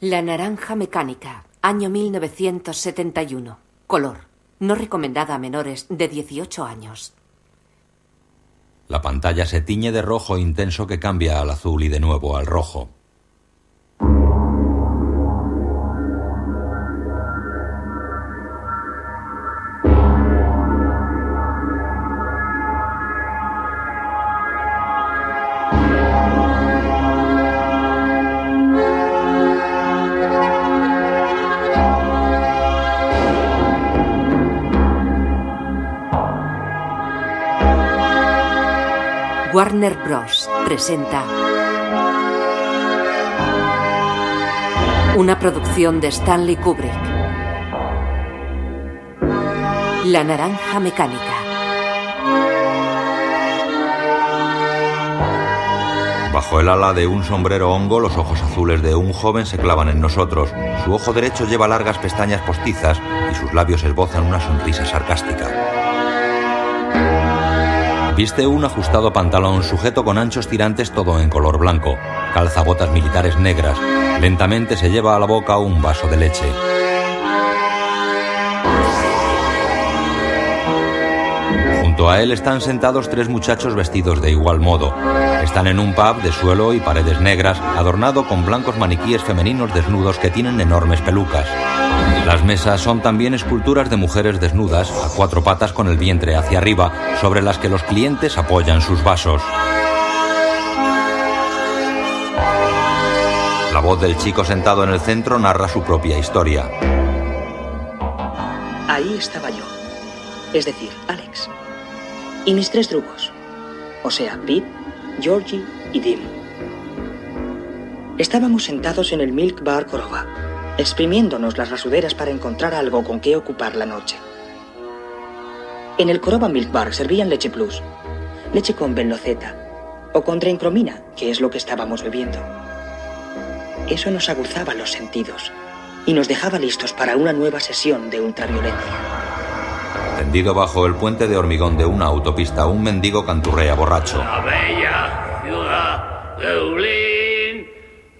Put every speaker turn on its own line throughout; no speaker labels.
La naranja mecánica, año 1971. Color. No recomendada a menores de 18 años.
La pantalla se tiñe de rojo intenso que cambia al azul y de nuevo al rojo.
Warner Bros. presenta una producción de Stanley Kubrick. La naranja mecánica.
Bajo el ala de un sombrero hongo, los ojos azules de un joven se clavan en nosotros. Su ojo derecho lleva largas pestañas postizas y sus labios esbozan una sonrisa sarcástica. Viste un ajustado pantalón sujeto con anchos tirantes todo en color blanco. Calza botas militares negras. Lentamente se lleva a la boca un vaso de leche. Junto a él están sentados tres muchachos vestidos de igual modo. Están en un pub de suelo y paredes negras, adornado con blancos maniquíes femeninos desnudos que tienen enormes pelucas. Las mesas son también esculturas de mujeres desnudas, a cuatro patas con el vientre hacia arriba, sobre las que los clientes apoyan sus vasos. La voz del chico sentado en el centro narra su propia historia.
Ahí estaba yo. Es decir, Alex. Y mis tres drugos. O sea, Pete, Georgie y Dim. Estábamos sentados en el Milk Bar Korova exprimiéndonos las rasuderas para encontrar algo con qué ocupar la noche. En el Coroba Milk Bar servían leche plus, leche con benloceta o con drencromina, que es lo que estábamos bebiendo. Eso nos aguzaba los sentidos y nos dejaba listos para una nueva sesión de ultraviolencia.
Tendido bajo el puente de hormigón de una autopista, un mendigo canturrea borracho.
La bella ciudad de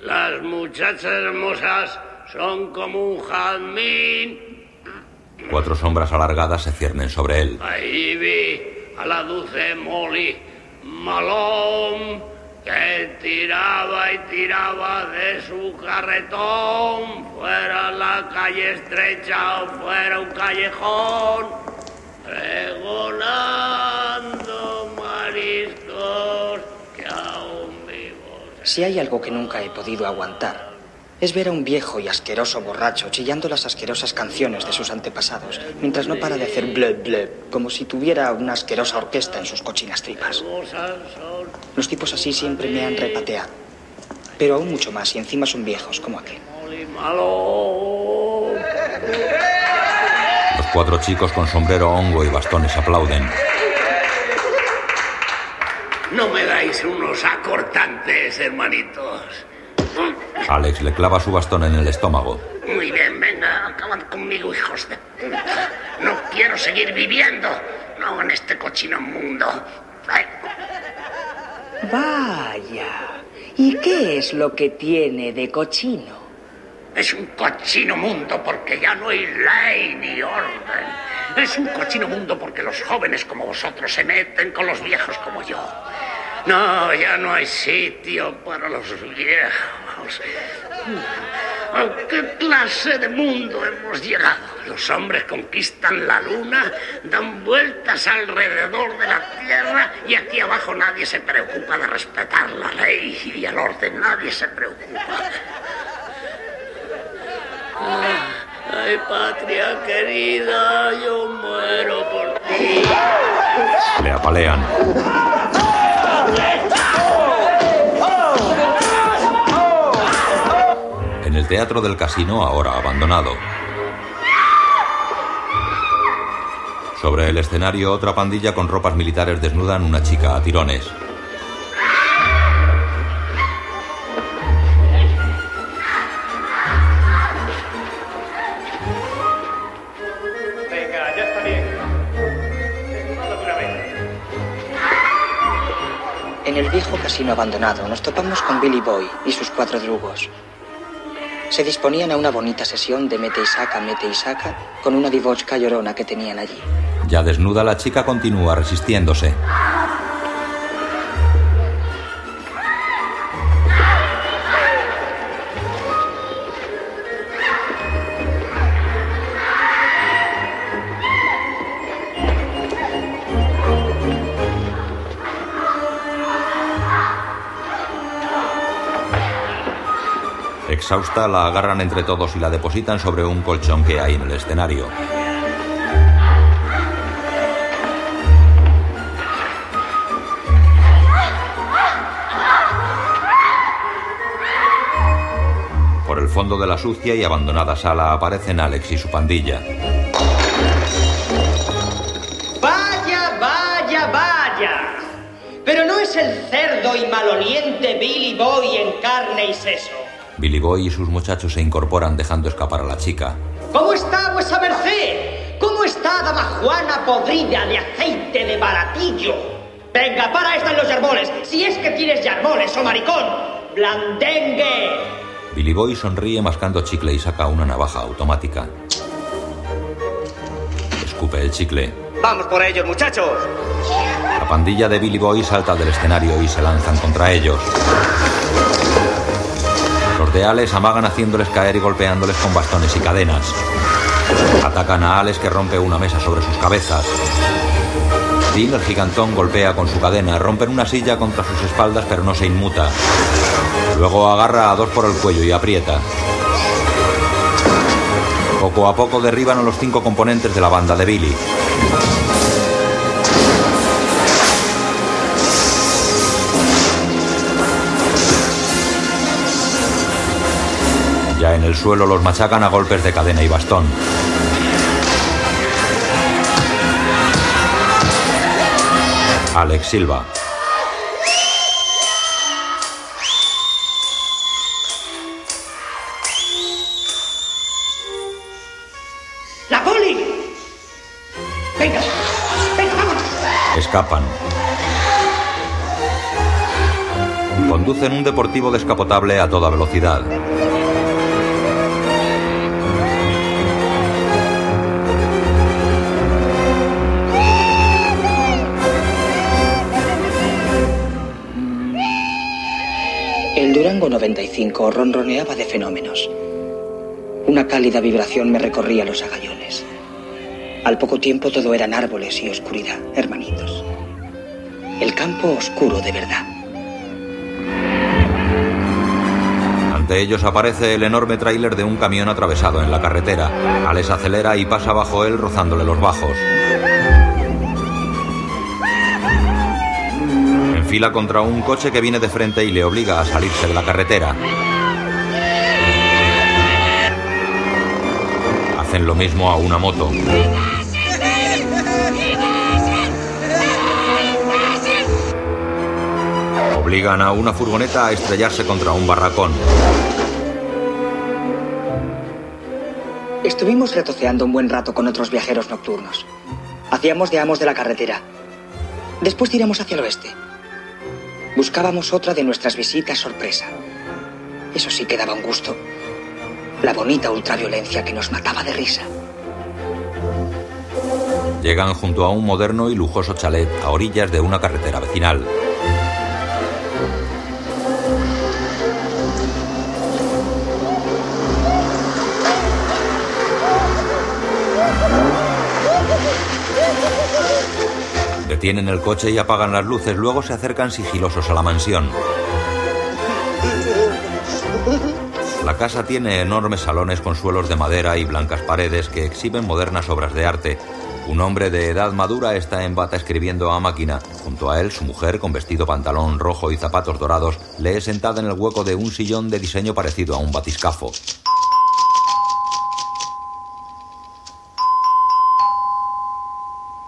las muchachas hermosas son como un jazmín.
Cuatro sombras alargadas se ciernen sobre él.
Ahí vi a la dulce Molly Malón que tiraba y tiraba de su carretón, fuera la calle estrecha o fuera un callejón, pregonando mariscos que aún vivos.
Si hay algo que nunca he podido aguantar, es ver a un viejo y asqueroso borracho chillando las asquerosas canciones de sus antepasados, mientras no para de hacer bleb bleb, como si tuviera una asquerosa orquesta en sus cochinas tripas. Los tipos así siempre me han repateado, pero aún mucho más, y encima son viejos, como aquel.
Los cuatro chicos con sombrero hongo y bastones aplauden.
No me dais unos acortantes, hermanitos.
Alex le clava su bastón en el estómago.
Muy bien, venga, acabad conmigo, hijos de... No quiero seguir viviendo, no en este cochino mundo.
Vaya, ¿y qué es lo que tiene de cochino?
Es un cochino mundo porque ya no hay ley ni orden. Es un cochino mundo porque los jóvenes como vosotros se meten con los viejos como yo. No, ya no hay sitio para los viejos. ¿A qué clase de mundo hemos llegado? Los hombres conquistan la luna, dan vueltas alrededor de la tierra y aquí abajo nadie se preocupa de respetar la ley y el orden, nadie se preocupa. Ay, patria querida, yo muero por ti.
Le apalean. En el teatro del casino, ahora abandonado. Sobre el escenario, otra pandilla con ropas militares desnudan una chica a tirones.
El viejo casino abandonado nos topamos con Billy Boy y sus cuatro drugos. Se disponían a una bonita sesión de mete y saca, mete y saca, con una divochka llorona que tenían allí.
Ya desnuda, la chica continúa resistiéndose. La agarran entre todos y la depositan sobre un colchón que hay en el escenario. Por el fondo de la sucia y abandonada sala aparecen Alex y su pandilla.
Vaya, vaya, vaya. Pero no es el cerdo y maloliente Billy Boy en carne y seso.
Billy Boy y sus muchachos se incorporan dejando escapar a la chica.
¿Cómo está vuesa merced? ¿Cómo está dama Juana podrida de aceite de baratillo? Venga, para esta en los yarboles. Si es que tienes yarboles, o maricón. Blandengue.
Billy Boy sonríe mascando chicle y saca una navaja automática. Escupe el chicle.
Vamos por ellos, muchachos.
La pandilla de Billy Boy salta del escenario y se lanzan contra ellos. Alex amagan haciéndoles caer y golpeándoles con bastones y cadenas. Atacan a Alex que rompe una mesa sobre sus cabezas. Dean, el gigantón, golpea con su cadena, rompen una silla contra sus espaldas pero no se inmuta. Luego agarra a dos por el cuello y aprieta. Poco a poco derriban a los cinco componentes de la banda de Billy. El suelo los machacan a golpes de cadena y bastón. Alex Silva.
¡La poli! Venga, venga, vamos.
Escapan. Conducen un deportivo descapotable a toda velocidad.
Durango 95 ronroneaba de fenómenos. Una cálida vibración me recorría los agallones. Al poco tiempo todo eran árboles y oscuridad, hermanitos. El campo oscuro de verdad.
Ante ellos aparece el enorme tráiler de un camión atravesado en la carretera. Alex acelera y pasa bajo él rozándole los bajos. Enfila contra un coche que viene de frente y le obliga a salirse de la carretera. Hacen lo mismo a una moto. Obligan a una furgoneta a estrellarse contra un barracón.
Estuvimos retoceando un buen rato con otros viajeros nocturnos. Hacíamos de amos de la carretera. Después tiramos hacia el oeste. Buscábamos otra de nuestras visitas sorpresa. Eso sí que daba un gusto. La bonita ultraviolencia que nos mataba de risa.
Llegan junto a un moderno y lujoso chalet a orillas de una carretera vecinal. Detienen el coche y apagan las luces, luego se acercan sigilosos a la mansión. La casa tiene enormes salones con suelos de madera y blancas paredes que exhiben modernas obras de arte. Un hombre de edad madura está en bata escribiendo a máquina. Junto a él, su mujer, con vestido pantalón rojo y zapatos dorados, lee sentada en el hueco de un sillón de diseño parecido a un batiscafo.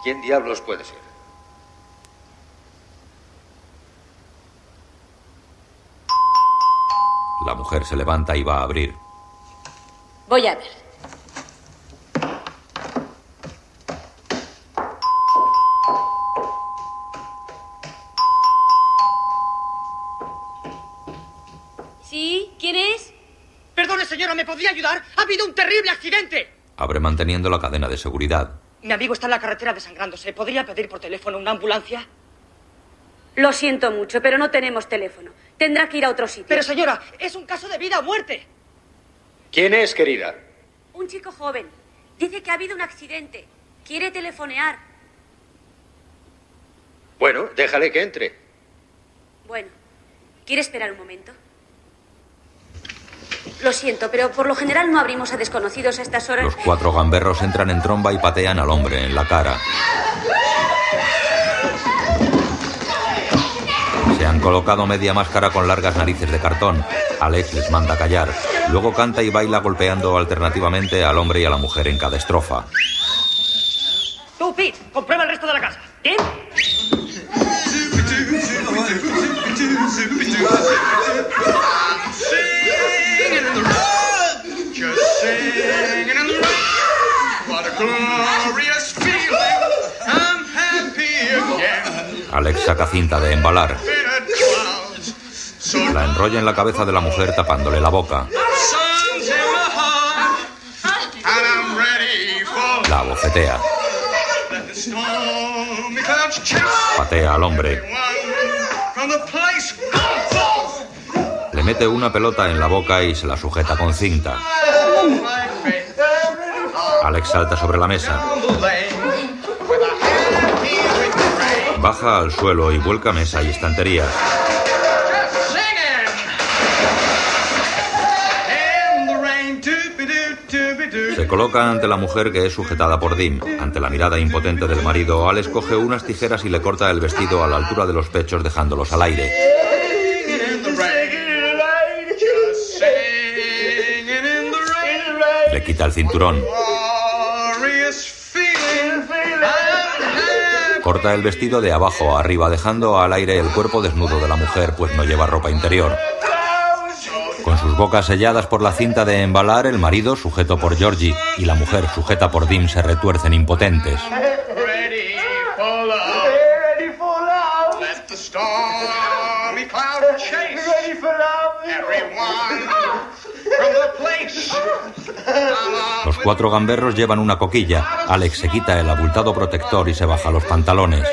¿Quién diablos puede ser?
La mujer se levanta y va a abrir.
Voy a ver. ¿Sí? ¿Quién es?
Perdone, señor. señora, ¿me podría ayudar? ¡Ha habido un terrible accidente!
Abre manteniendo la cadena de seguridad.
Mi amigo está en la carretera desangrándose. ¿Podría pedir por teléfono una ambulancia?
Lo siento mucho, pero no tenemos teléfono. Tendrá que ir a otro sitio.
Pero señora, es un caso de vida o muerte.
¿Quién es, querida?
Un chico joven. Dice que ha habido un accidente. Quiere telefonear.
Bueno, déjale que entre.
Bueno, ¿quiere esperar un momento? Lo siento, pero por lo general no abrimos a desconocidos a estas horas.
Los cuatro gamberros entran en tromba y patean al hombre en la cara. Colocado media máscara con largas narices de cartón. Alex les manda callar. Luego canta y baila golpeando alternativamente al hombre y a la mujer en cada estrofa.
Tú, Pete, comprueba el resto de la casa. ¿Qué?
Alex saca cinta de embalar. La enrolla en la cabeza de la mujer tapándole la boca. La abofetea. Patea al hombre. Le mete una pelota en la boca y se la sujeta con cinta. Alex salta sobre la mesa. Baja al suelo y vuelca mesa y estanterías. Coloca ante la mujer que es sujetada por Dim. Ante la mirada impotente del marido, Alex coge unas tijeras y le corta el vestido a la altura de los pechos dejándolos al aire. Le quita el cinturón. Corta el vestido de abajo a arriba dejando al aire el cuerpo desnudo de la mujer pues no lleva ropa interior. Con sus bocas selladas por la cinta de embalar, el marido, sujeto por Georgie, y la mujer, sujeta por Dim, se retuercen impotentes. Los cuatro gamberros llevan una coquilla. Alex se quita el abultado protector y se baja los pantalones.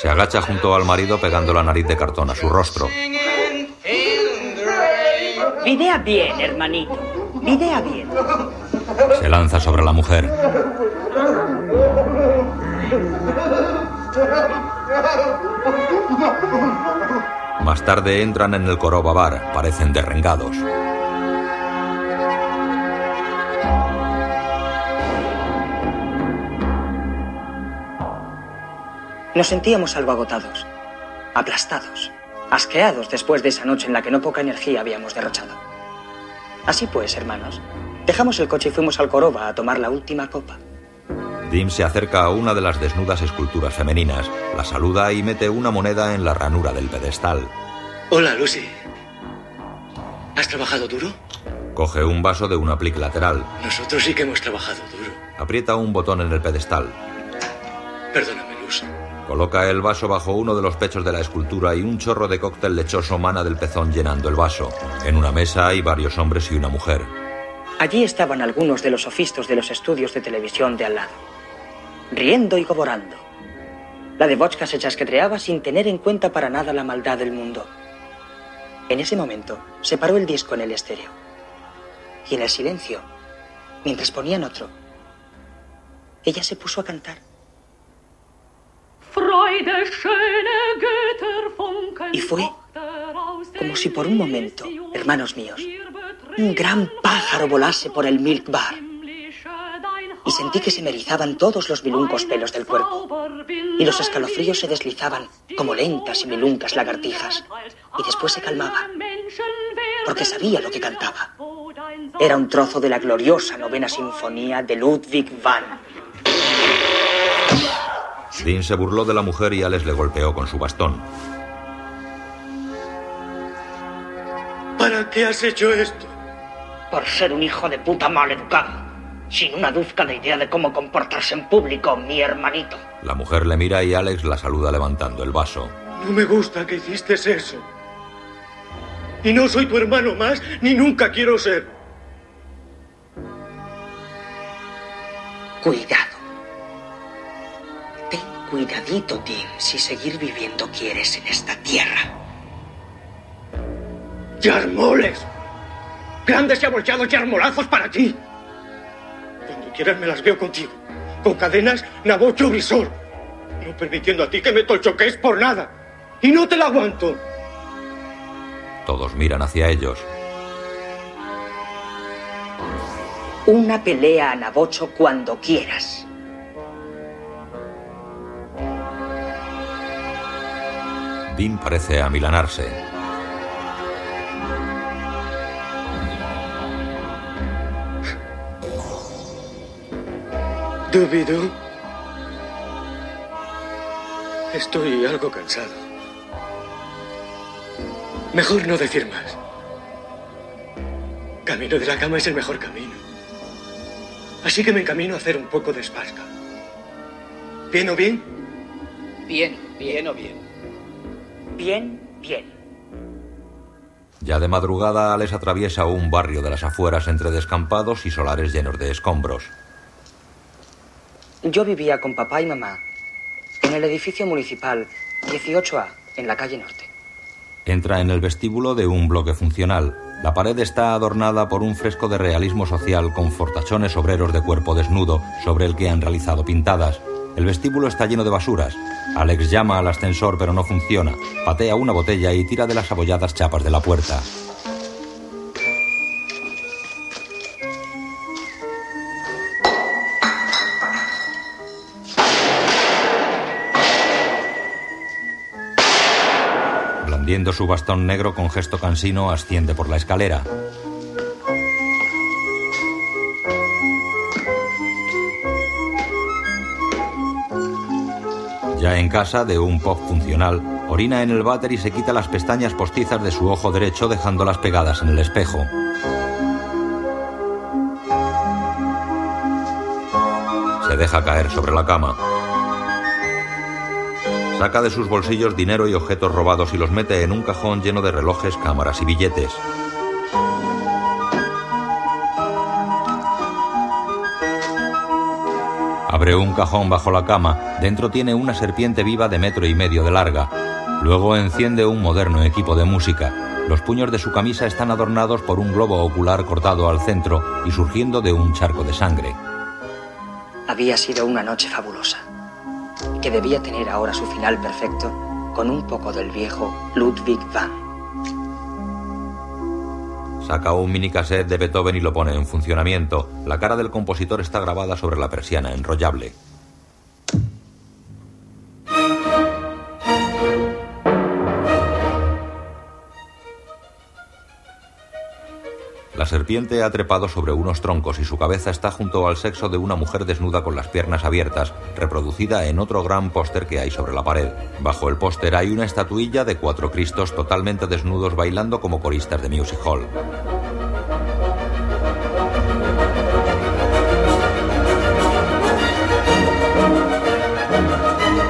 Se agacha junto al marido pegando la nariz de cartón a su rostro.
Videa bien, hermanito. Videa bien.
Se lanza sobre la mujer. Más tarde entran en el Coroba Bar. Parecen derrengados.
Nos sentíamos algo agotados, aplastados, asqueados después de esa noche en la que no poca energía habíamos derrochado. Así pues, hermanos, dejamos el coche y fuimos al Coroba a tomar la última copa.
Dim se acerca a una de las desnudas esculturas femeninas, la saluda y mete una moneda en la ranura del pedestal.
Hola, Lucy. ¿Has trabajado duro?
Coge un vaso de una plic lateral.
Nosotros sí que hemos trabajado duro.
Aprieta un botón en el pedestal.
Perdóname, Luz.
Coloca el vaso bajo uno de los pechos de la escultura y un chorro de cóctel lechoso mana del pezón llenando el vaso. En una mesa hay varios hombres y una mujer.
Allí estaban algunos de los sofistas de los estudios de televisión de al lado, riendo y coborando. La de Vodka se chasquetreaba sin tener en cuenta para nada la maldad del mundo. En ese momento se paró el disco en el estéreo. Y en el silencio, mientras ponían otro, ella se puso a cantar. Y fue como si por un momento, hermanos míos, un gran pájaro volase por el Milk Bar. Y sentí que se me erizaban todos los miluncos pelos del cuerpo. Y los escalofríos se deslizaban como lentas y miluncas lagartijas. Y después se calmaba. Porque sabía lo que cantaba. Era un trozo de la gloriosa novena sinfonía de Ludwig van.
Dean se burló de la mujer y Alex le golpeó con su bastón.
¿Para qué has hecho esto?
Por ser un hijo de puta mal educado. Sin una duzca de idea de cómo comportarse en público, mi hermanito.
La mujer le mira y Alex la saluda levantando el vaso.
No me gusta que hiciste eso. Y no soy tu hermano más, ni nunca quiero ser.
Cuidado. Cuidadito, Tim, si seguir viviendo quieres en esta tierra.
¡Yarmoles! ¡Grandes y abolchados yarmolazos para ti! Cuando quieras me las veo contigo. Con cadenas, nabocho visor. No permitiendo a ti que me tolchoques por nada. Y no te la aguanto.
Todos miran hacia ellos.
Una pelea a Nabocho cuando quieras.
Dean parece amilanarse.
Dubido. Estoy algo cansado. Mejor no decir más. Camino de la cama es el mejor camino. Así que me encamino a hacer un poco de espasca. ¿Bien o bien?
Bien, bien o bien. Bien, bien.
Ya de madrugada, Alex atraviesa un barrio de las afueras entre descampados y solares llenos de escombros.
Yo vivía con papá y mamá en el edificio municipal 18A, en la calle Norte.
Entra en el vestíbulo de un bloque funcional. La pared está adornada por un fresco de realismo social con fortachones obreros de cuerpo desnudo sobre el que han realizado pintadas. El vestíbulo está lleno de basuras. Alex llama al ascensor pero no funciona. Patea una botella y tira de las abolladas chapas de la puerta. Blandiendo su bastón negro con gesto cansino, asciende por la escalera. Ya en casa de un pop funcional, orina en el váter y se quita las pestañas postizas de su ojo derecho dejándolas pegadas en el espejo. Se deja caer sobre la cama. Saca de sus bolsillos dinero y objetos robados y los mete en un cajón lleno de relojes, cámaras y billetes. Abre un cajón bajo la cama. Dentro tiene una serpiente viva de metro y medio de larga. Luego enciende un moderno equipo de música. Los puños de su camisa están adornados por un globo ocular cortado al centro y surgiendo de un charco de sangre.
Había sido una noche fabulosa, que debía tener ahora su final perfecto con un poco del viejo Ludwig van.
Saca un mini cassette de Beethoven y lo pone en funcionamiento. La cara del compositor está grabada sobre la persiana enrollable. La serpiente ha trepado sobre unos troncos y su cabeza está junto al sexo de una mujer desnuda con las piernas abiertas, reproducida en otro gran póster que hay sobre la pared. Bajo el póster hay una estatuilla de cuatro cristos totalmente desnudos bailando como coristas de music hall.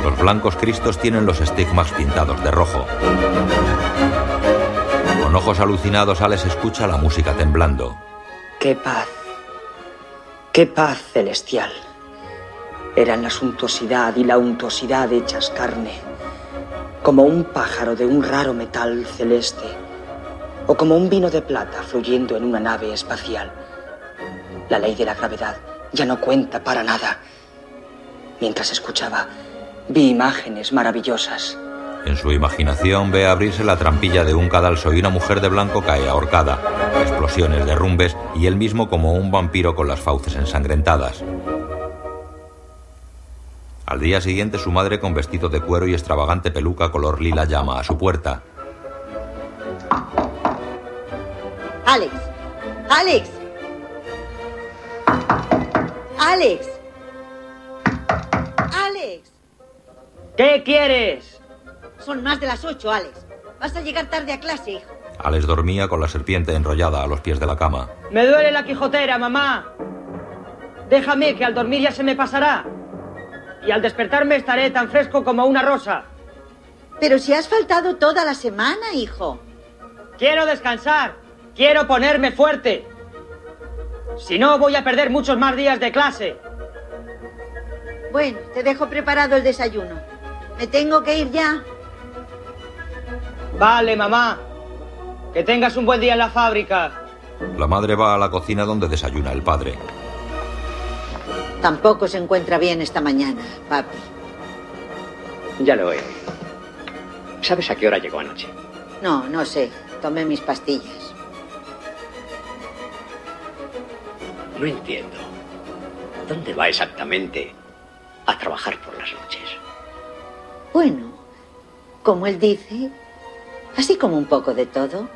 Los blancos cristos tienen los estigmas pintados de rojo. Con ojos alucinados, Alex escucha la música temblando.
¡Qué paz! ¡Qué paz celestial! Eran la suntuosidad y la untuosidad hechas carne, como un pájaro de un raro metal celeste, o como un vino de plata fluyendo en una nave espacial. La ley de la gravedad ya no cuenta para nada. Mientras escuchaba, vi imágenes maravillosas.
En su imaginación ve abrirse la trampilla de un cadalso y una mujer de blanco cae ahorcada. Explosiones, derrumbes y él mismo como un vampiro con las fauces ensangrentadas. Al día siguiente su madre con vestido de cuero y extravagante peluca color lila llama a su puerta.
Alex. Alex. Alex. Alex.
¿Qué quieres?
Son más de las ocho, Alex. Vas a llegar tarde a clase, hijo.
Alex dormía con la serpiente enrollada a los pies de la cama.
Me duele la quijotera, mamá. Déjame que al dormir ya se me pasará. Y al despertarme estaré tan fresco como una rosa.
Pero si has faltado toda la semana, hijo.
Quiero descansar. Quiero ponerme fuerte. Si no, voy a perder muchos más días de clase.
Bueno, te dejo preparado el desayuno. Me tengo que ir ya.
Vale, mamá. Que tengas un buen día en la fábrica.
La madre va a la cocina donde desayuna el padre.
Tampoco se encuentra bien esta mañana, papi.
Ya lo he oído. ¿Sabes a qué hora llegó anoche?
No, no sé. Tomé mis pastillas.
No entiendo. ¿Dónde va exactamente a trabajar por las noches?
Bueno, como él dice, así como un poco de todo.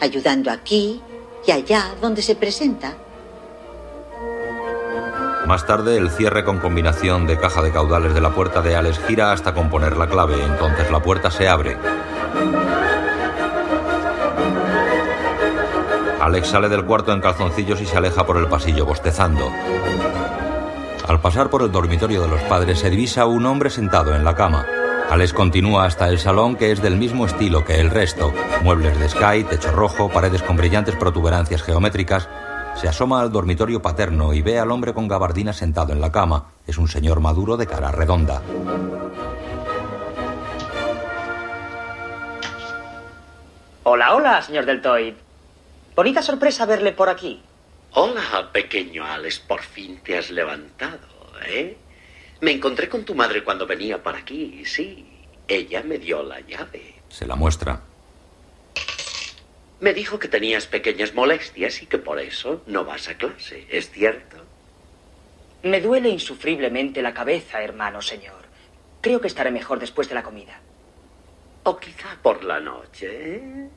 Ayudando aquí y allá donde se presenta.
Más tarde, el cierre con combinación de caja de caudales de la puerta de Alex gira hasta componer la clave. Entonces la puerta se abre. Alex sale del cuarto en calzoncillos y se aleja por el pasillo bostezando. Al pasar por el dormitorio de los padres se divisa un hombre sentado en la cama. Alex continúa hasta el salón que es del mismo estilo que el resto. Muebles de sky, techo rojo, paredes con brillantes protuberancias geométricas. Se asoma al dormitorio paterno y ve al hombre con gabardina sentado en la cama. Es un señor maduro de cara redonda.
Hola, hola, señor Deltoid. Bonita sorpresa verle por aquí.
Hola, pequeño Alex, por fin te has levantado, ¿eh? Me encontré con tu madre cuando venía para aquí, sí. Ella me dio la llave.
Se la muestra.
Me dijo que tenías pequeñas molestias y que por eso no vas a clase, ¿es cierto?
Me duele insufriblemente la cabeza, hermano señor. Creo que estaré mejor después de la comida.
O quizá por la noche, ¿eh?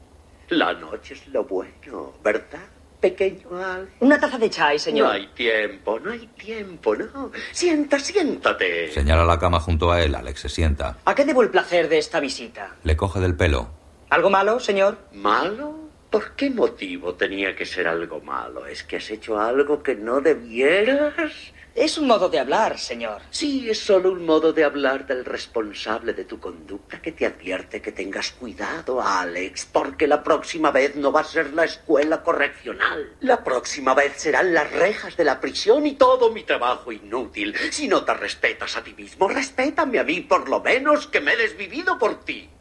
La noche es lo bueno, ¿verdad, pequeño Alex?
Una taza de chai, señor.
No hay tiempo, no hay tiempo, no. Sienta, siéntate.
Señala la cama junto a él. Alex se sienta.
¿A qué debo el placer de esta visita?
Le coge del pelo.
¿Algo malo, señor?
¿Malo? ¿Por qué motivo tenía que ser algo malo? ¿Es que has hecho algo que no debieras?
Es un modo de hablar, señor.
Sí, es solo un modo de hablar del responsable de tu conducta que te advierte que tengas cuidado, Alex, porque la próxima vez no va a ser la escuela correccional. La próxima vez serán las rejas de la prisión y todo mi trabajo inútil. Si no te respetas a ti mismo, respétame a mí por lo menos que me he desvivido por ti.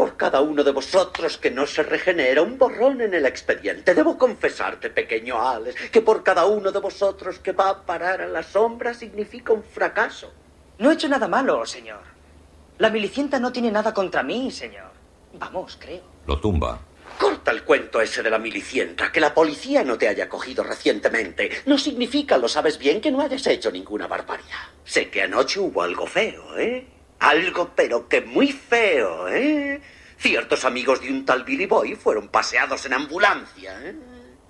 Por cada uno de vosotros que no se regenera un borrón en el expediente. Debo confesarte, pequeño Alex, que por cada uno de vosotros que va a parar a la sombra significa un fracaso.
No he hecho nada malo, señor. La milicienta no tiene nada contra mí, señor. Vamos, creo.
Lo tumba.
Corta el cuento ese de la milicienta. Que la policía no te haya cogido recientemente no significa, lo sabes bien, que no hayas hecho ninguna barbaridad. Sé que anoche hubo algo feo, ¿eh? Algo pero que muy feo, ¿eh? Ciertos amigos de un tal Billy Boy fueron paseados en ambulancia, ¿eh?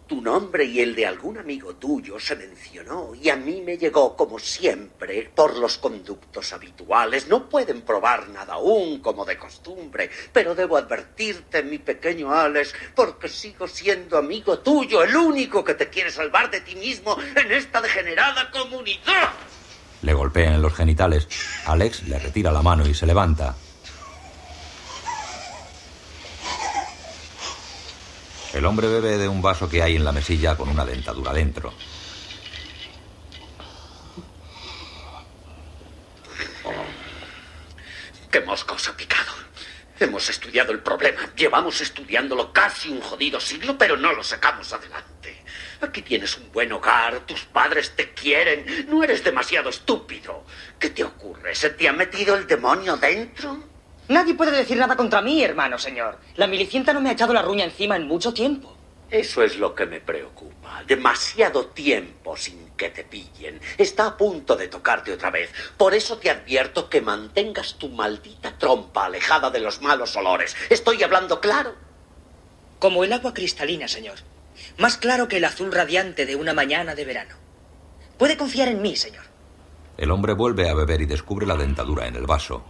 Tu nombre y el de algún amigo tuyo se mencionó y a mí me llegó como siempre por los conductos habituales. No pueden probar nada aún como de costumbre, pero debo advertirte, mi pequeño Alex, porque sigo siendo amigo tuyo, el único que te quiere salvar de ti mismo en esta degenerada comunidad.
Le golpea en los genitales. Alex le retira la mano y se levanta. El hombre bebe de un vaso que hay en la mesilla con una dentadura dentro.
¡Qué mosca os ha picado! Hemos estudiado el problema. Llevamos estudiándolo casi un jodido siglo, pero no lo sacamos adelante. Aquí tienes un buen hogar, tus padres te quieren, no eres demasiado estúpido. ¿Qué te ocurre? ¿Se te ha metido el demonio dentro?
Nadie puede decir nada contra mí, hermano, señor. La milicienta no me ha echado la ruña encima en mucho tiempo.
Eso es lo que me preocupa. Demasiado tiempo sin que te pillen. Está a punto de tocarte otra vez. Por eso te advierto que mantengas tu maldita trompa alejada de los malos olores. ¿Estoy hablando claro?
Como el agua cristalina, señor. Más claro que el azul radiante de una mañana de verano. Puede confiar en mí, señor.
El hombre vuelve a beber y descubre la dentadura en el vaso.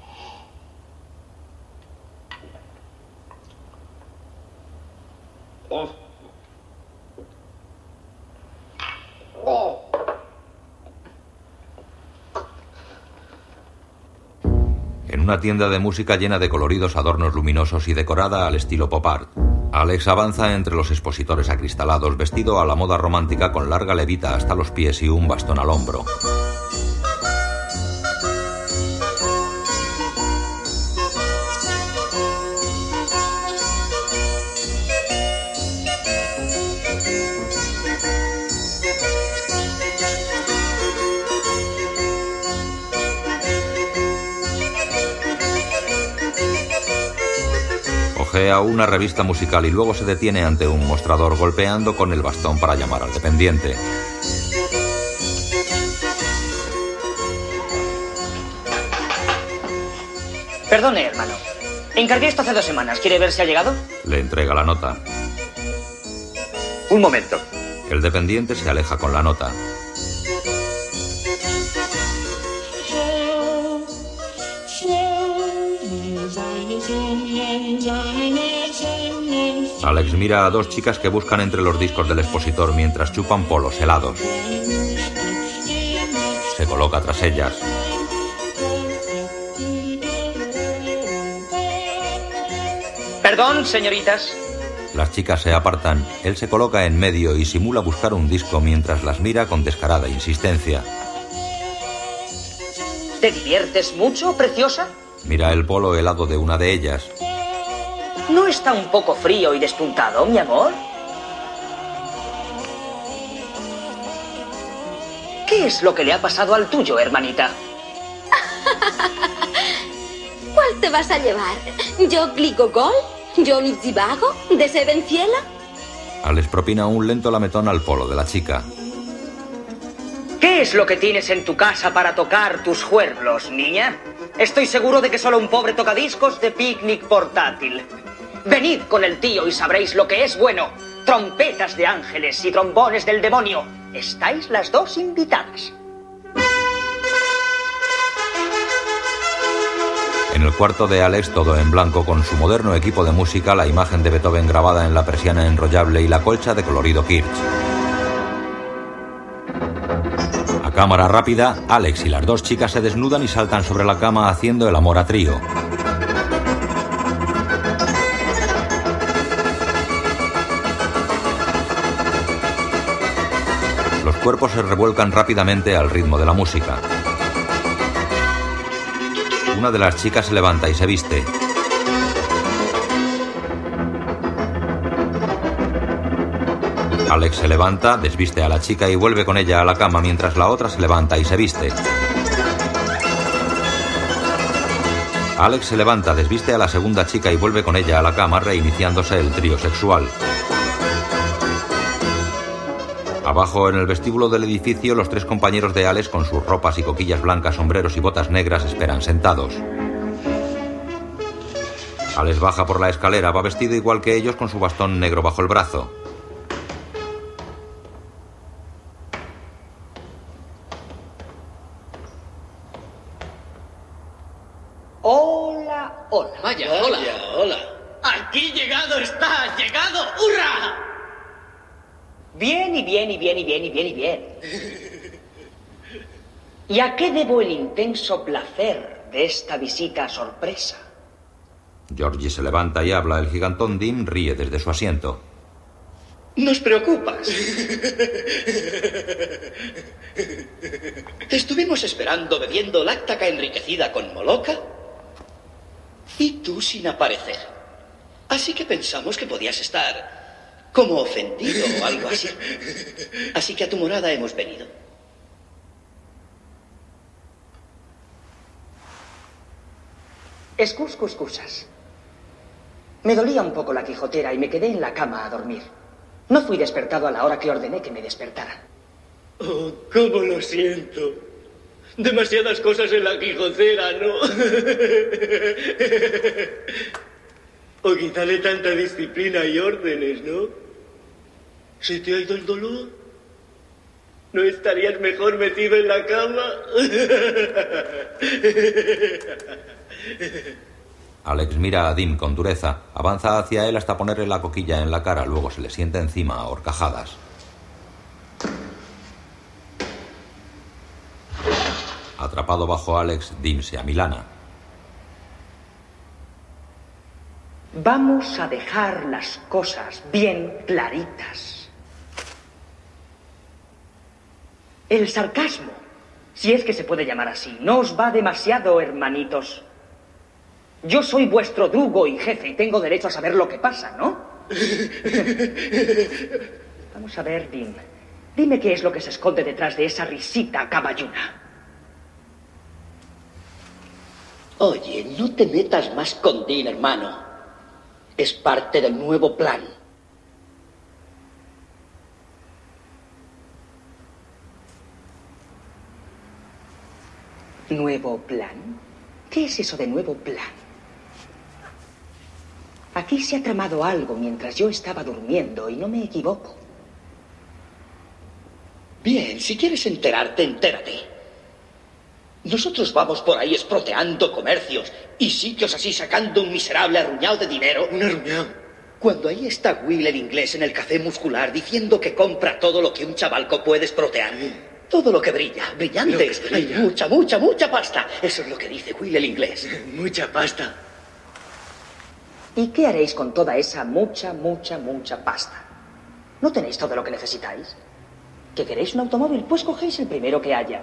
En una tienda de música llena de coloridos adornos luminosos y decorada al estilo pop art. Alex avanza entre los expositores acristalados, vestido a la moda romántica con larga levita hasta los pies y un bastón al hombro. Ojea una revista musical y luego se detiene ante un mostrador golpeando con el bastón para llamar al dependiente.
Perdone, hermano. Encargué esto hace dos semanas. ¿Quiere ver si ha llegado?
Le entrega la nota.
Un momento.
El dependiente se aleja con la nota. Alex mira a dos chicas que buscan entre los discos del expositor mientras chupan polos helados. Se coloca tras ellas.
Perdón, señoritas.
Las chicas se apartan, él se coloca en medio y simula buscar un disco mientras las mira con descarada insistencia.
¿Te diviertes mucho, preciosa?
Mira el polo helado de una de ellas.
¿No está un poco frío y despuntado, mi amor? ¿Qué es lo que le ha pasado al tuyo, hermanita?
¿Cuál te vas a llevar? ¿Yo Gligogol? ¿Yo Nipzibago? ¿De Sevenciela?
Alex propina un lento lametón al polo de la chica.
¿Qué es lo que tienes en tu casa para tocar tus juerlos, niña? Estoy seguro de que solo un pobre tocadiscos de picnic portátil. Venid con el tío y sabréis lo que es bueno. Trompetas de ángeles y trombones del demonio. Estáis las dos invitadas.
En el cuarto de Alex, todo en blanco, con su moderno equipo de música, la imagen de Beethoven grabada en la persiana enrollable y la colcha de colorido Kirch. A cámara rápida, Alex y las dos chicas se desnudan y saltan sobre la cama haciendo el amor a trío. Cuerpos se revuelcan rápidamente al ritmo de la música. Una de las chicas se levanta y se viste. Alex se levanta, desviste a la chica y vuelve con ella a la cama mientras la otra se levanta y se viste. Alex se levanta, desviste a la segunda chica y vuelve con ella a la cama, reiniciándose el trío sexual. Abajo, en el vestíbulo del edificio, los tres compañeros de Alex, con sus ropas y coquillas blancas, sombreros y botas negras, esperan sentados. Alex baja por la escalera, va vestido igual que ellos con su bastón negro bajo el brazo.
Hola, hola.
Vaya, hola. hola. Aquí llegado está, llegado, ¡hurra!
Bien y bien y bien y bien y bien y bien. ¿Y a qué debo el intenso placer de esta visita sorpresa?
Georgie se levanta y habla. El gigantón Dim ríe desde su asiento.
Nos preocupas. Te estuvimos esperando bebiendo láctaca enriquecida con moloca y tú sin aparecer. Así que pensamos que podías estar como ofendido o algo así. Así que a tu morada hemos venido.
Excus, excusas. Me dolía un poco la quijotera y me quedé en la cama a dormir. No fui despertado a la hora que ordené que me despertaran.
Oh, cómo lo siento. Demasiadas cosas en la quijotera, ¿no? o quizá tanta disciplina y órdenes, ¿no? ¿Se te ha ido el dolor? ¿No estarías mejor metido en la cama?
Alex mira a Dim con dureza, avanza hacia él hasta ponerle la coquilla en la cara, luego se le sienta encima a horcajadas. Atrapado bajo Alex, Dim se amilana.
Vamos a dejar las cosas bien claritas. El sarcasmo, si es que se puede llamar así, no os va demasiado, hermanitos. Yo soy vuestro drugo y jefe y tengo derecho a saber lo que pasa, ¿no? Vamos a ver, Dim. Dime qué es lo que se esconde detrás de esa risita caballuna.
Oye, no te metas más con Dean, hermano. Es parte del nuevo plan.
¿Nuevo plan? ¿Qué es eso de nuevo plan? Aquí se ha tramado algo mientras yo estaba durmiendo y no me equivoco.
Bien, si quieres enterarte, entérate. Nosotros vamos por ahí esproteando comercios y sitios así sacando un miserable arruñado de dinero.
Un arruñado.
Cuando ahí está Will el inglés en el café muscular diciendo que compra todo lo que un chavalco puede esprotear. Todo lo que brilla, brillantes.
Lo que brilla.
Hay mucha, mucha, mucha pasta. Eso es lo que dice Will el inglés.
Mucha pasta.
¿Y qué haréis con toda esa mucha, mucha, mucha pasta? ¿No tenéis todo lo que necesitáis? ¿Que queréis un automóvil? Pues cogéis el primero que haya.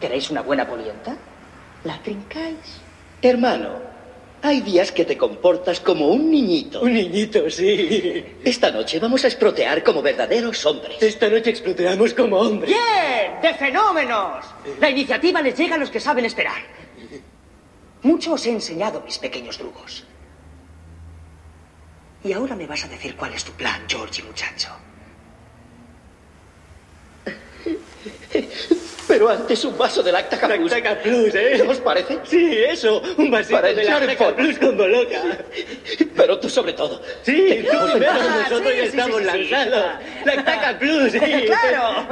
¿Queréis una buena polienta? La trincáis.
Hermano, hay días que te comportas como un niñito.
Un niñito, sí.
Esta noche vamos a esprotear como verdaderos hombres.
Esta noche exploteamos como hombres.
¡Bien! ¡De fenómenos! La iniciativa les llega a los que saben esperar. Mucho os he enseñado, mis pequeños drugos. Y ahora me vas a decir cuál es tu plan, Georgie, muchacho.
Pero antes un vaso de Lactaca Plus.
Plus, ¿eh?
¿Qué os parece?
Sí, eso. Un vasito
Para
de
echar
Lactaca. Plus con Boloca.
Pero tú sobre todo.
Sí, tú
Ah,
primero, nosotros
sí,
ya
sí,
estamos
sí, sí.
lanzados. Lactaca Plus, sí.
¡Claro!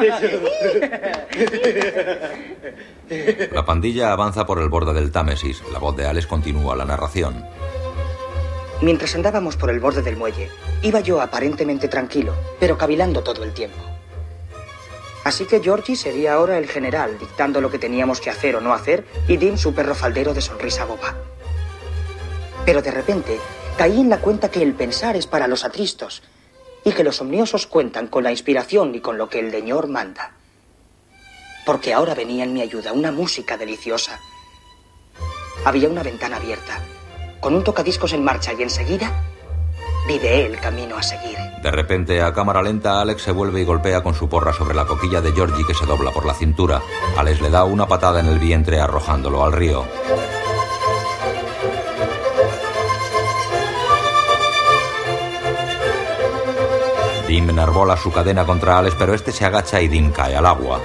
La pandilla avanza por el borde del Támesis. La voz de Alex continúa la narración.
Mientras andábamos por el borde del muelle, iba yo aparentemente tranquilo, pero cavilando todo el tiempo. Así que Georgie sería ahora el general, dictando lo que teníamos que hacer o no hacer, y Dean su perro faldero de sonrisa boba. Pero de repente caí en la cuenta que el pensar es para los atristos, y que los omniosos cuentan con la inspiración y con lo que el Señor manda. Porque ahora venía en mi ayuda una música deliciosa. Había una ventana abierta, con un tocadiscos en marcha y enseguida videé el camino a seguir.
De repente, a cámara lenta, Alex se vuelve y golpea con su porra sobre la coquilla de Georgie que se dobla por la cintura. Alex le da una patada en el vientre arrojándolo al río. Dim enarbola su cadena contra Alex, pero este se agacha y Dim cae al agua.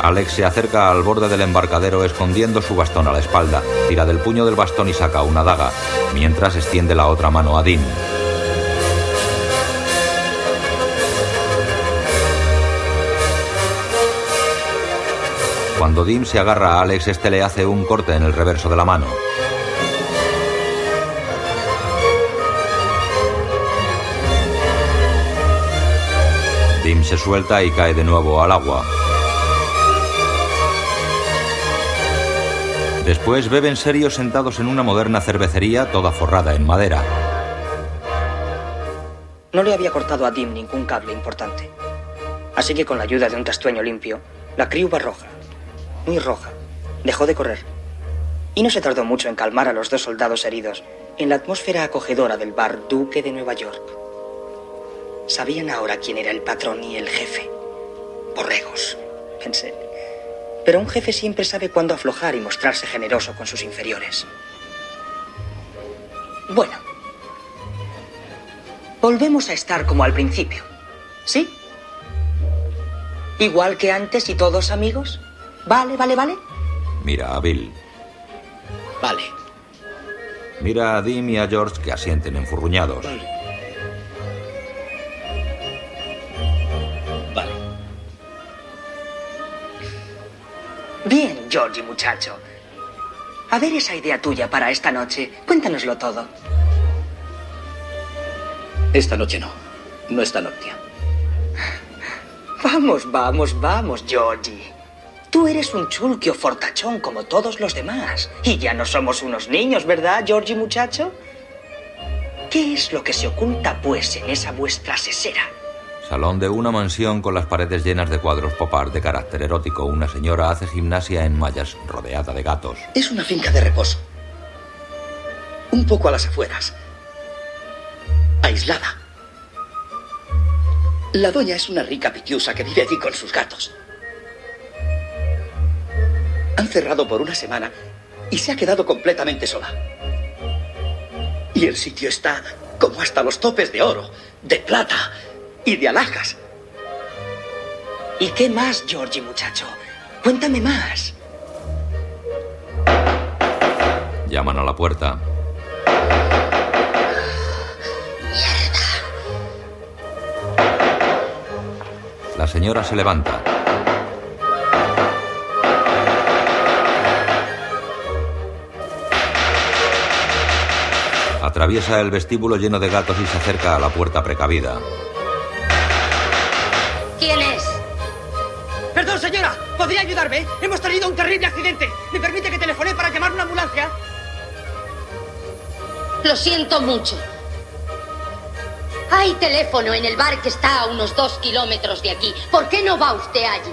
Alex se acerca al borde del embarcadero escondiendo su bastón a la espalda. Tira del puño del bastón y saca una daga, mientras extiende la otra mano a Dean. Cuando Dim se agarra a Alex, este le hace un corte en el reverso de la mano. Dim se suelta y cae de nuevo al agua. Después beben serios sentados en una moderna cervecería toda forrada en madera.
No le había cortado a Dim ningún cable importante. Así que con la ayuda de un testueño limpio, la criuba roja, muy roja, dejó de correr. Y no se tardó mucho en calmar a los dos soldados heridos en la atmósfera acogedora del bar Duque de Nueva York. Sabían ahora quién era el patrón y el jefe. Borregos, pensé. Pero un jefe siempre sabe cuándo aflojar y mostrarse generoso con sus inferiores. Bueno, volvemos a estar como al principio. ¿Sí? Igual que antes y todos amigos. ¿Vale, vale, vale?
Mira a Bill.
Vale.
Mira a Dim y a George que asienten enfurruñados.
Vale.
Bien, Georgie, muchacho. A ver esa idea tuya para esta noche. Cuéntanoslo todo.
Esta noche no. No esta noche.
Vamos, vamos, vamos, Georgie. Tú eres un chulquio fortachón como todos los demás. Y ya no somos unos niños, ¿verdad, Georgie muchacho? ¿Qué es lo que se oculta, pues, en esa vuestra sesera?
Salón de una mansión con las paredes llenas de cuadros pop art de carácter erótico. Una señora hace gimnasia en mallas, rodeada de gatos.
Es una finca de reposo. Un poco a las afueras. Aislada. La doña es una rica piquiusa que vive allí con sus gatos. Han cerrado por una semana y se ha quedado completamente sola. Y el sitio está como hasta los topes de oro, de plata y de alhajas.
¿Y qué más, Georgie, muchacho? Cuéntame más.
Llaman a la puerta. La señora se levanta. Atraviesa el vestíbulo lleno de gatos y se acerca a la puerta precavida.
¿Podría ayudarme? Hemos tenido un terrible accidente. ¿Me permite que telefone para llamar una ambulancia?
Lo siento mucho. Hay teléfono en el bar que está a unos dos kilómetros de aquí. ¿Por qué no va usted allí?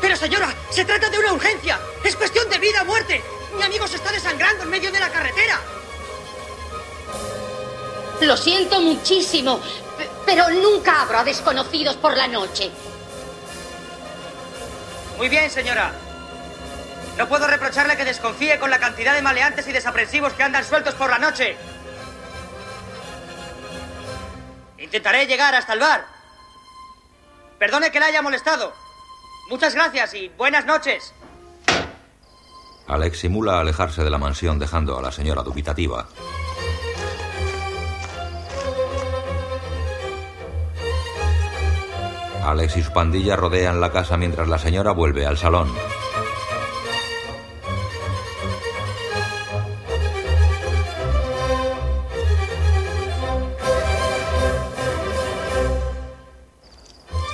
Pero, señora, se trata de una urgencia. Es cuestión de vida o muerte. Mi amigo se está desangrando en medio de la carretera.
Lo siento muchísimo, pero nunca abro a desconocidos por la noche.
Muy bien, señora. No puedo reprocharle que desconfíe con la cantidad de maleantes y desaprensivos que andan sueltos por la noche. Intentaré llegar hasta el bar. Perdone que la haya molestado. Muchas gracias y buenas noches.
Alex simula alejarse de la mansión dejando a la señora dubitativa. Alex y su pandilla rodean la casa mientras la señora vuelve al salón.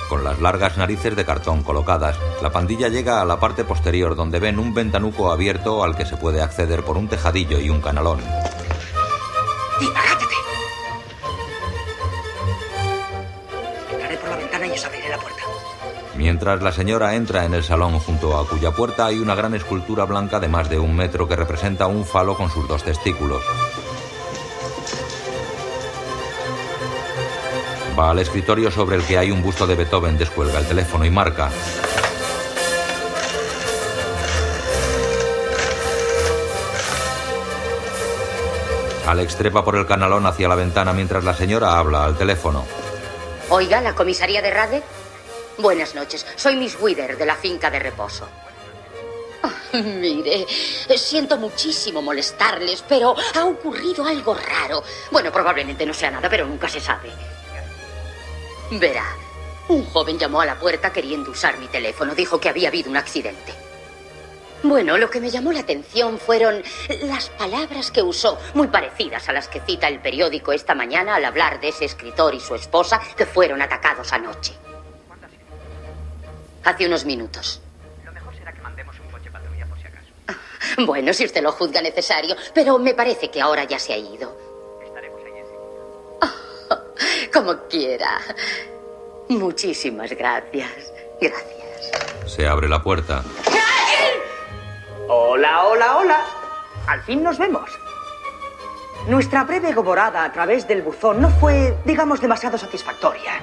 Con las largas narices de cartón colocadas, la pandilla llega a la parte posterior donde ven un ventanuco abierto al que se puede acceder por un tejadillo y un canalón. Mientras la señora entra en el salón junto a cuya puerta hay una gran escultura blanca de más de un metro que representa un falo con sus dos testículos. Va al escritorio sobre el que hay un busto de Beethoven, descuelga el teléfono y marca. Alex trepa por el canalón hacia la ventana mientras la señora habla al teléfono.
Oiga, ¿la comisaría de Rade? Buenas noches. Soy Miss Wither de la finca de reposo. Mire, siento muchísimo molestarles, pero ha ocurrido algo raro. Bueno, probablemente no sea nada, pero nunca se sabe. Verá, un joven llamó a la puerta queriendo usar mi teléfono. Dijo que había habido un accidente. Bueno, lo que me llamó la atención fueron las palabras que usó, muy parecidas a las que cita el periódico esta mañana al hablar de ese escritor y su esposa que fueron atacados anoche. Hace unos minutos.
Lo mejor será que mandemos un coche patrulla por si acaso.
Bueno, si usted lo juzga necesario, pero me parece que ahora ya se ha ido.
Estaremos ahí
Como quiera. Muchísimas gracias. Gracias.
Se abre la puerta.
Hola, hola, hola. Al fin nos vemos. Nuestra breve goborada a través del buzón no fue, digamos, demasiado satisfactoria.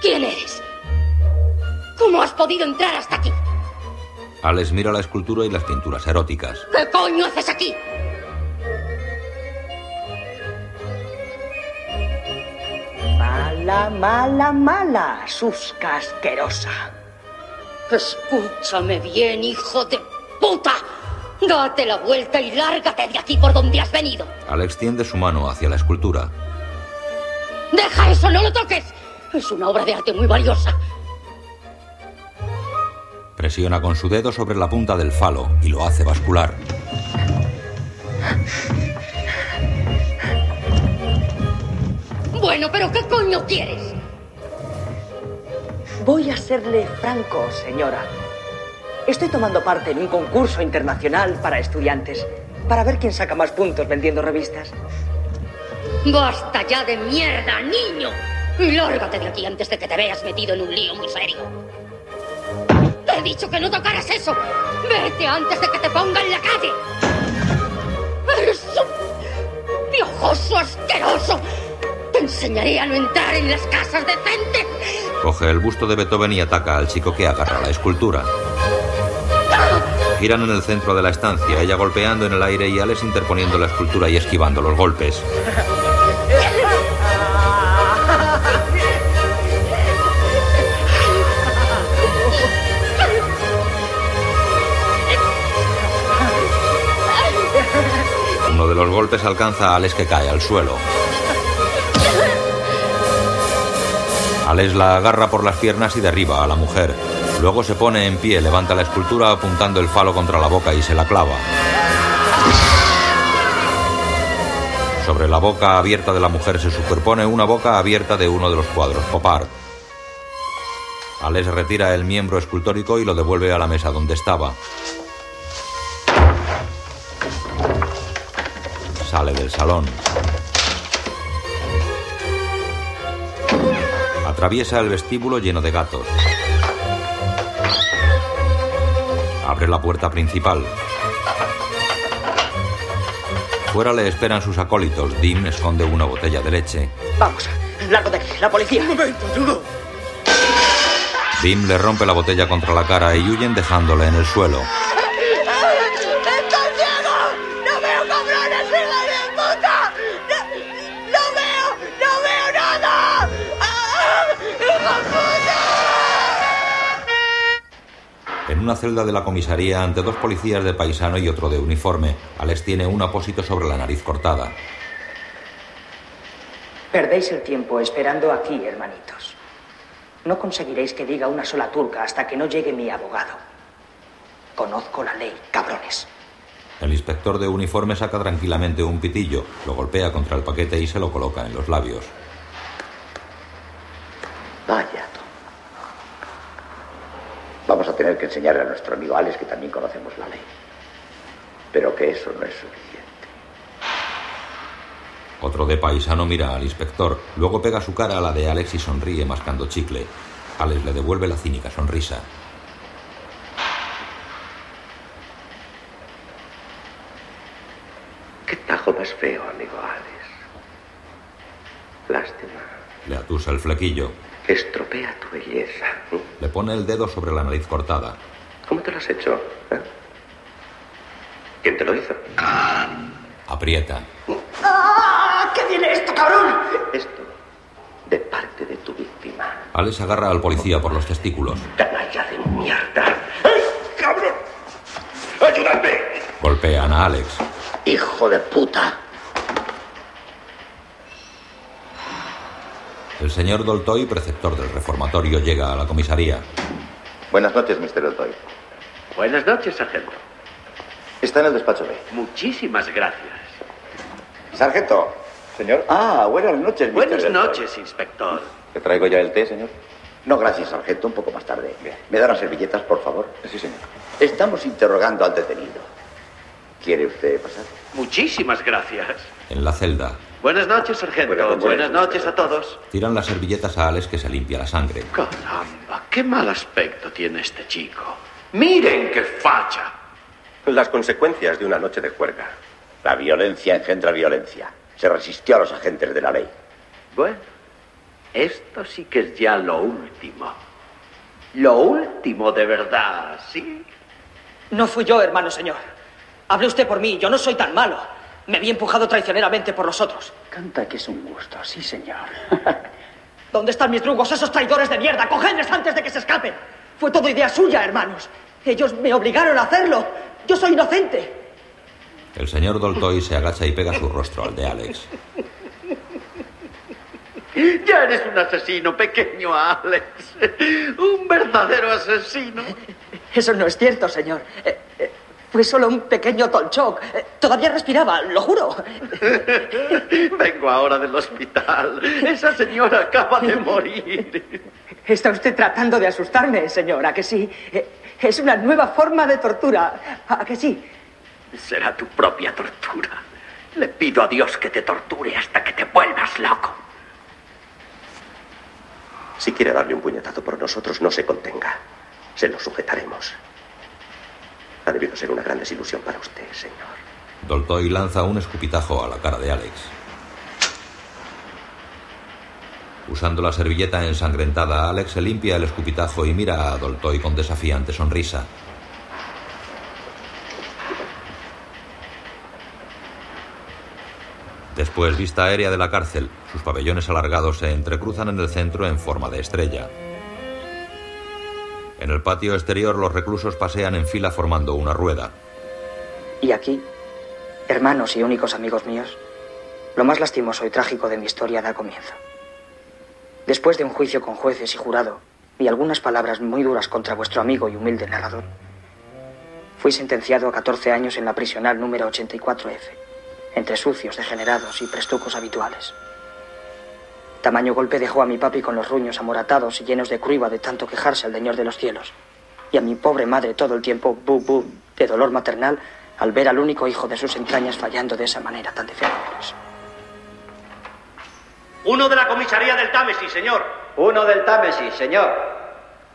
¿Quién eres? ¿Cómo has podido entrar hasta aquí?
Alex mira la escultura y las pinturas eróticas.
¿Qué coño haces aquí?
Mala, mala, mala, susca asquerosa.
Escúchame bien, hijo de puta. Date la vuelta y lárgate de aquí por donde has venido.
Alex tiende su mano hacia la escultura.
Deja eso, no lo toques. Es una obra de arte muy valiosa.
Presiona con su dedo sobre la punta del falo y lo hace bascular.
Bueno, pero ¿qué coño quieres?
Voy a serle franco, señora. Estoy tomando parte en un concurso internacional para estudiantes, para ver quién saca más puntos vendiendo revistas.
Basta ya de mierda, niño. Lárgate de aquí antes de que te veas metido en un lío muy serio. Te he dicho que no tocaras eso. Vete antes de que te ponga en la calle. Eres un asqueroso. Te enseñaré a no entrar en las casas decentes.
Coge el busto de Beethoven y ataca al chico que agarra la escultura. Giran en el centro de la estancia, ella golpeando en el aire y Alex interponiendo la escultura y esquivando los golpes. Los golpes alcanza a Alex que cae al suelo. Alex la agarra por las piernas y derriba a la mujer. Luego se pone en pie, levanta la escultura apuntando el falo contra la boca y se la clava. Sobre la boca abierta de la mujer se superpone una boca abierta de uno de los cuadros pop art. Alex retira el miembro escultórico y lo devuelve a la mesa donde estaba. Sale del salón. Atraviesa el vestíbulo lleno de gatos. Abre la puerta principal. Fuera le esperan sus acólitos. Dim esconde una botella de leche.
Vamos, largo de aquí, la policía.
Un momento, ayudo.
Dim le rompe la botella contra la cara y huyen dejándole en el suelo. En una celda de la comisaría, ante dos policías de paisano y otro de uniforme, Alex tiene un apósito sobre la nariz cortada.
Perdéis el tiempo esperando aquí, hermanitos. No conseguiréis que diga una sola turca hasta que no llegue mi abogado. Conozco la ley, cabrones.
El inspector de uniforme saca tranquilamente un pitillo, lo golpea contra el paquete y se lo coloca en los labios.
Vaya. Vamos a tener que enseñarle a nuestro amigo Alex que también conocemos la ley. Pero que eso no es suficiente.
Otro de paisano mira al inspector, luego pega su cara a la de Alex y sonríe mascando chicle. Alex le devuelve la cínica sonrisa.
Qué tajo más feo, amigo Alex. Lástima.
Le atusa el flequillo.
Estropea tu belleza.
Le pone el dedo sobre la nariz cortada.
¿Cómo te lo has hecho? eh? ¿Quién te lo hizo?
Aprieta.
¡Ah! ¿Qué viene esto, cabrón?
Esto, de parte de tu víctima.
Alex agarra al policía por los testículos.
Canalla de mierda.
¡Cabrón! ¡Ayúdame!
Golpean a Alex.
Hijo de puta.
El señor Doltoy, preceptor del reformatorio, llega a la comisaría.
Buenas noches, Mr. Otoy.
Buenas noches, sargento.
Está en el despacho B.
Muchísimas gracias.
Sargento. Señor. Ah, buenas noches, Mr.
Buenas noches, inspector.
¿Le traigo ya el té, señor?
No, gracias, sargento. Un poco más tarde. ¿Me da las servilletas, por favor?
Sí, señor.
Estamos interrogando al detenido. ¿Quiere usted pasar?
Muchísimas gracias.
En la celda,
Buenas noches, sargento.
Buenas noches.
Buenas noches a todos.
tiran las servilletas a Alex que se limpia la sangre.
Caramba, qué mal aspecto tiene este chico. Miren qué facha.
Las consecuencias de una noche de juerga.
La violencia engendra violencia. Se resistió a los agentes de la ley.
Bueno, esto sí que es ya lo último. Lo último de verdad, ¿sí?
No fui yo, hermano señor. Hable usted por mí, yo no soy tan malo. Me vi empujado traicioneramente por los otros.
Canta que es un gusto, sí, señor.
¿Dónde están mis drugos, esos traidores de mierda? ¡Cogedles antes de que se escapen! Fue todo idea suya, hermanos. Ellos me obligaron a hacerlo. Yo soy inocente.
El señor Doltoy se agacha y pega su rostro al de Alex.
Ya eres un asesino pequeño, Alex. Un verdadero asesino.
Eso no es cierto, señor. Fue solo un pequeño tolchoc. Eh, todavía respiraba, lo juro.
Vengo ahora del hospital. Esa señora acaba de morir.
Está usted tratando de asustarme, señora, que sí. Eh, Es una nueva forma de tortura, ¿a que sí?
Será tu propia tortura. Le pido a Dios que te torture hasta que te vuelvas loco.
Si quiere darle un puñetazo por nosotros, no se contenga. Se lo sujetaremos. Ha debido ser una gran desilusión para usted, señor.
Doltoy lanza un escupitajo a la cara de Alex. Usando la servilleta ensangrentada, Alex se limpia el escupitajo y mira a Doltoy con desafiante sonrisa. Después, vista aérea de la cárcel, sus pabellones alargados se entrecruzan en el centro en forma de estrella. En el patio exterior, los reclusos pasean en fila formando una rueda.
Y aquí, hermanos y únicos amigos míos, lo más lastimoso y trágico de mi historia da comienzo. Después de un juicio con jueces y jurado y algunas palabras muy duras contra vuestro amigo y humilde narrador, fui sentenciado a 14 años en la prisional número 84F, entre sucios, degenerados y prestucos habituales. Tamaño golpe dejó a mi papi con los ruños amoratados y llenos de cruiva de tanto quejarse al Señor de los cielos, y a mi pobre madre todo el tiempo bu bu de dolor maternal al ver al único hijo de sus entrañas fallando de esa manera tan defendibles.
Uno de la comisaría del Támesis, señor.
Uno del Támesis, señor.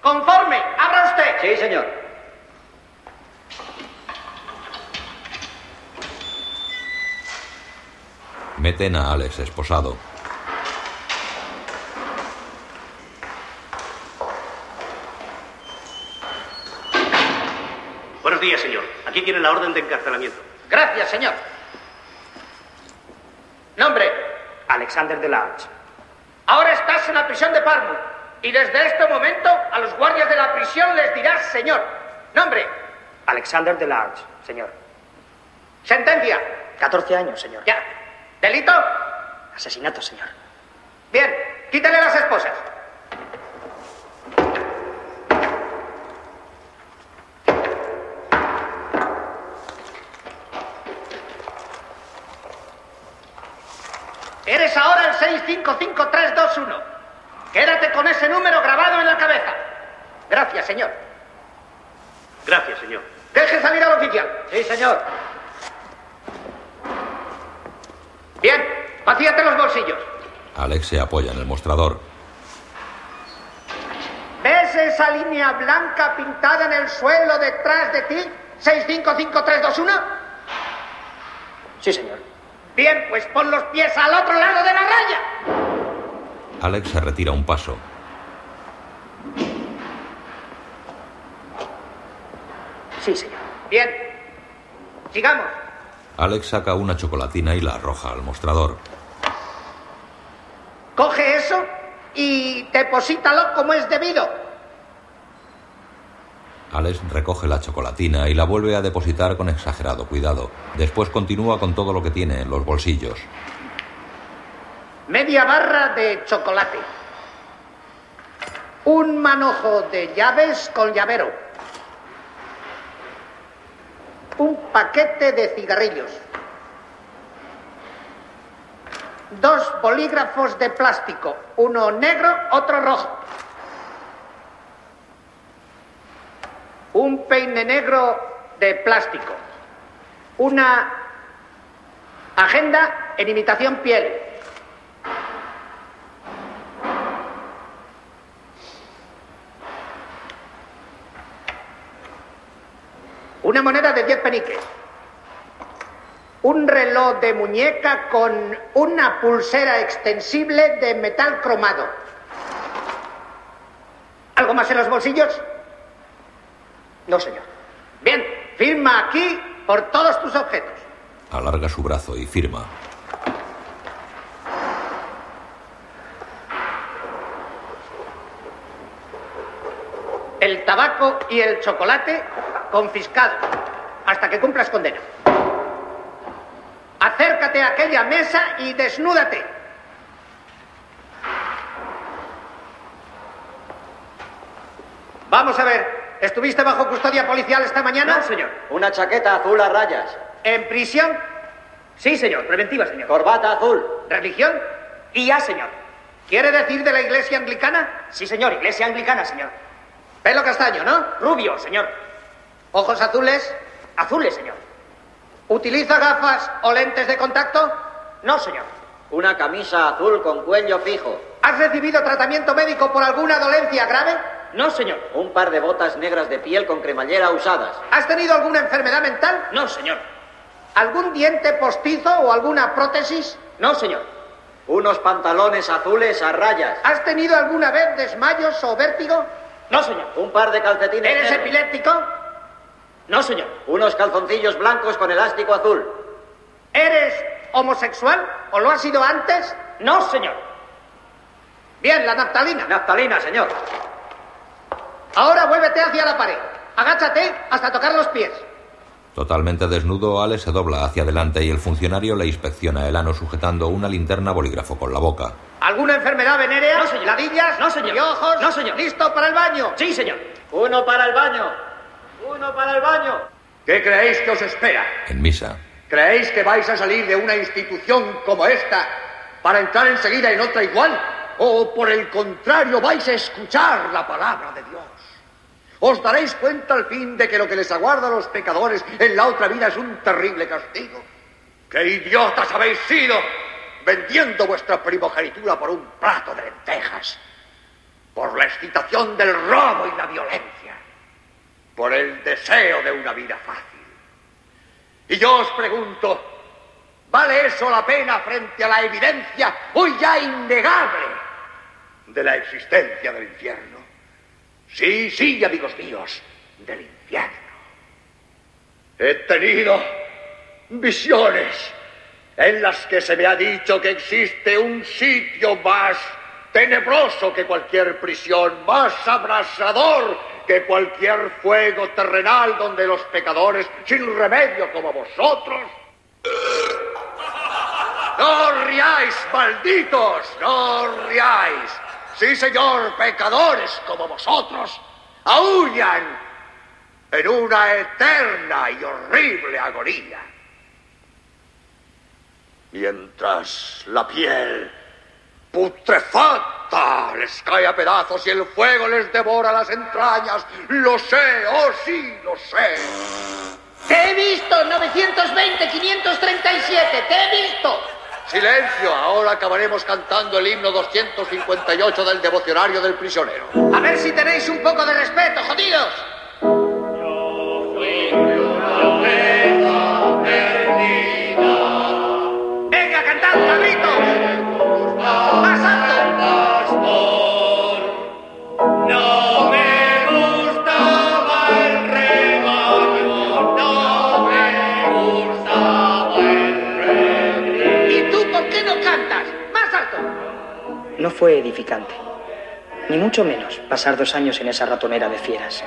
Conforme, abra usted.
Sí, señor.
Meten a Alex esposado.
Días, señor. Aquí tiene la orden de encarcelamiento.
Gracias, señor. Nombre. Alexander Delarge. Ahora estás en la prisión de Parma. Y desde este momento a los guardias de la prisión les dirás señor. Nombre. Alexander Delarge, señor. Sentencia.
14 años, señor.
Ya. ¿Delito?
Asesinato, señor.
Bien. Quítale las esposas. Eres ahora el 655321. Quédate con ese número grabado en la cabeza. Gracias, señor.
Gracias, señor.
Deje salir al oficial.
Sí, señor.
Bien, vacíate los bolsillos.
Alex se apoya en el mostrador.
¿Ves esa línea blanca pintada en el suelo detrás de ti? ¿655321?
Sí, señor.
Bien, pues pon los pies al otro lado de la raya.
Alex se retira un paso.
Sí, señor.
Bien. Sigamos.
Alex saca una chocolatina y la arroja al mostrador.
Coge eso y deposítalo como es debido.
Alex recoge la chocolatina y la vuelve a depositar con exagerado cuidado. Después continúa con todo lo que tiene en los bolsillos.
Media barra de chocolate. Un manojo de llaves con llavero. Un paquete de cigarrillos. Dos bolígrafos de plástico. Uno negro, otro rojo. Un peine negro de plástico. Una agenda en imitación piel. Una moneda de 10 peniques. Un reloj de muñeca con una pulsera extensible de metal cromado. ¿Algo más en los bolsillos?
No, señor.
Bien, firma aquí por todos tus objetos.
Alarga su brazo y firma.
El tabaco y el chocolate confiscados hasta que cumplas condena. Acércate a aquella mesa y desnúdate. Vamos a ver, ¿estuviste bajo custodia policial esta mañana?
No, señor. Una chaqueta azul a rayas.
¿En prisión? Sí, señor. Preventiva, señor.
Corbata azul.
¿Religión? Y ya, señor. ¿Quiere decir de la iglesia anglicana?
Sí, señor, iglesia anglicana, señor.
Pelo castaño, ¿no?
Rubio, señor.
¿Ojos azules?
Azules, señor.
¿Utiliza gafas o lentes de contacto?
No, señor.
Una camisa azul con cuello fijo.
¿Has recibido tratamiento médico por alguna dolencia grave?
No, señor.
Un par de botas negras de piel con cremallera usadas.
¿Has tenido alguna enfermedad mental?
No, señor.
¿Algún diente postizo o alguna prótesis?
No, señor.
Unos pantalones azules a rayas.
¿Has tenido alguna vez desmayos o vértigo?
No, señor.
Un par de calcetines.
¿Eres
negros.
epiléptico?
No, señor.
Unos calzoncillos blancos con elástico azul.
¿Eres homosexual o lo has sido antes?
No, señor.
Bien, la naftalina.
Naftalina, señor.
Ahora vuélvete hacia la pared. Agáchate hasta tocar los pies.
Totalmente desnudo, Alex se dobla hacia adelante y el funcionario le inspecciona el ano sujetando una linterna bolígrafo con la boca.
¿Alguna enfermedad venérea?
No, señor.
¿Ladillas?
No, señor.
ojos?
No, señor.
¿Listo para el baño?
Sí, señor.
Uno para el baño. Uno para el baño.
¿Qué creéis que os espera?
En misa.
¿Creéis que vais a salir de una institución como esta para entrar enseguida en otra igual? ¿O por el contrario vais a escuchar la palabra de Dios? ¿Os daréis cuenta al fin de que lo que les aguarda a los pecadores en la otra vida es un terrible castigo? ¡Qué idiotas habéis sido! Vendiendo vuestra primogenitura por un plato de lentejas. Por la excitación del robo y la violencia. Por el deseo de una vida fácil. Y yo os pregunto, ¿vale eso la pena frente a la evidencia hoy ya innegable de la existencia del infierno? Sí, sí, amigos míos, del infierno. He tenido visiones en las que se me ha dicho que existe un sitio más tenebroso que cualquier prisión, más abrasador que cualquier fuego terrenal donde los pecadores sin remedio como vosotros. No riáis, malditos, no riáis. Sí, señor, pecadores como vosotros aullan en una eterna y horrible agonía. Mientras la piel putrefacta les cae a pedazos y el fuego les devora las entrañas. Lo sé, oh sí, lo sé.
¡Te he visto! 920, 537, te he visto.
Silencio, ahora acabaremos cantando el himno 258 del devocionario del prisionero.
A ver si tenéis un poco de respeto, jodidos. Venga, cantad, cabritos.
No
fue edificante, ni mucho menos pasar dos años en esa ratonera de fieras,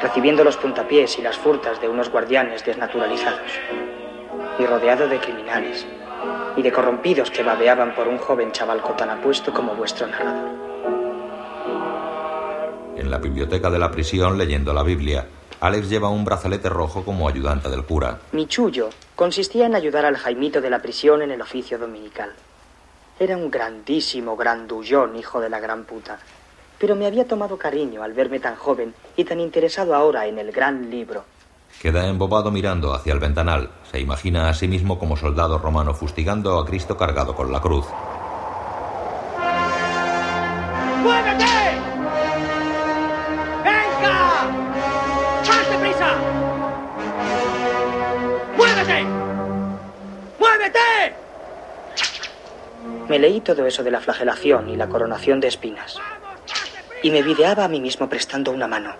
recibiendo los puntapiés y las furtas de unos guardianes desnaturalizados, y rodeado de criminales y de corrompidos que babeaban por un joven chavalco tan apuesto como vuestro narrador.
En la biblioteca de la prisión, leyendo la Biblia, Alex lleva un brazalete rojo como ayudante del cura.
Mi chullo consistía en ayudar al Jaimito de la prisión en el oficio dominical. Era un grandísimo grandullón, hijo de la gran puta. Pero me había tomado cariño al verme tan joven y tan interesado ahora en el gran libro.
Queda embobado mirando hacia el ventanal. Se imagina a sí mismo como soldado romano fustigando a Cristo cargado con la cruz.
¡Muévete!
Me leí todo eso de la flagelación y la coronación de espinas. Y me videaba a mí mismo prestando una mano,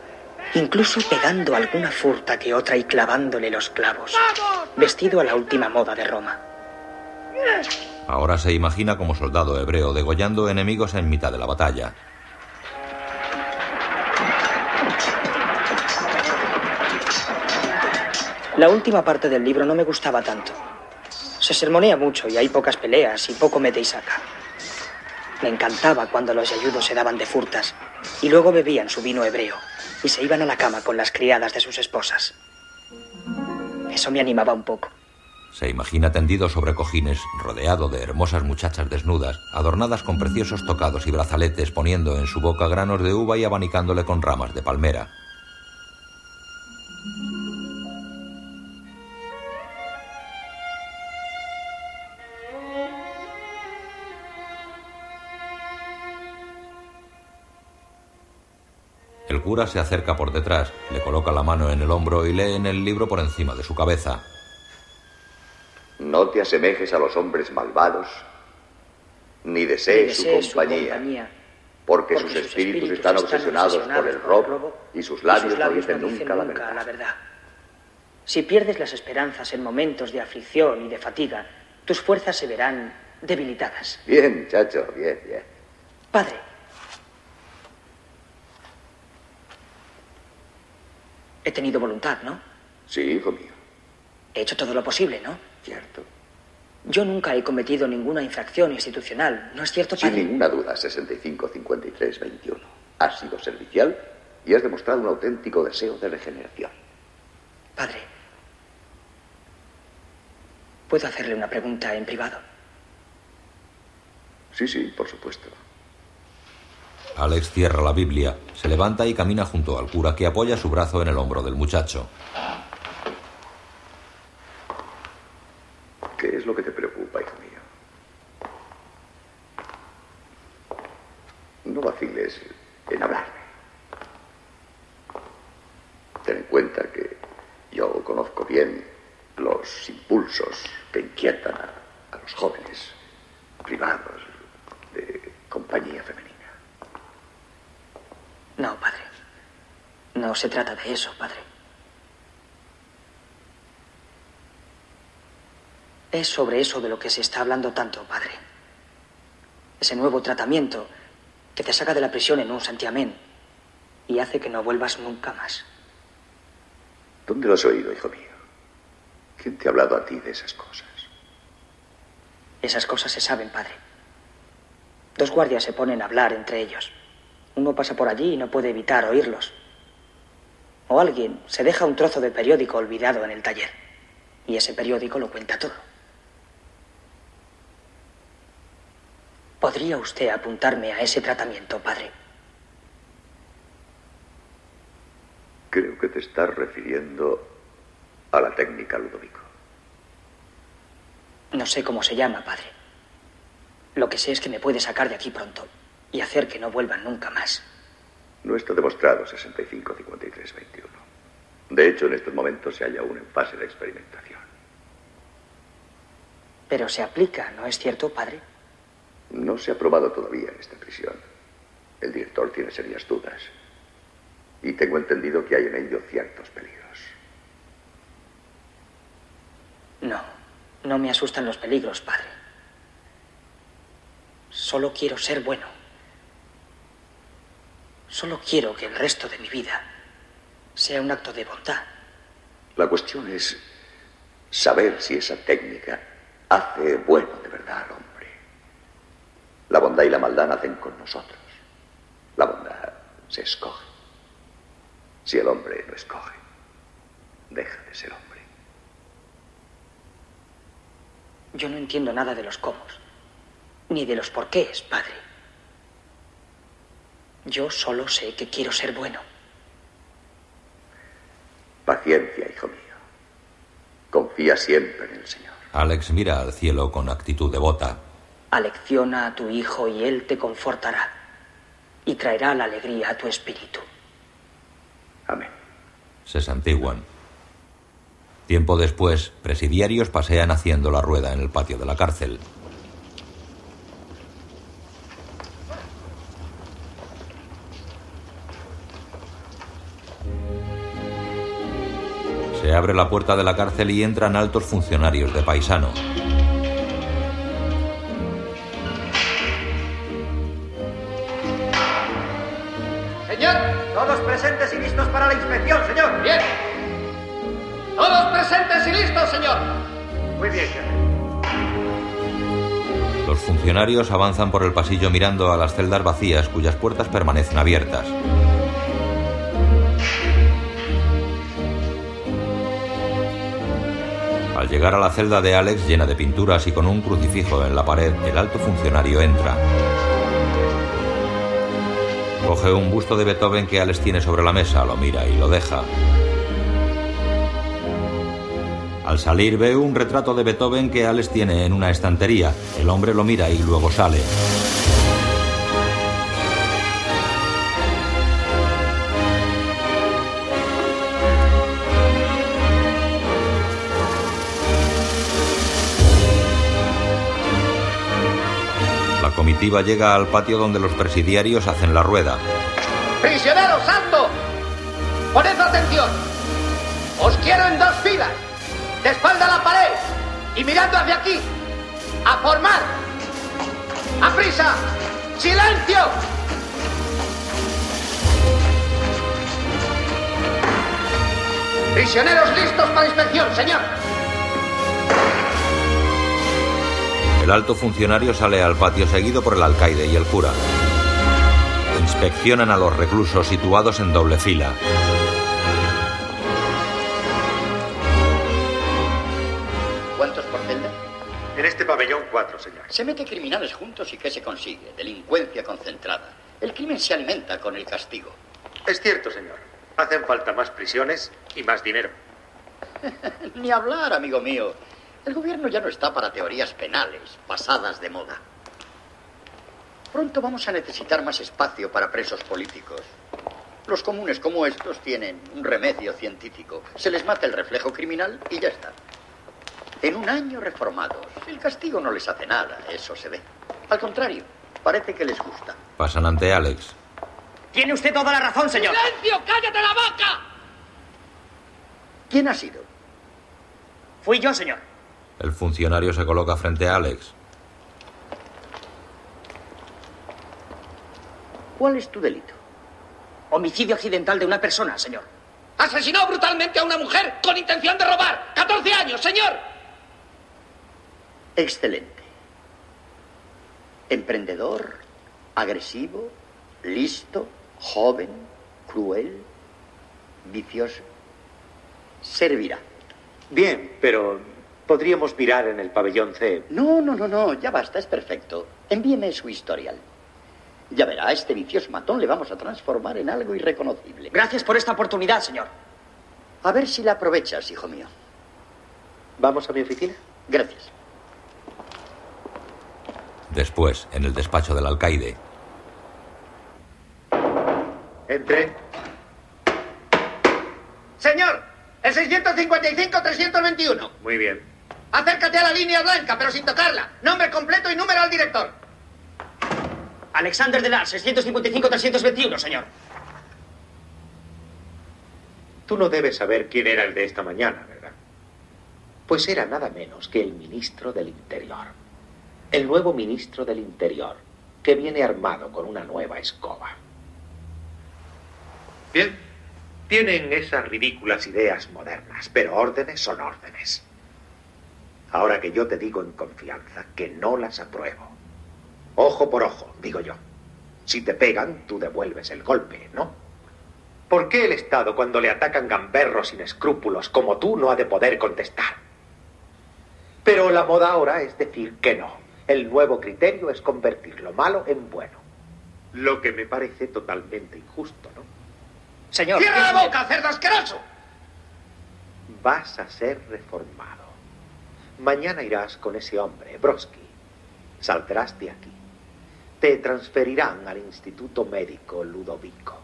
incluso pegando alguna furta que otra y clavándole los clavos, vestido a la última moda de Roma.
Ahora se imagina como soldado hebreo degollando enemigos en mitad de la batalla.
La última parte del libro no me gustaba tanto. Se sermonea mucho y hay pocas peleas y poco mete y saca. Me encantaba cuando los ayudos se daban de furtas y luego bebían su vino hebreo y se iban a la cama con las criadas de sus esposas. Eso me animaba un poco.
Se imagina tendido sobre cojines, rodeado de hermosas muchachas desnudas, adornadas con preciosos tocados y brazaletes, poniendo en su boca granos de uva y abanicándole con ramas de palmera. Cura se acerca por detrás, le coloca la mano en el hombro y lee en el libro por encima de su cabeza.
No te asemejes a los hombres malvados, ni desees, su, compañía, porque, sus, espíritus, están obsesionados, por el robo, y sus labios, no dicen nunca, la, verdad.
la verdad. Si pierdes las esperanzas en momentos de aflicción y de fatiga, tus fuerzas se verán debilitadas.
Bien, chacho, bien, bien.
Padre, he tenido voluntad, ¿no?
Sí, hijo mío.
He hecho todo lo posible, ¿no?
Cierto.
Yo nunca he cometido ninguna infracción institucional, ¿no es cierto,
Sin
padre?
ninguna duda, 65, 53, 21. Has sido servicial y has demostrado un auténtico deseo de regeneración.
Padre, ¿puedo hacerle una pregunta en privado?
Sí, sí, por supuesto.
Alex cierra la Biblia, se levanta y camina junto al cura que apoya su brazo en el hombro del muchacho.
¿Qué es lo que te preocupa, hijo mío? No vaciles en hablarme. Ten en cuenta que yo conozco bien los impulsos que inquietan a, a los jóvenes privados de compañía femenina.
No, padre. No se trata de eso, padre. Es sobre eso de lo que se está hablando tanto, padre. Ese nuevo tratamiento que te saca de la prisión en un santiamén y hace que no vuelvas nunca más.
¿Dónde lo has oído, hijo mío? ¿Quién te ha hablado a ti de esas cosas?
Esas cosas se saben, padre. Dos guardias se ponen a hablar entre ellos. Uno pasa por allí y no puede evitar oírlos. O alguien se deja un trozo de periódico olvidado en el taller. Y ese periódico lo cuenta todo. ¿Podría usted apuntarme a ese tratamiento, padre?
Creo que te estás refiriendo a la técnica Ludovico.
No sé cómo se llama, padre. Lo que sé es que me puede sacar de aquí pronto y hacer que no vuelvan nunca más.
No está demostrado 65, 53, 21. De hecho, en estos momentos se halla aún en fase de experimentación.
Pero se aplica, ¿no es cierto, padre?
No se ha probado todavía en esta prisión. El director tiene serias dudas. Y tengo entendido que hay en ello ciertos peligros.
No, no me asustan los peligros, padre. Solo quiero ser bueno. Solo quiero que el resto de mi vida sea un acto de bondad.
La cuestión es saber si esa técnica hace bueno de verdad al hombre. La bondad y la maldad nacen con nosotros. La bondad se escoge. Si el hombre no escoge, deja de ser hombre.
Yo no entiendo nada de los cómo, ni de los porqués, padre. Yo solo sé que quiero ser bueno.
Paciencia, hijo mío. Confía siempre en el Señor.
Alex mira al cielo con actitud devota.
Alecciona a tu hijo y él te confortará y traerá la alegría a tu espíritu.
Amén.
Se santiguan. Tiempo después, presidiarios pasean haciendo la rueda en el patio de la cárcel. Se abre la puerta de la cárcel y entran altos funcionarios de paisano.
Señor, todos presentes y listos para la inspección, señor.
Bien. Todos presentes y listos, señor.
Muy bien, jefe.
Los funcionarios avanzan por el pasillo mirando a las celdas vacías cuyas puertas permanecen abiertas. Al llegar a la celda de Alex llena de pinturas y con un crucifijo en la pared, el alto funcionario entra. Coge un busto de Beethoven que Alex tiene sobre la mesa, lo mira y lo deja. Al salir ve un retrato de Beethoven que Alex tiene en una estantería. El hombre lo mira y luego sale. Comitiva llega al patio donde los presidiarios hacen la rueda.
¡Prisioneros, alto! ¡Poned atención! Os quiero en dos filas, de espalda a la pared y mirando hacia aquí. ¡A formar! ¡A prisa! ¡Silencio! Prisioneros listos para inspección, señor.
El alto funcionario sale al patio seguido por el alcaide y el cura. Inspeccionan a los reclusos situados en doble fila.
¿Cuántos por celda?
En este pabellón, cuatro, señor.
Se mete criminales juntos y ¿qué se consigue? Delincuencia concentrada. El crimen se alimenta con el castigo.
Es cierto, señor. Hacen falta más prisiones y más dinero.
Ni hablar, amigo mío. El gobierno ya no está para teorías penales, pasadas de moda. Pronto vamos a necesitar más espacio para presos políticos. Los comunes como estos tienen un remedio científico. Se les mata el reflejo criminal y ya está. En un año reformados, el castigo no les hace nada, eso se ve. Al contrario, parece que les gusta.
Pasan ante Alex.
Tiene usted toda la razón, señor.
¡Silencio! ¡Cállate la boca!
¿Quién ha sido?
Fui yo, señor.
El funcionario se coloca frente a Alex.
¿Cuál es tu delito?
Homicidio accidental de una persona, señor.
Asesinó brutalmente a una mujer con intención de robar. ¡14 años, señor!
Excelente. Emprendedor, agresivo, listo, joven, cruel, vicioso. Servirá.
Bien, pero podríamos mirar en el pabellón C.
No, no, no, no, ya basta, es perfecto. Envíeme su historial. Ya verá, a este vicioso matón le vamos a transformar en algo irreconocible.
Gracias por esta oportunidad, señor.
A ver si la aprovechas, hijo mío.
¿Vamos a mi oficina?
Gracias.
Después, en el despacho del alcaide.
Entre.
Señor, el 655-321.
Muy bien.
Acércate a la línea blanca, pero sin tocarla. Nombre completo y número al director.
Alexander Delar, 655-321, señor.
Tú no debes saber quién era el de esta mañana, ¿verdad? Pues era nada menos que el ministro del Interior. El nuevo ministro del Interior, que viene armado con una nueva escoba. Bien, tienen esas ridículas ideas modernas, pero órdenes son órdenes. Ahora que yo te digo en confianza que no las apruebo. Ojo por ojo, digo yo. Si te pegan, tú devuelves el golpe, ¿no? ¿Por qué el Estado, cuando le atacan gamberros sin escrúpulos como tú, no ha de poder contestar? Pero la moda ahora es decir que no. El nuevo criterio es convertir lo malo en bueno. Lo que me parece totalmente injusto, ¿no?
Señor.
¡Cierra la boca, cerdo asqueroso!
Vas a ser reformado. Mañana irás con ese hombre, Broski. Saldrás de aquí. Te transferirán al Instituto Médico Ludovico.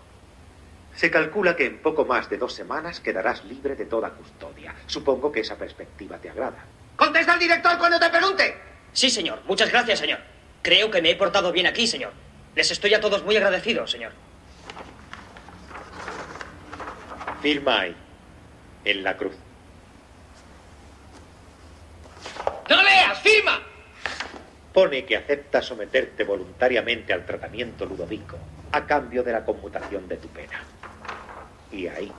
Se calcula que en poco más de dos semanas quedarás libre de toda custodia. Supongo que esa perspectiva te agrada.
Contesta al director cuando te pregunte.
Sí, señor. Muchas gracias, señor. Creo que me he portado bien aquí, señor. Les estoy a todos muy agradecido, señor.
Firma ahí, en la cruz.
¡No leas! ¡Firma!
Pone que acepta someterte voluntariamente al tratamiento ludovico a cambio de la conmutación de tu pena. Y ahí.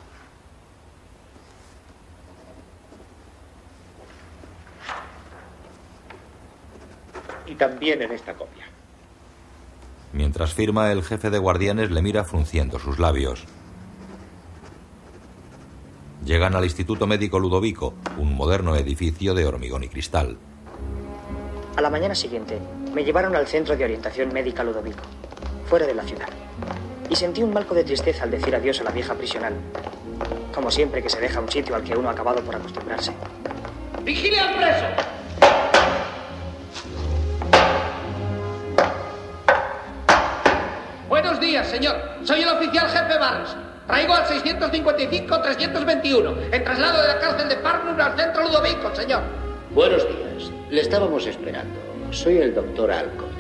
Y también en esta copia.
Mientras firma, el jefe de guardianes le mira frunciendo sus labios. Llegan al Instituto Médico Ludovico, un moderno edificio de hormigón y cristal.
A la mañana siguiente, me llevaron al centro de orientación médica Ludovico, fuera de la ciudad. Y sentí un malco de tristeza al decir adiós a la vieja prisional. Como siempre que se deja un sitio al que uno ha acabado por acostumbrarse.
¡Vigile al preso! Buenos días, señor. Soy el oficial jefe Barnes. Traigo al 655-321, en traslado de la cárcel de Parknum al centro Ludovico, señor.
Buenos días. Le estábamos esperando. Soy el doctor Alcott.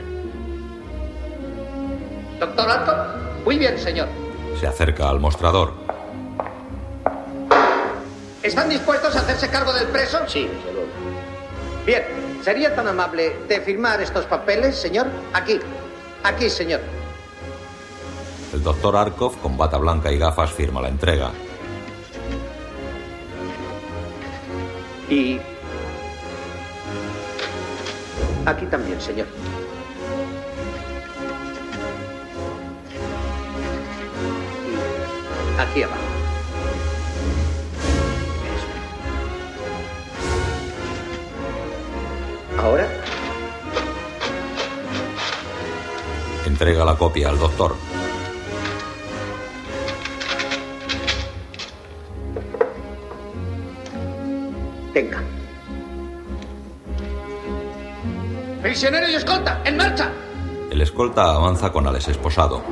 ¿Doctor Alcott? Muy bien, señor.
Se acerca al mostrador.
¿Están dispuestos a hacerse cargo del preso?
Sí, desde luego.
Bien. ¿Sería tan amable de firmar estos papeles, señor? Aquí. Aquí, señor.
El doctor Arkov, con bata blanca y gafas, firma la entrega.
Y... Aquí también, señor. Y aquí abajo. Ahora,
Entrega la copia al doctor.
Prisionero y escolta, en marcha.
El escolta avanza con Alex esposado.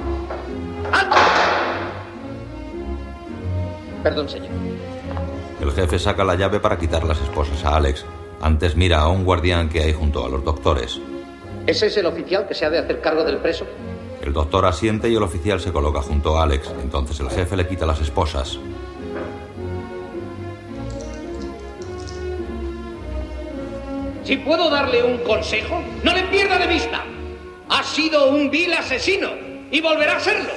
Perdón, señor.
El jefe saca la llave para quitar las esposas a Alex. Antes mira a un guardián que hay junto a los doctores.
¿Ese es el oficial que se ha de hacer cargo del preso?
El doctor asiente y el oficial se coloca junto a Alex. Entonces el jefe le quita las esposas.
Si puedo darle un consejo, no le pierda de vista. Ha sido un vil asesino y volverá a serlo.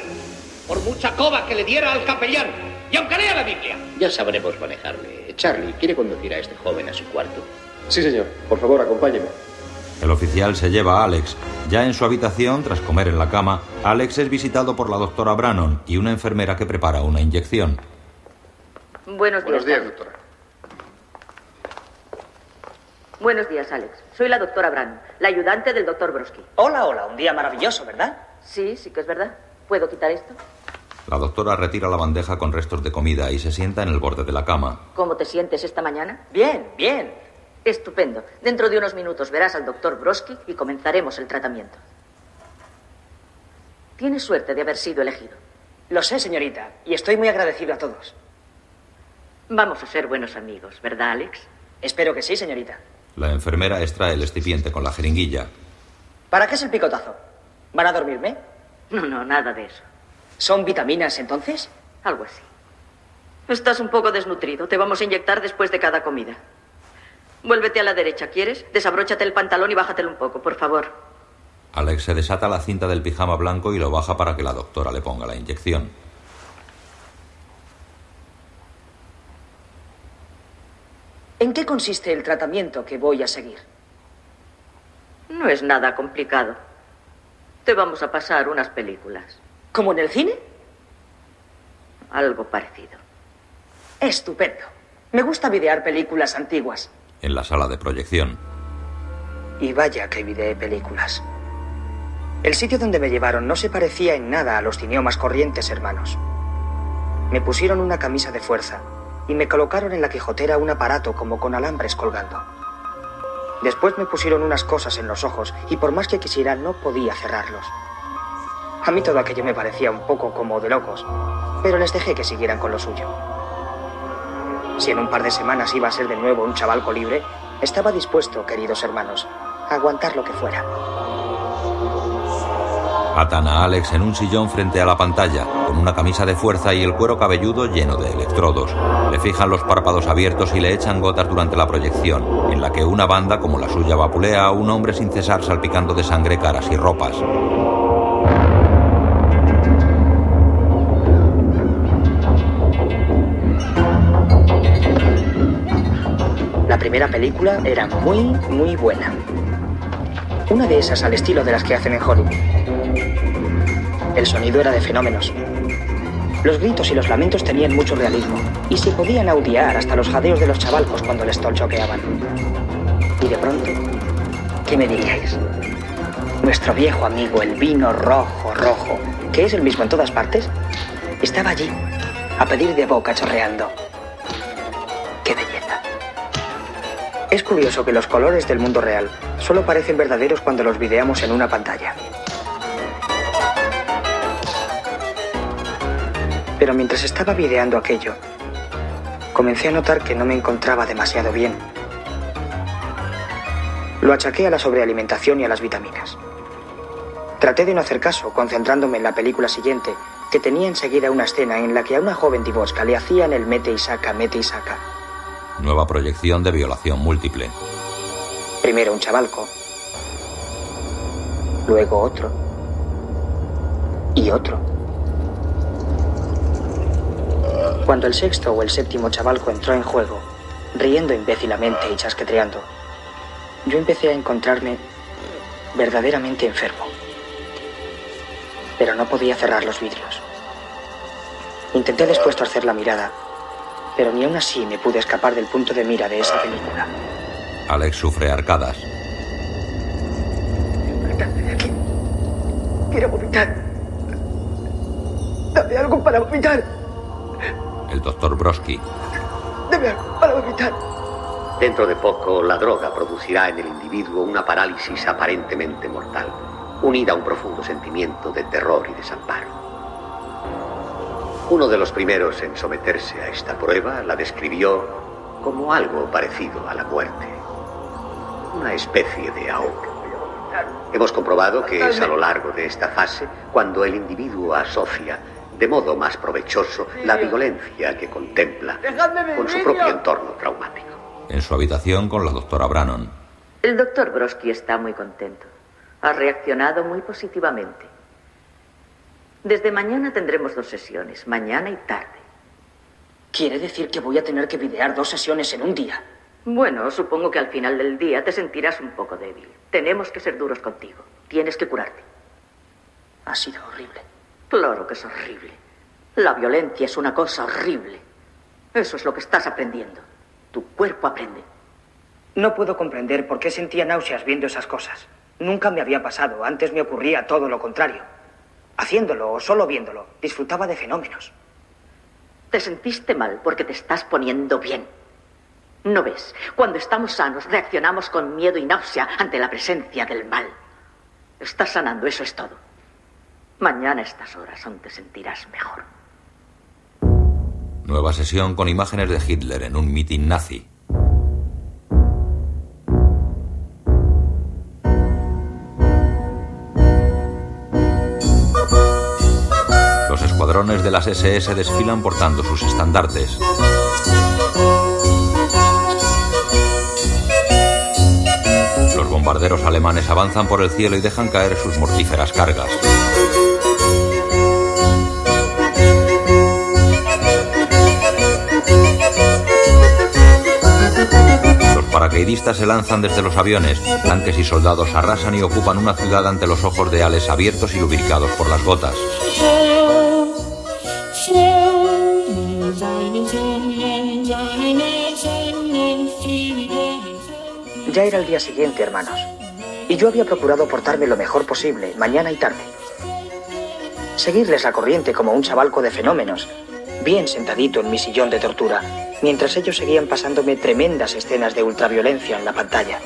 Por mucha coba que le diera al capellán y aunque lea la Biblia.
Ya sabremos manejarle. Charlie, ¿quiere conducir a este joven a su cuarto?
Sí, señor. Por favor, acompáñeme.
El oficial se lleva a Alex. Ya en su habitación, tras comer en la cama, Alex es visitado por la doctora Brannon y una enfermera que prepara una inyección.
Buenos días.
Buenos días, doctora.
Buenos días, Alex. Soy la doctora Brand, la ayudante del doctor Broski.
Hola, hola, un día maravilloso, ¿verdad?
Sí, sí que es verdad. ¿Puedo quitar esto?
La doctora retira la bandeja con restos de comida y se sienta en el borde de la cama.
¿Cómo te sientes esta mañana?
Bien, bien.
Estupendo. Dentro de unos minutos verás al doctor Broski y comenzaremos el tratamiento. Tienes suerte de haber sido elegido.
Lo sé, señorita, y estoy muy agradecido a todos.
Vamos a ser buenos amigos, ¿verdad, Alex?
Espero que sí, señorita.
La enfermera extrae el excipiente con la jeringuilla.
¿Para qué es el picotazo? ¿Van a dormirme?
No, no, nada de eso.
¿Son vitaminas entonces?
Algo así. Estás un poco desnutrido. Te vamos a inyectar después de cada comida. Vuélvete a la derecha, ¿quieres? Desabróchate el pantalón y bájatelo un poco, por favor.
Alex se desata la cinta del pijama blanco y lo baja para que la doctora le ponga la inyección.
¿En qué consiste el tratamiento que voy a seguir?
No es nada complicado. Te vamos a pasar unas películas.
¿Como en el cine?
Algo parecido.
Estupendo. Me gusta videar películas antiguas.
En la sala de proyección,
Y vaya que videé películas. El sitio donde me llevaron no se parecía en nada a los ciniomas corrientes, hermanos. Me pusieron una camisa de fuerza y me colocaron en la quijotera un aparato como con alambres colgando. Después me pusieron unas cosas en los ojos y por más que quisiera no podía cerrarlos. A mí todo aquello me parecía un poco como de locos, pero les dejé que siguieran con lo suyo. Si en un par de semanas iba a ser de nuevo un chavalco libre, estaba dispuesto, queridos hermanos, a aguantar lo que fuera.
Atan a Alex en un sillón frente a la pantalla, con una camisa de fuerza y el cuero cabelludo lleno de electrodos. Le fijan los párpados abiertos y le echan gotas durante la proyección, en la que una banda como la suya vapulea a un hombre sin cesar salpicando de sangre caras y ropas.
La primera película era muy, muy buena. Una de esas al estilo de las que hacen en Hollywood. El sonido era de fenómenos. Los gritos y los lamentos tenían mucho realismo y se podían audiar hasta los jadeos de los chavalcos cuando les tolchoqueaban. Y de pronto, ¿qué me diríais? Nuestro viejo amigo, el vino rojo, rojo, que es el mismo en todas partes, estaba allí, a pedir de boca chorreando. Es curioso que los colores del mundo real solo parecen verdaderos cuando los videamos en una pantalla. Pero mientras estaba videando aquello, comencé a notar que no me encontraba demasiado bien. Lo achaqué a la sobrealimentación y a las vitaminas. Traté de no hacer caso, concentrándome en la película siguiente, que tenía enseguida una escena en la que a una joven divosca le hacían el mete y saca, mete y saca.
Nueva proyección de violación múltiple.
Primero un chavalco, luego otro y otro. Cuando el sexto o el séptimo chavalco entró en juego, riendo imbécilamente y chasquetreando, yo empecé a encontrarme verdaderamente enfermo. Pero no podía cerrar los vidrios. Intenté después torcer la mirada, pero ni aún así me pude escapar del punto de mira de esa película.
Alex sufre arcadas.
Quiero vomitar. Dame algo para vomitar.
El doctor Broski.
Dame algo para vomitar.
Dentro de poco, la droga producirá en el individuo una parálisis aparentemente mortal, unida a un profundo sentimiento de terror y desamparo. Uno de los primeros en someterse a esta prueba la describió como algo parecido a la muerte, una especie de ahogo. Hemos comprobado que es a lo largo de esta fase cuando el individuo asocia de modo más provechoso la violencia que contempla con su propio entorno traumático.
En su habitación con la doctora Brannon.
El doctor Broski está muy contento. Ha reaccionado muy positivamente. Desde mañana tendremos dos sesiones, mañana y tarde.
¿Quiere decir que voy a tener que videar dos sesiones en un día?
Bueno, supongo que al final del día te sentirás un poco débil. Tenemos que ser duros contigo. Tienes que curarte.
Ha sido horrible.
Claro que es horrible. La violencia es una cosa horrible. Eso es lo que estás aprendiendo. Tu cuerpo aprende.
No puedo comprender por qué sentía náuseas viendo esas cosas. Nunca me había pasado. Antes me ocurría todo lo contrario. Haciéndolo o solo viéndolo, disfrutaba de fenómenos.
Te sentiste mal porque te estás poniendo bien. ¿No ves? Cuando estamos sanos, reaccionamos con miedo y náusea ante la presencia del mal. Estás sanando, eso es todo. Mañana a estas horas aún te sentirás mejor.
Nueva sesión con imágenes de Hitler en un mitin nazi. Escuadrones de las SS desfilan portando sus estandartes. Los bombarderos alemanes avanzan por el cielo y dejan caer sus mortíferas cargas. Los paracaidistas se lanzan desde los aviones. Tanques y soldados arrasan y ocupan una ciudad ante los ojos de Ales abiertos y lubricados por las gotas.
Ya era el día siguiente, hermanos. Y yo había procurado portarme lo mejor posible, mañana y tarde. Seguirles la corriente como un chavalco de fenómenos, bien sentadito en mi sillón de tortura, mientras ellos seguían pasándome tremendas escenas de ultraviolencia en la pantalla.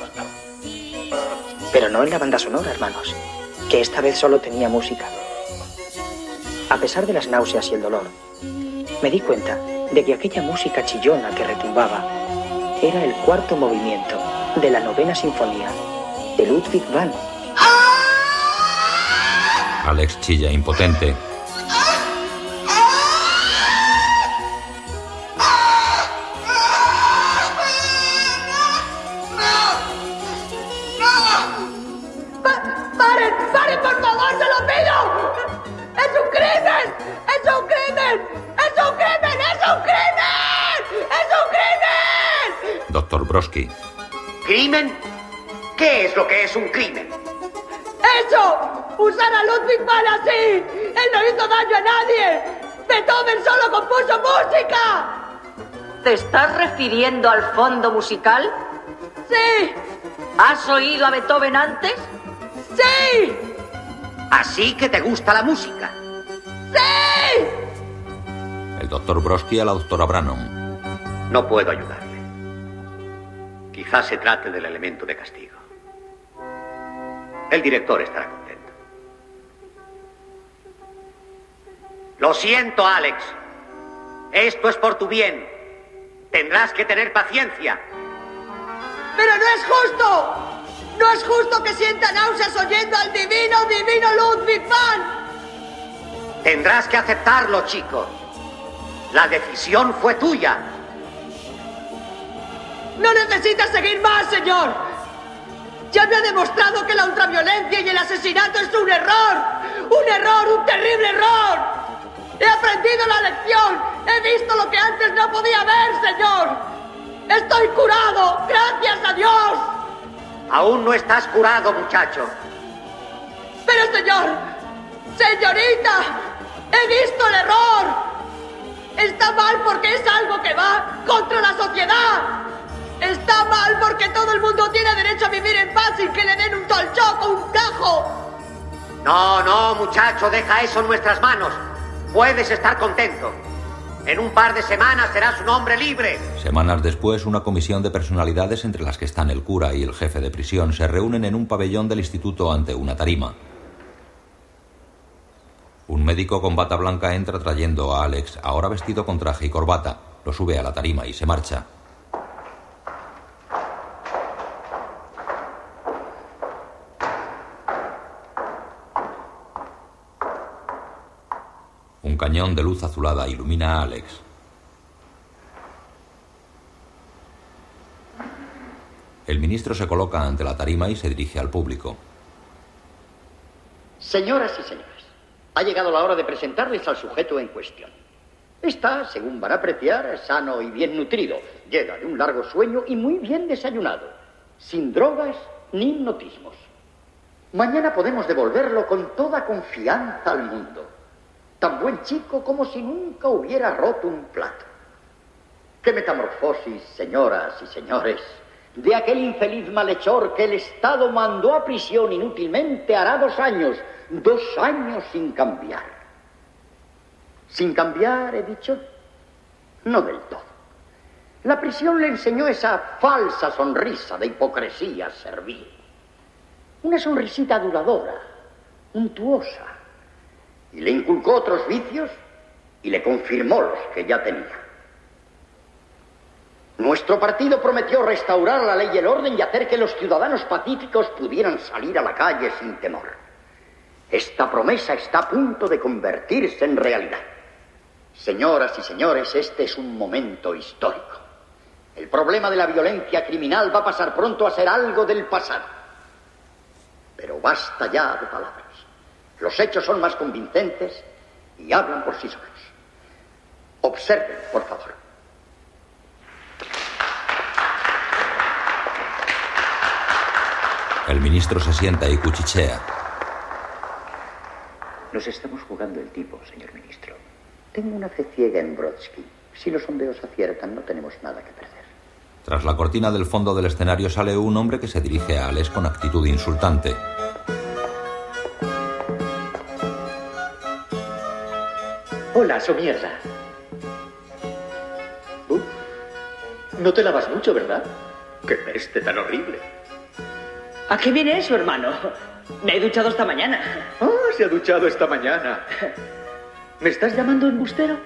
Pero no en la banda sonora, hermanos, que esta vez solo tenía música. A pesar de las náuseas y el dolor, me di cuenta de que aquella música chillona que retumbaba era el cuarto movimiento de la novena sinfonía de Ludwig van.
Alex chilla impotente.
Es un crimen? ¡Eso! ¡Usar a Ludwig van así! ¡Él no hizo daño a nadie! ¡Beethoven solo compuso música!
¿Te estás refiriendo al fondo musical?
¡Sí!
¿Has oído a Beethoven antes?
¡Sí!
Así que te gusta la música.
¡Sí!
El doctor Broski a la doctora Brannon.
No puedo ayudarle. Quizás se trate del elemento de castigo. El director estará contento. Lo siento, Alex. Esto es por tu bien. Tendrás que tener paciencia.
¡Pero no es justo! ¡No es justo que sienta náuseas oyendo al divino, divino Ludwig van!
Tendrás que aceptarlo, chico. La decisión fue tuya.
¡No necesitas seguir más, señor! Ya me ha demostrado que la ultraviolencia y el asesinato es un error. ¡Un error, un terrible error! ¡He aprendido la lección! ¡He visto lo que antes no podía ver, señor! ¡Estoy curado! ¡Gracias a Dios!
Aún no estás curado, muchacho.
Pero, señor, señorita, he visto el error. Está mal porque es algo que va contra la sociedad. Está mal porque todo el mundo tiene derecho a vivir en paz sin que le den un tolchoc o un tajo.
No, no, muchacho, deja eso en nuestras manos. Puedes estar contento. En un par de semanas serás un hombre libre.
Semanas después, una comisión de personalidades, entre las que están el cura y el jefe de prisión, se reúnen en un pabellón del instituto ante una tarima. Un médico con bata blanca entra trayendo a Alex, ahora vestido con traje y corbata. Lo sube a la tarima y se marcha. Un cañón de luz azulada ilumina a Alex. El ministro se coloca ante la tarima y se dirige al público.
Señoras y señores, ha llegado la hora de presentarles al sujeto en cuestión. Está, según van a apreciar, sano y bien nutrido. Llega de un largo sueño y muy bien desayunado. Sin drogas ni hipnotismos. Mañana podemos devolverlo con toda confianza al mundo. Tan buen chico como si nunca hubiera roto un plato. ¡Qué metamorfosis, señoras y señores! De aquel infeliz malhechor que el Estado mandó a prisión inútilmente hará dos años. Dos años sin cambiar. Sin cambiar, he dicho. No del todo. La prisión le enseñó esa falsa sonrisa de hipocresía servil. Una sonrisita duradora, untuosa. Y le inculcó otros vicios y le confirmó los que ya tenía. Nuestro partido prometió restaurar la ley y el orden y hacer que los ciudadanos pacíficos pudieran salir a la calle sin temor. Esta promesa está a punto de convertirse en realidad. Señoras y señores, este es un momento histórico. El problema de la violencia criminal va a pasar pronto a ser algo del pasado. Pero basta ya de palabras. Los hechos son más convincentes y hablan por sí solos. Observen, por favor.
El ministro se sienta y cuchichea.
Nos estamos jugando el tipo, señor ministro. Tengo una fe ciega en Brodsky. Si los sondeos aciertan, no tenemos nada que perder.
Tras la cortina del fondo del escenario sale un hombre que se dirige a Alex con actitud insultante.
Hola, so mierda. Uh, no te lavas mucho, ¿verdad?
¡Qué peste tan horrible!
¿A qué viene eso, hermano? Me he duchado esta mañana.
¡Ah, se ha duchado esta mañana!
¿Me estás llamando embustero?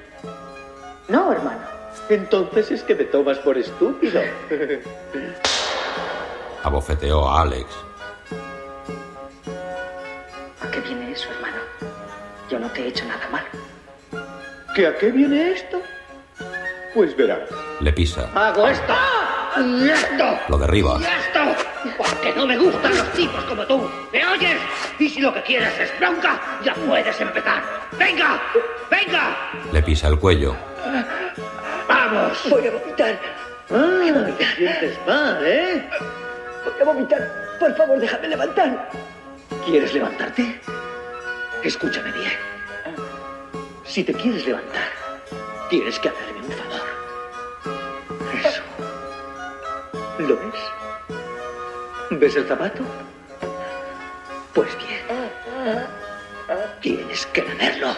No, hermano.
Entonces es que me tomas por estúpido.
Abofeteó a Alex.
¿A qué viene eso, hermano? Yo no te he hecho nada malo.
¿Que a qué viene esto? Pues verás.
Le pisa.
Hago esto. Y esto.
Lo derriba.
Y esto. Porque no me gustan los tipos como tú. ¿Me oyes? Y si lo que quieres es bronca, ya puedes empezar. ¡Venga! ¡Venga!
Le pisa el cuello.
¡Vamos!
Voy a vomitar. Ah, te sientes mal, ¿eh?
Voy a vomitar. Por favor, déjame levantar.
¿Quieres levantarte?
Escúchame bien.
Si te quieres levantar, tienes que hacerme un favor. Eso. ¿Lo ves? ¿Ves el zapato? Pues bien. Tienes que lamerlo.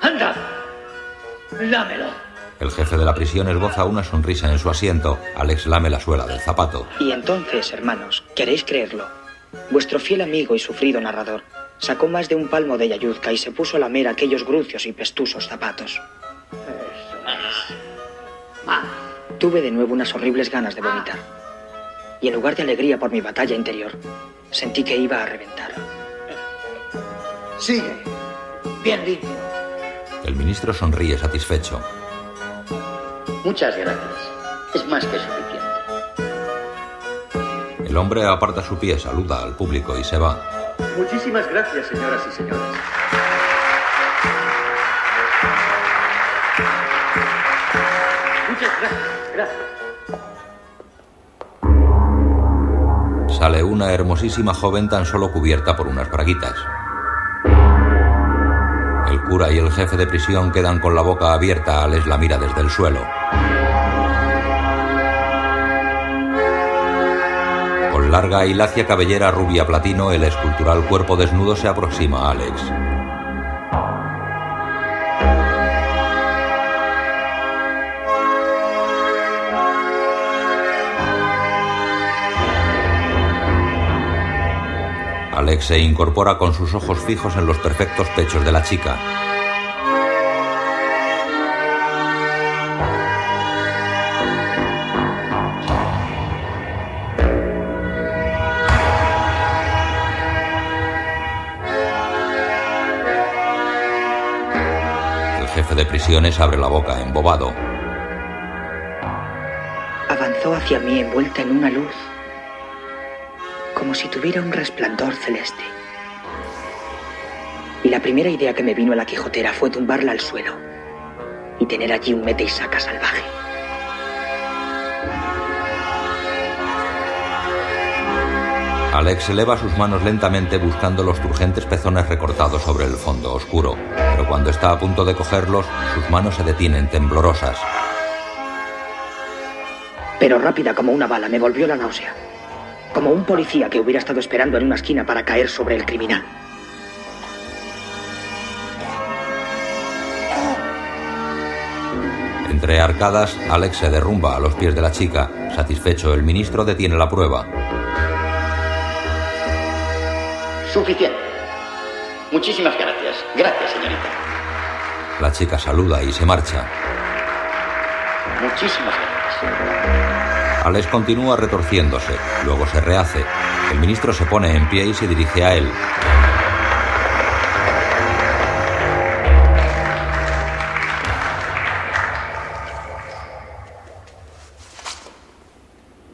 ¡Anda! ¡Lámelo!
El jefe de la prisión esboza una sonrisa en su asiento. Alex lame la suela del zapato.
Y entonces, hermanos, ¿queréis creerlo? Vuestro fiel amigo y sufrido narrador sacó más de un palmo de yayuzca y se puso a lamer aquellos grucios y pestusos zapatos. Tuve de nuevo unas horribles ganas de vomitar. Y en lugar de alegría por mi batalla interior, sentí que iba a reventar.
Sigue. Bien limpio.
El ministro sonríe satisfecho.
Muchas gracias. Es más que suficiente.
El hombre aparta su pie, saluda al público y se va.
Muchísimas gracias, señoras y señores. Muchas gracias. Gracias.
Sale una hermosísima joven tan solo cubierta por unas braguitas. El cura y el jefe de prisión quedan con la boca abierta. Alex la mira desde el suelo. Larga y lacia cabellera rubia platino, el escultural cuerpo desnudo se aproxima a Alex. Alex se incorpora con sus ojos fijos en los perfectos pechos de la chica. Abre la boca embobado.
Avanzó hacia mí envuelta en una luz, como si tuviera un resplandor celeste. Y la primera idea que me vino a la Quijotera fue tumbarla al suelo y tener allí un mete y saca salvaje.
Alex eleva sus manos lentamente buscando los turgentes pezones recortados sobre el fondo oscuro, pero cuando está a punto de cogerlos, sus manos se detienen temblorosas.
Pero rápida como una bala me volvió la náusea. Como un policía que hubiera estado esperando en una esquina para caer sobre el criminal.
Entre arcadas, Alex se derrumba a los pies de la chica. Satisfecho, el ministro detiene la prueba.
Suficiente. Muchísimas gracias. Gracias, señorita.
La chica saluda y se marcha.
Muchísimas gracias.
Alex continúa retorciéndose, luego se rehace. El ministro se pone en pie y se dirige a él.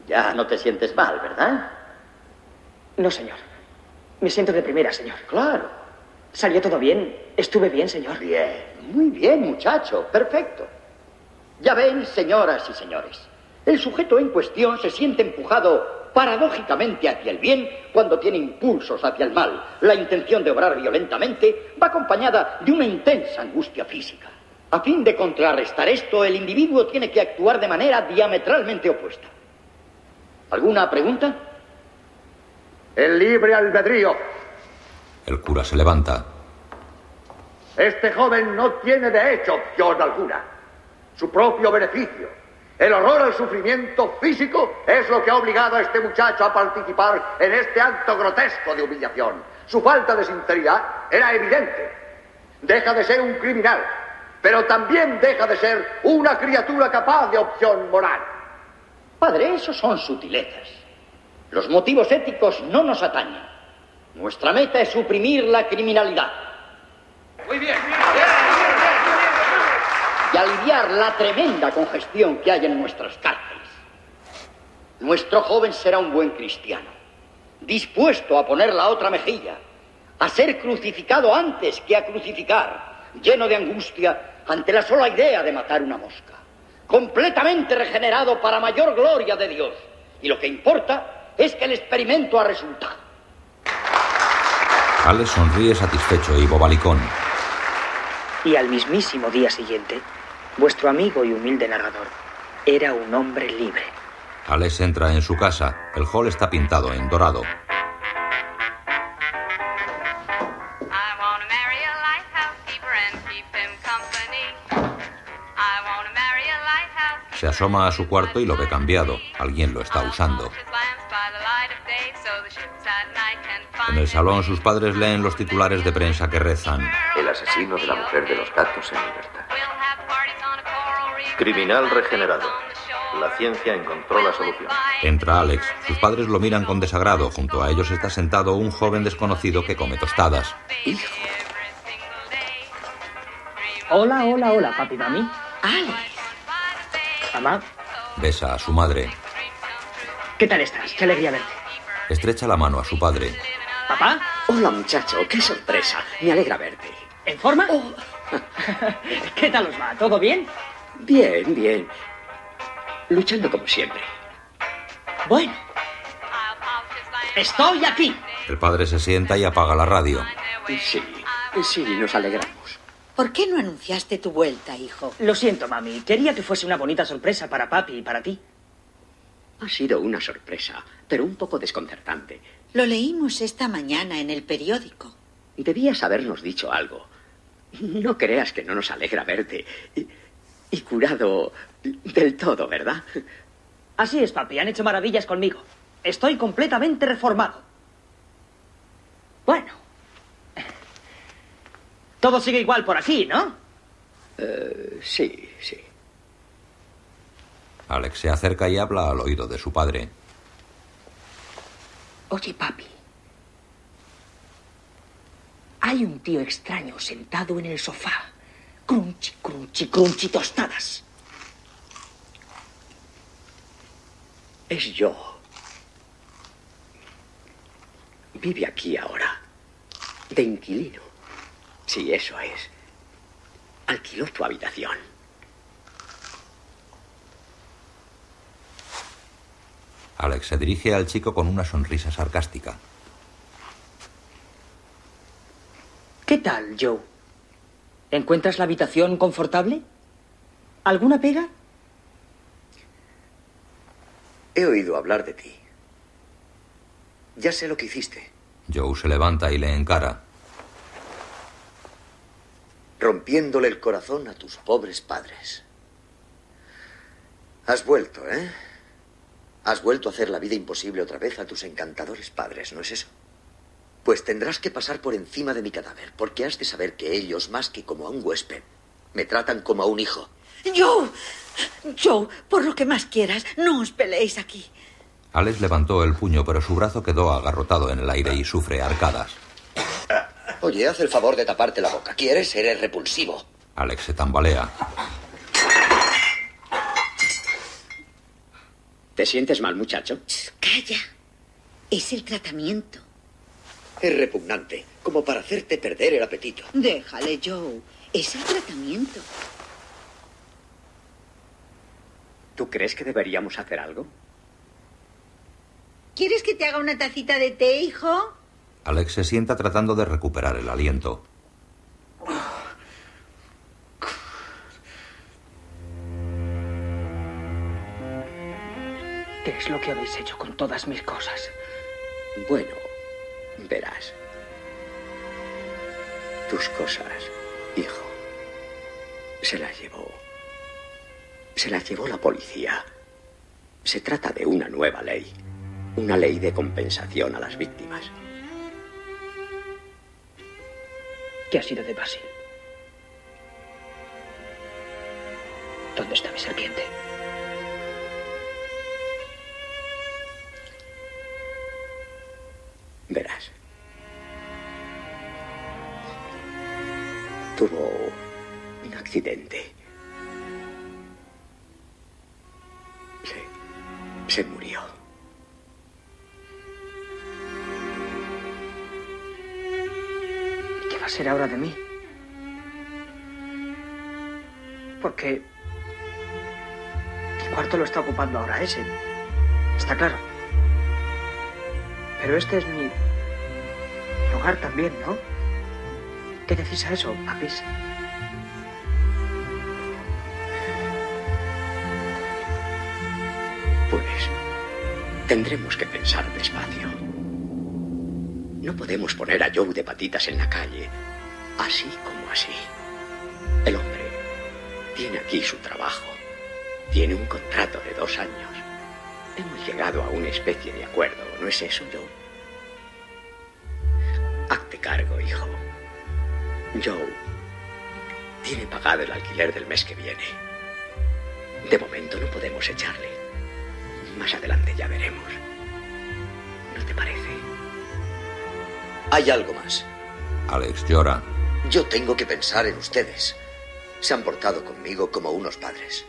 Ya no te sientes mal, ¿verdad?
No, señor. Me siento de primera, señor.
Claro.
¿Salió todo bien? ¿Estuve bien, señor?
Bien, muy bien, muchacho. Perfecto. Ya ven, señoras y señores, el sujeto en cuestión se siente empujado paradójicamente hacia el bien cuando tiene impulsos hacia el mal. La intención de obrar violentamente va acompañada de una intensa angustia física. A fin de contrarrestar esto, el individuo tiene que actuar de manera diametralmente opuesta. ¿Alguna pregunta?
El libre albedrío.
El cura se levanta.
Este joven no tiene de hecho opción alguna. Su propio beneficio, el horror al sufrimiento físico es lo que ha obligado a este muchacho a participar en este acto grotesco de humillación. Su falta de sinceridad era evidente. Deja de ser un criminal, pero también deja de ser una criatura capaz de opción moral.
Padre, eso son sutilezas. Los motivos éticos no nos atañen. Nuestra meta es suprimir la criminalidad.
Muy bien.
Y aliviar la tremenda congestión que hay en nuestras cárceles. Nuestro joven será un buen cristiano, dispuesto a poner la otra mejilla, a ser crucificado antes que a crucificar, lleno de angustia ante la sola idea de matar una mosca, completamente regenerado para mayor gloria de Dios. Y lo que importa es que el experimento ha resultado.
Alex sonríe satisfecho y bobalicón.
Y al mismísimo día siguiente, vuestro amigo y humilde narrador era un hombre libre.
Alex entra en su casa. El hall está pintado en dorado. Se asoma a su cuarto y lo ve cambiado. Alguien lo está usando. En el salón sus padres leen los titulares de prensa que rezan.
El asesino de la mujer de los gatos en libertad.
Criminal regenerado. La ciencia encontró la solución.
Entra Alex. Sus padres lo miran con desagrado. Junto a ellos está sentado un joven desconocido que come tostadas.
Hola, hola, hola, papi, mami.
Alex.
Mamá,
Besa a su madre.
¿qué tal estás? Qué alegría verte.
Estrecha la mano a su padre.
¿Papá?
Hola, muchacho. Qué sorpresa. Me alegra verte.
¿En forma? ¿Qué tal os va? ¿Todo bien?
Bien, bien. Luchando como siempre.
Bueno. Estoy aquí.
El padre se sienta y apaga la radio.
Sí, sí, nos alegramos.
¿Por qué no anunciaste tu vuelta, hijo?
Lo siento, mami. Quería que fuese una bonita sorpresa para papi y para ti.
Ha sido una sorpresa, pero un poco desconcertante.
Lo leímos esta mañana en el periódico.
Debías habernos dicho algo. No creas que no nos alegra verte. Y, y curado del todo, ¿verdad?
Así es, papi. Han hecho maravillas conmigo. Estoy completamente reformado. Bueno. Todo sigue igual por aquí, ¿no?
Eh, sí, sí.
Alex se acerca y habla al oído de su padre.
Oye, papi. Hay un tío extraño sentado en el sofá. Crunchy, crunchy, crunchy tostadas.
Es yo. Vive aquí ahora. De inquilino. Sí, eso es. Alquiló tu habitación.
Alex se dirige al chico con una sonrisa sarcástica.
¿Qué tal, Joe? ¿Encuentras la habitación confortable? ¿Alguna pega?
He oído hablar de ti. Ya sé lo que hiciste.
Joe se levanta y le encara.
Rompiéndole el corazón a tus pobres padres. Has vuelto, ¿eh? Has vuelto a hacer la vida imposible otra vez a tus encantadores padres, ¿no es eso? Pues tendrás que pasar por encima de mi cadáver, porque has de saber que ellos, más que como a un huésped, me tratan como a un hijo.
Joe, Joe, por lo que más quieras, no os peleéis aquí.
Alex levantó el puño, pero su brazo quedó agarrotado en el aire y sufre arcadas.
Oye, haz el favor de taparte la boca. ¿Quieres? Eres repulsivo.
Alex se tambalea.
¿Te sientes mal, muchacho?
Calla. Es el tratamiento.
Es repugnante, como para hacerte perder el apetito.
Déjale, Joe. Es el tratamiento.
¿Tú crees que deberíamos hacer algo?
¿Quieres que te haga una tacita de té, hijo?
Alex se sienta tratando de recuperar el aliento.
¿Qué es lo que habéis hecho con todas mis cosas?
Bueno, verás. Tus cosas, hijo, se las llevó. Se las llevó la policía. Se trata de una nueva ley. Una ley de compensación a las víctimas.
¿Qué ha sido de Basil? ¿Dónde está mi serpiente?
Verás. Tuvo un accidente. Se, se murió.
va a ser ahora de mí? Porque el cuarto lo está ocupando ahora ese. Está claro. Pero este es mi hogar también, ¿no? ¿Qué decís a eso, papis?
Pues tendremos que pensar despacio. No podemos poner a Joe de patitas en la calle, así como así. El hombre tiene aquí su trabajo. Tiene un contrato de dos años. Hemos llegado a una especie de acuerdo, ¿no es eso, Joe? Hazte cargo, hijo. Joe tiene pagado el alquiler del mes que viene. De momento no podemos echarle. Más adelante ya veremos. ¿No te parece?
Hay algo más.
Alex llora.
Yo tengo que pensar en ustedes. Se han portado conmigo como unos padres.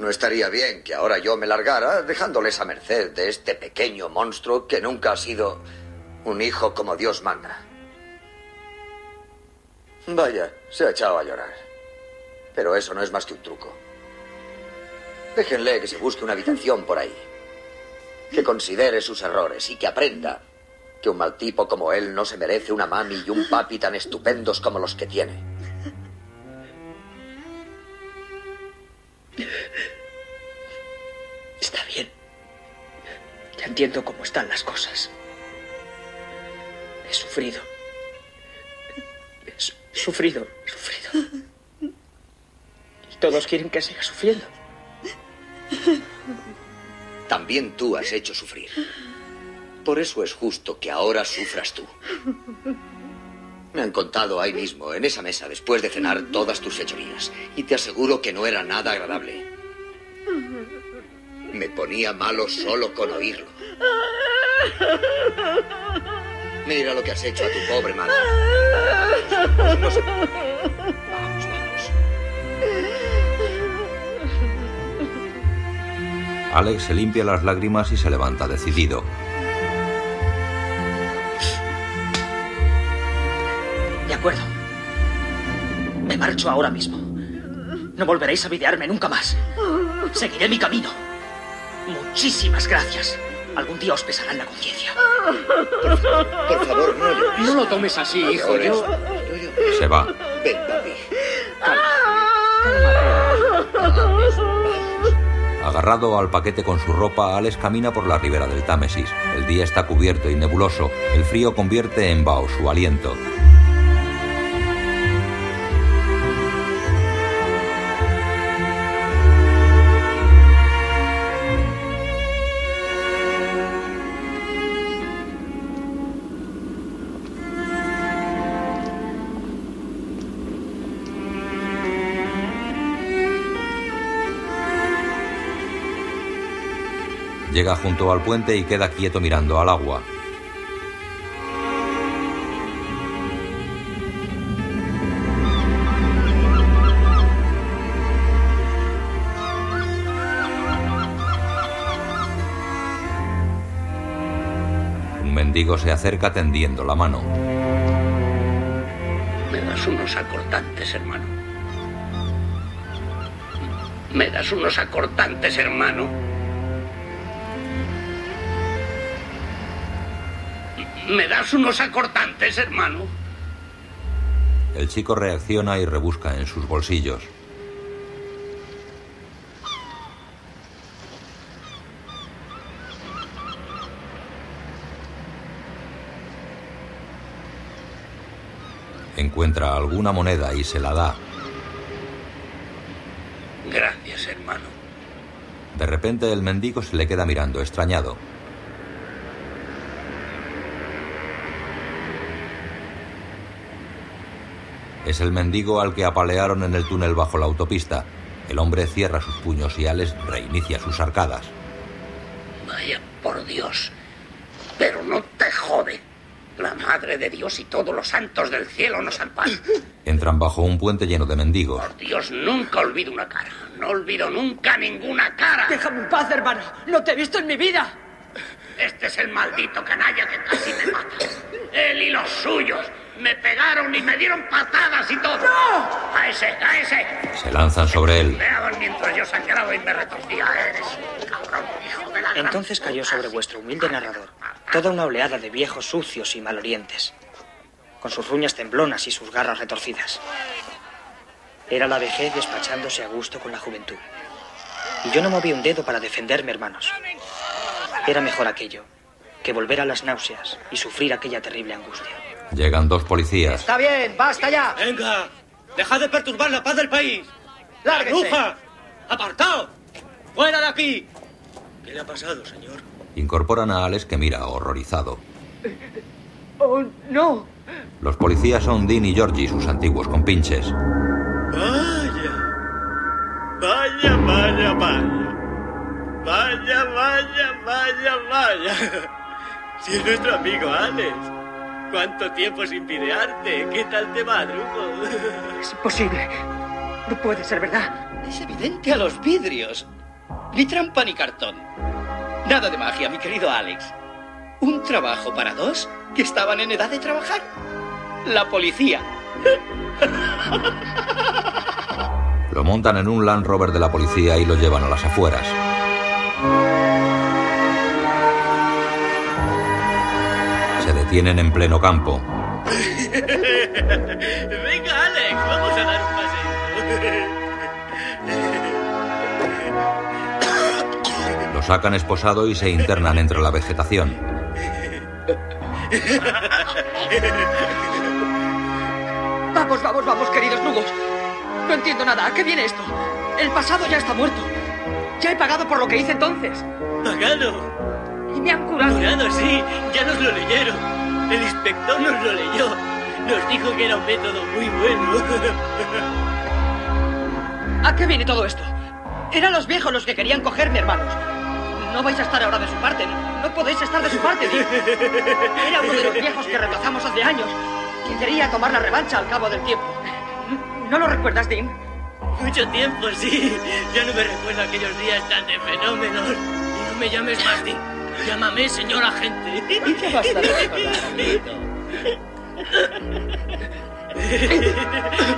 No estaría bien que ahora yo me largara dejándoles a merced de este pequeño monstruo que nunca ha sido un hijo como Dios manda. Vaya, se ha echado a llorar. Pero eso no es más que un truco. Déjenle que se busque una habitación por ahí. Que considere sus errores y que aprenda que un mal tipo como él no se merece una mami y un papi tan estupendos como los que tiene.
Está bien. Ya entiendo cómo están las cosas. He sufrido. He su- sufrido, sufrido. Y todos quieren que siga sufriendo.
También tú has hecho sufrir. Por eso es justo que ahora sufras tú. Me han contado ahí mismo, en esa mesa, después de cenar, todas tus fechorías. Y te aseguro que no era nada agradable. Me ponía malo solo con oírlo. Mira lo que has hecho a tu pobre madre. No. Vamos, vamos.
Alex se limpia las lágrimas y se levanta decidido.
De acuerdo. Me marcho ahora mismo. No volveréis a videarme nunca más. Seguiré mi camino. Muchísimas gracias. Algún día os pesará en la conciencia.
Por favor, no llores.
No lo tomes así, hijo.
llores.
Yo...
Se va.
Ven, papi.
Agarrado al paquete con su ropa, Alex camina por la ribera del Támesis. El día está cubierto y nebuloso. El frío convierte en vaho su aliento. Llega junto al puente y queda quieto mirando al agua. Un mendigo se acerca tendiendo la mano.
Me das unos acortantes, hermano. Me das unos acortantes, hermano. ¿Me das unos acortantes, hermano?
El chico reacciona y rebusca en sus bolsillos. Encuentra alguna moneda y se la da.
Gracias, hermano.
De repente el mendigo se le queda mirando extrañado. Es el mendigo al que apalearon en el túnel bajo la autopista. El hombre cierra sus puños y Alex reinicia sus arcadas.
Vaya por Dios. Pero no te jode. La Madre de Dios y todos los santos del cielo nos amparan.
Entran bajo un puente lleno de mendigos.
Dios nunca olvido una cara. No olvido nunca ninguna cara.
Déjame en paz, hermano. No te he visto en mi vida.
Este es el maldito canalla que casi me mata. Él y los suyos me pegaron y me dieron patadas y todo. ¡No! A ese, a ese.
Se lanzan sobre él.
Mientras yo sangraba y me retorcía. Eres un cabrón, hijo de la gran
Entonces cayó sobre vuestro humilde narrador toda una oleada de viejos sucios y malorientes, con sus ruñas temblonas y sus garras retorcidas. Era la vejez despachándose a gusto con la juventud. Y yo no moví un dedo para defenderme, hermanos. Era mejor aquello que volver a las náuseas y sufrir aquella terrible angustia.
Llegan dos policías.
Está bien, basta ya.
Venga, dejad de perturbar la paz del país.
¡Lárguese!
¡Aguja! ¡Apartado! ¡Fuera de aquí! ¿Qué le ha pasado, señor?
Incorporan a Alex que mira horrorizado.
Oh, no.
Los policías son Dean y Georgie, sus antiguos compinches.
Vaya. Vaya, vaya, vaya. Vaya, vaya, vaya, vaya. Si es nuestro amigo Alex. ¿Cuánto tiempo sin videarte? ¿Qué tal te va, Drugo?
Es imposible. No puede ser verdad.
Es evidente a los vidrios. Ni trampa ni cartón. Nada de magia, mi querido Alex. Un trabajo para dos que estaban en edad de trabajar. La policía.
Lo montan en un Land Rover de la policía y lo llevan a las afueras. Detienen en pleno campo.
Venga, Alex, vamos a dar un paseo.
Lo sacan esposado y se internan entre la vegetación.
Vamos, vamos, vamos, queridos nugos. No entiendo nada. ¿A qué viene esto? El pasado ya está muerto. Ya he pagado por lo que hice entonces.
Pagado.
Y me han curado.
Curado, sí. Ya nos lo leyeron. El inspector nos lo leyó. Nos dijo que era un método muy bueno.
¿A qué viene todo esto? Eran los viejos los que querían cogerme, hermanos. No vais a estar ahora de su parte. No podéis estar de su parte, Dick. Era uno de los viejos que rechazamos hace años. Que quería tomar la revancha al cabo del tiempo. ¿No lo recuerdas, Dean?
Mucho tiempo, sí. Ya no me recuerdo aquellos días tan de fenómenos. Y no me llames más Dean. Llámame señor agente.
¿Qué basta de recordar, amiguito?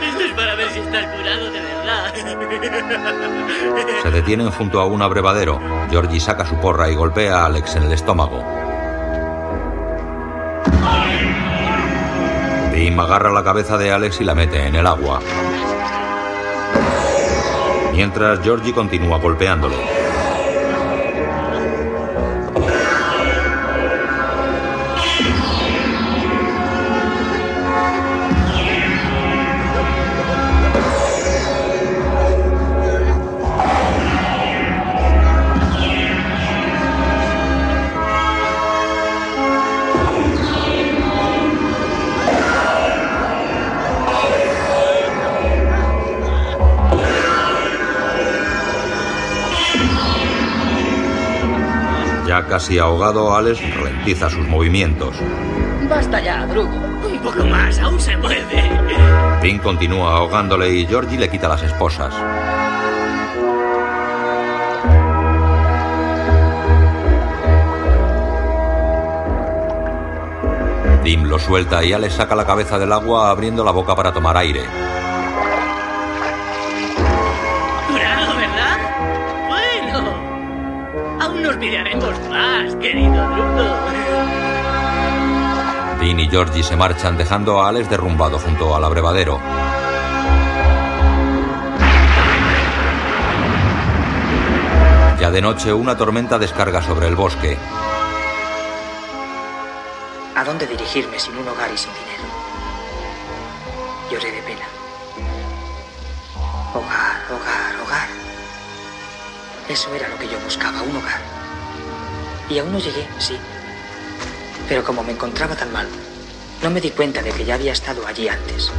Esto es para ver si estás curado de verdad.
Se detienen junto a un abrevadero. Georgie saca su porra y golpea a Alex en el estómago. Tim agarra la cabeza de Alex y la mete en el agua. Mientras Georgie continúa golpeándole. Ya casi ahogado, Alex ralentiza sus movimientos.
Basta ya, Drugo.
Un poco más, aún se mueve.
Tim continúa ahogándole y Georgie le quita las esposas. Tim lo suelta y Alex saca la cabeza del agua abriendo la boca para tomar aire.
Más, querido.
Dean y Georgie se marchan dejando a Alex derrumbado junto al abrevadero. Ya de noche una tormenta descarga sobre el bosque.
¿A dónde dirigirme sin un hogar y sin dinero? Lloré de pena. Hogar, hogar, hogar. Eso era lo que yo buscaba, un hogar. Y aún no llegué, sí. Pero como me encontraba tan mal, no me di cuenta de que ya había estado allí antes.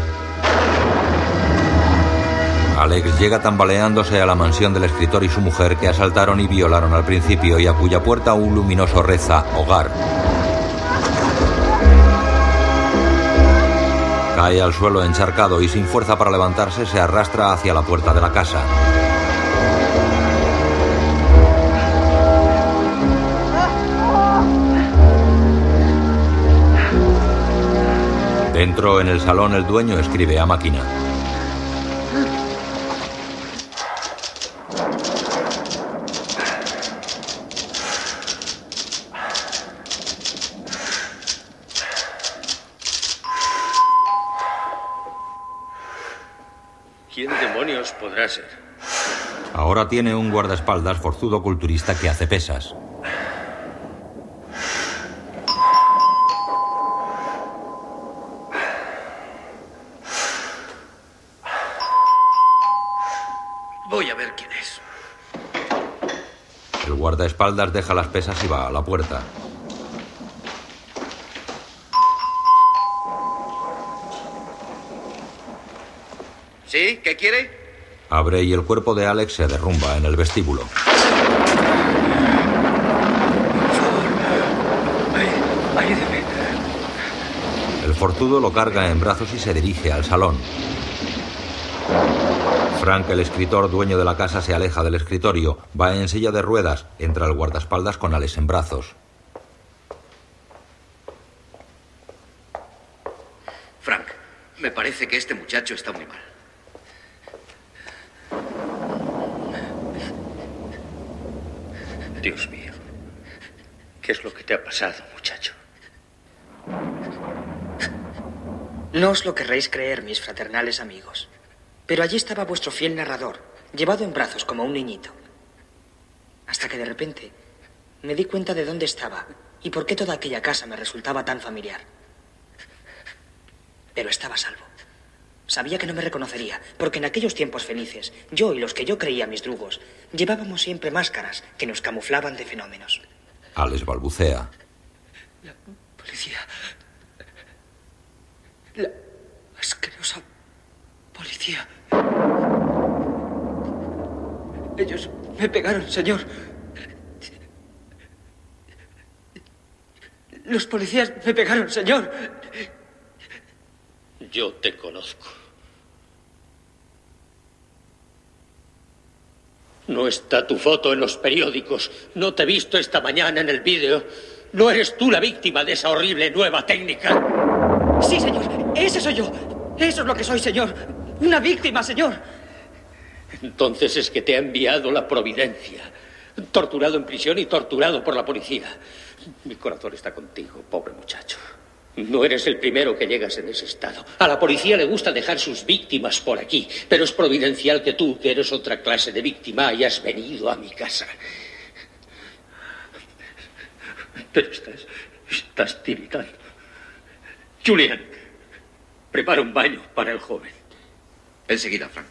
Alex llega tambaleándose a la mansión del escritor y su mujer que asaltaron y violaron al principio y a cuya puerta un luminoso reza hogar. Cae al suelo encharcado y sin fuerza para levantarse se arrastra hacia la puerta de la casa. Dentro, en el salón, el dueño escribe a máquina.
¿Quién demonios podrá ser?
Ahora tiene un guardaespaldas forzudo culturista que hace pesas. El guardaespaldas deja las pesas y va a la puerta.
¿Sí? ¿Qué quiere?
Abre y el cuerpo de Alex se derrumba en el vestíbulo. El forzudo lo carga en brazos y se dirige al salón. Frank, el escritor dueño de la casa, se aleja del escritorio. Va en silla de ruedas. Entra al guardaespaldas con Alex en brazos.
Frank, me parece que este muchacho está muy mal.
Dios mío. ¿Qué es lo que te ha pasado, muchacho?
No os lo querréis creer, mis fraternales amigos. Pero allí estaba vuestro fiel narrador, llevado en brazos como un niñito. Hasta que de repente me di cuenta de dónde estaba y por qué toda aquella casa me resultaba tan familiar. Pero estaba a salvo. Sabía que no me reconocería, porque en aquellos tiempos felices, yo y los que yo creía mis drugos, llevábamos siempre máscaras que nos camuflaban de fenómenos.
Alex balbucea.
Policía. La asquerosa policía. Ellos me pegaron, señor. Los policías me pegaron, señor.
Yo te conozco. No está tu foto en los periódicos. No te he visto esta mañana en el vídeo. ¿No eres tú la víctima de esa horrible nueva técnica?
Sí, señor. Ese soy yo. Eso es lo que soy, señor. Una víctima, señor.
Entonces es que te ha enviado la providencia. Torturado en prisión y torturado por la policía. Mi corazón está contigo, pobre muchacho. No eres el primero que llegas en ese estado. A la policía le gusta dejar sus víctimas por aquí, pero es providencial que tú, que eres otra clase de víctima, hayas venido a mi casa. Pero estás, estás tiritando. Julian, prepara un baño para el joven.
Enseguida, Frank.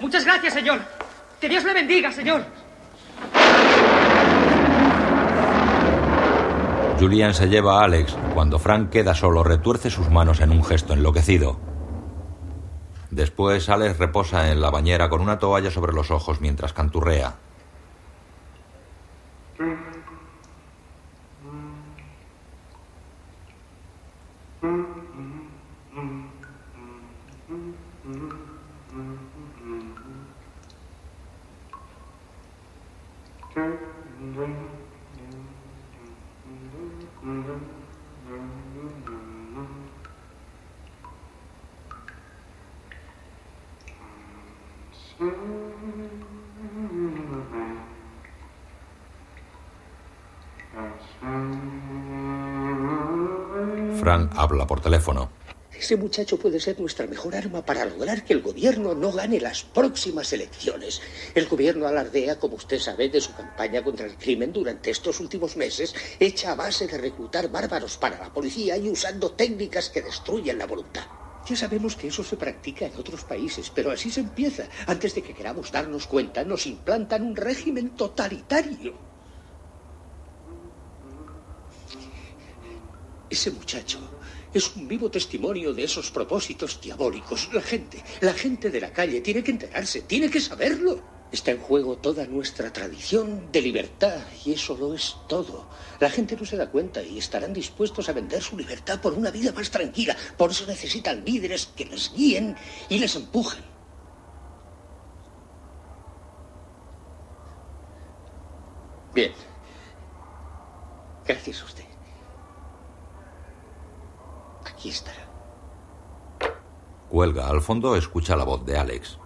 Muchas gracias, señor. Que Dios le bendiga, señor.
Julian se lleva a Alex. Cuando Frank queda solo, retuerce sus manos en un gesto enloquecido. Después, Alex reposa en la bañera con una toalla sobre los ojos mientras canturrea. Habla por teléfono.
Ese muchacho puede ser nuestra mejor arma para lograr que el gobierno no gane las próximas elecciones. El gobierno alardea, como usted sabe, de su campaña contra el crimen durante estos últimos meses, hecha a base de reclutar bárbaros para la policía y usando técnicas que destruyen la voluntad. Ya sabemos que eso se practica en otros países, pero así se empieza. Antes de que queramos darnos cuenta, nos implantan un régimen totalitario. Ese muchacho es un vivo testimonio de esos propósitos diabólicos. La gente, la gente de la calle tiene que enterarse, tiene que saberlo. Está en juego toda nuestra tradición de libertad y eso lo es todo. La gente no se da cuenta y estarán dispuestos a vender su libertad por una vida más tranquila. Por eso necesitan líderes que les guíen y les empujen. Bien. Gracias a usted. Aquí estará.
Huelga. Al fondo escucha la voz de Alex.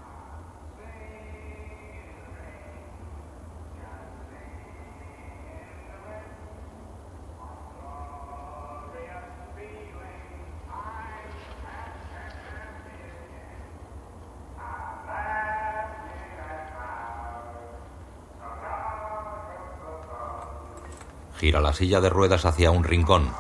Gira la silla de ruedas hacia un rincón.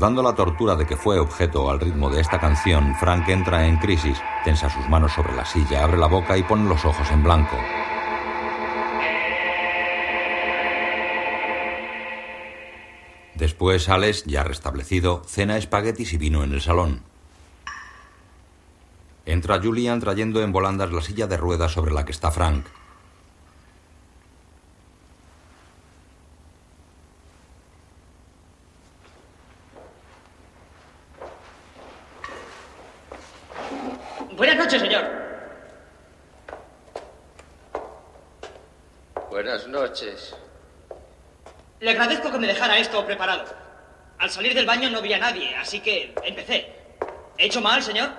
Recordando la tortura de que fue objeto al ritmo de esta canción, Frank entra en crisis, tensa sus manos sobre la silla, abre la boca y pone los ojos en blanco. Después, Alex, ya restablecido, cena espaguetis y vino en el salón. Entra Julian trayendo en volandas la silla de ruedas sobre la que está Frank.
Buenas noches, señor.
Buenas noches.
Le agradezco que me dejara esto preparado. Al salir del baño no vi a nadie, así que empecé. ¿He hecho mal, señor?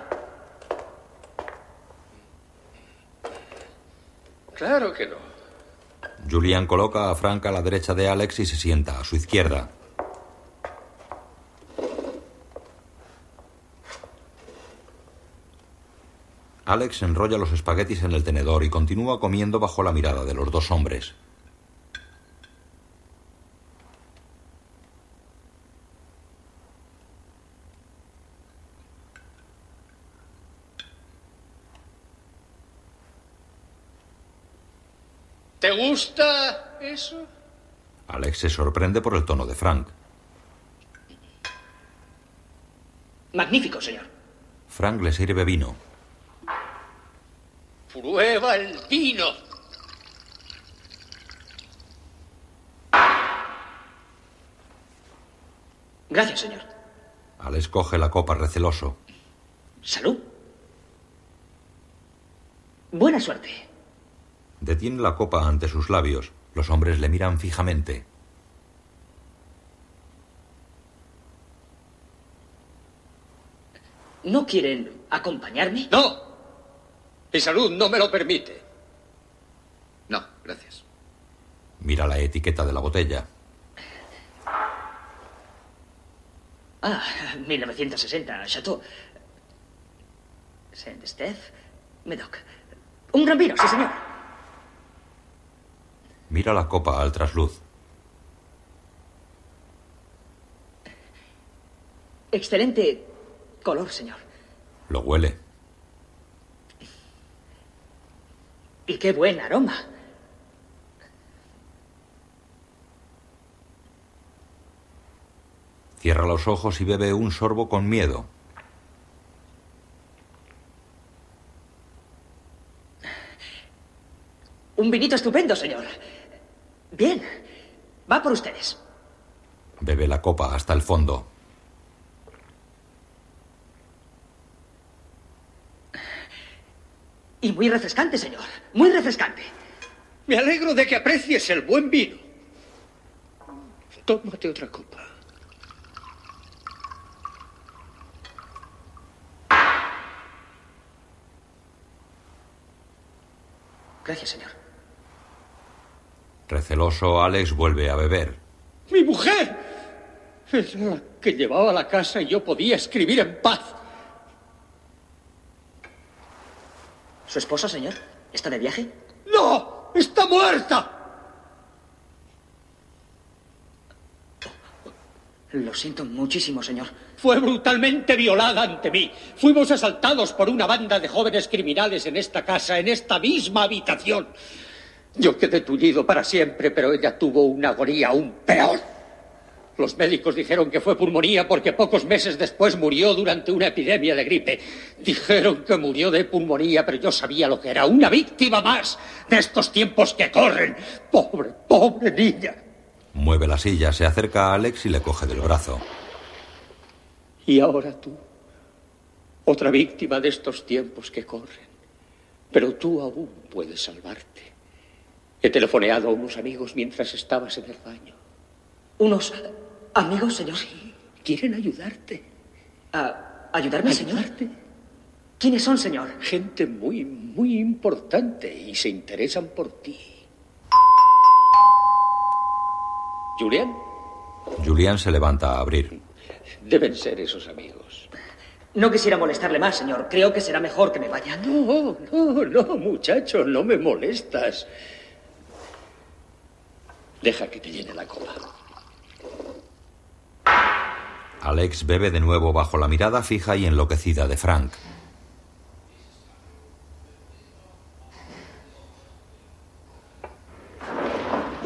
Claro que no.
Julian coloca a Frank a la derecha de Alex y se sienta a su izquierda. Alex enrolla los espaguetis en el tenedor y continúa comiendo bajo la mirada de los dos hombres.
¿Te gusta eso?
Alex se sorprende por el tono de Frank.
Magnífico, señor.
Frank le sirve vino.
Prueba el vino.
Gracias, señor.
Alex coge la copa receloso.
Salud. Buena suerte.
Detiene la copa ante sus labios. Los hombres le miran fijamente.
¿No quieren acompañarme?
No. Mi salud no me lo permite.
No, gracias.
Mira la etiqueta de la botella.
Ah, 1960, Chateau. Saint-Estèphe, Medoc. Un gran vino, sí, señor.
Mira la copa al trasluz.
Excelente color, señor.
Lo huele.
Y qué buen aroma.
Cierra los ojos y bebe un sorbo con miedo.
Un vinito estupendo, señor. Bien. Va por ustedes.
Bebe la copa hasta el fondo.
Y muy refrescante, señor. Muy refrescante.
Me alegro de que aprecies el buen vino. Tómate otra copa.
Gracias, señor.
Receloso, Alex vuelve a beber.
¡Mi mujer! Era la que llevaba la casa y yo podía escribir en paz.
¿Su esposa, señor? ¿Está de viaje?
¡No! ¡Está muerta!
Lo siento muchísimo, señor.
Fue brutalmente violada ante mí. Fuimos asaltados por una banda de jóvenes criminales en esta casa, en esta misma habitación. Yo quedé tullido para siempre, pero ella tuvo una agonía aún peor. Los médicos dijeron que fue pulmonía porque pocos meses después murió durante una epidemia de gripe. Dijeron que murió de pulmonía, pero yo sabía lo que era. Una víctima más de estos tiempos que corren. Pobre, pobre niña.
Mueve la silla, se acerca a Alex y le coge del brazo.
Y ahora tú, otra víctima de estos tiempos que corren. Pero tú aún puedes salvarte. He telefoneado a unos amigos mientras estabas en el baño.
¿Unos amigos, señor?
Quieren ayudarte.
¿A ayudarme, señor?
Ayudarte.
¿Quiénes son, señor?
Gente muy, muy importante y se interesan por ti. Julian,
Julián se levanta a abrir.
deben ser esos amigos.
No quisiera molestarle más, señor. Creo que será mejor que me vaya.
No, no, no, muchacho, no me molestas. Deja que te llene la copa.
Alex bebe de nuevo bajo la mirada fija y enloquecida de Frank.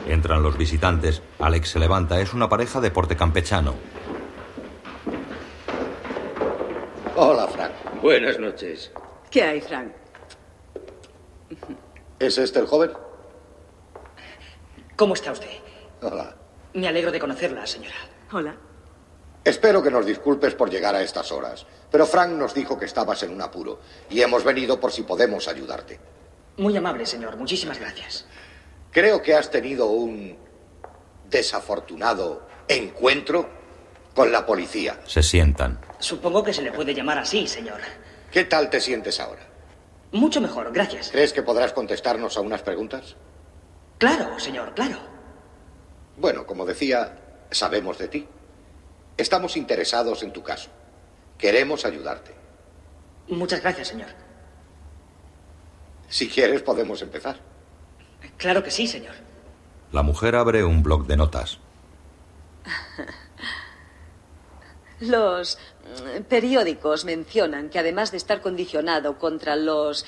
Entran los visitantes. Alex se levanta. Es una pareja de porte campechano.
Hola, Frank.
Buenas noches.
¿Qué hay, Frank?
¿Es este el joven?
¿Cómo está usted?
Hola.
Me alegro de conocerla, señora.
Hola.
Espero que nos disculpes por llegar a estas horas, pero Frank nos dijo que estabas en un apuro y hemos venido por si podemos ayudarte.
Muy amable, señor. Muchísimas gracias.
Creo que has tenido un desafortunado encuentro con la policía.
Se sientan.
Supongo que se le puede llamar así, señor.
¿Qué tal te sientes ahora?
Mucho mejor, gracias.
¿Crees que podrás contestarnos a unas preguntas?
Claro, señor, claro.
Bueno, como decía, sabemos de ti. Estamos interesados en tu caso. Queremos ayudarte.
Muchas gracias, señor.
Si quieres, podemos empezar.
Claro que sí, señor.
La mujer abre un bloc de notas.
Los mm, periódicos mencionan que además de estar condicionado contra los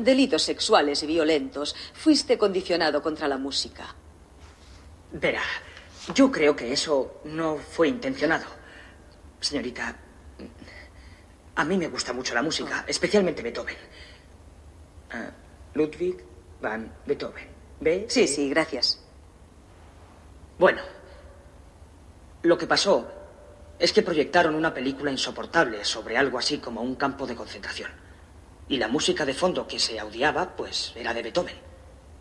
delitos sexuales y violentos, fuiste condicionado contra la música.
Verá, yo creo que eso no fue intencionado. Señorita, a mí me gusta mucho la música, especialmente Beethoven. Ah, Ludwig van Beethoven. ¿Ve?
Sí, sí, gracias.
Bueno, lo que pasó es que proyectaron una película insoportable sobre algo así como un campo de concentración. Y la música de fondo que se audiaba, pues, era de Beethoven.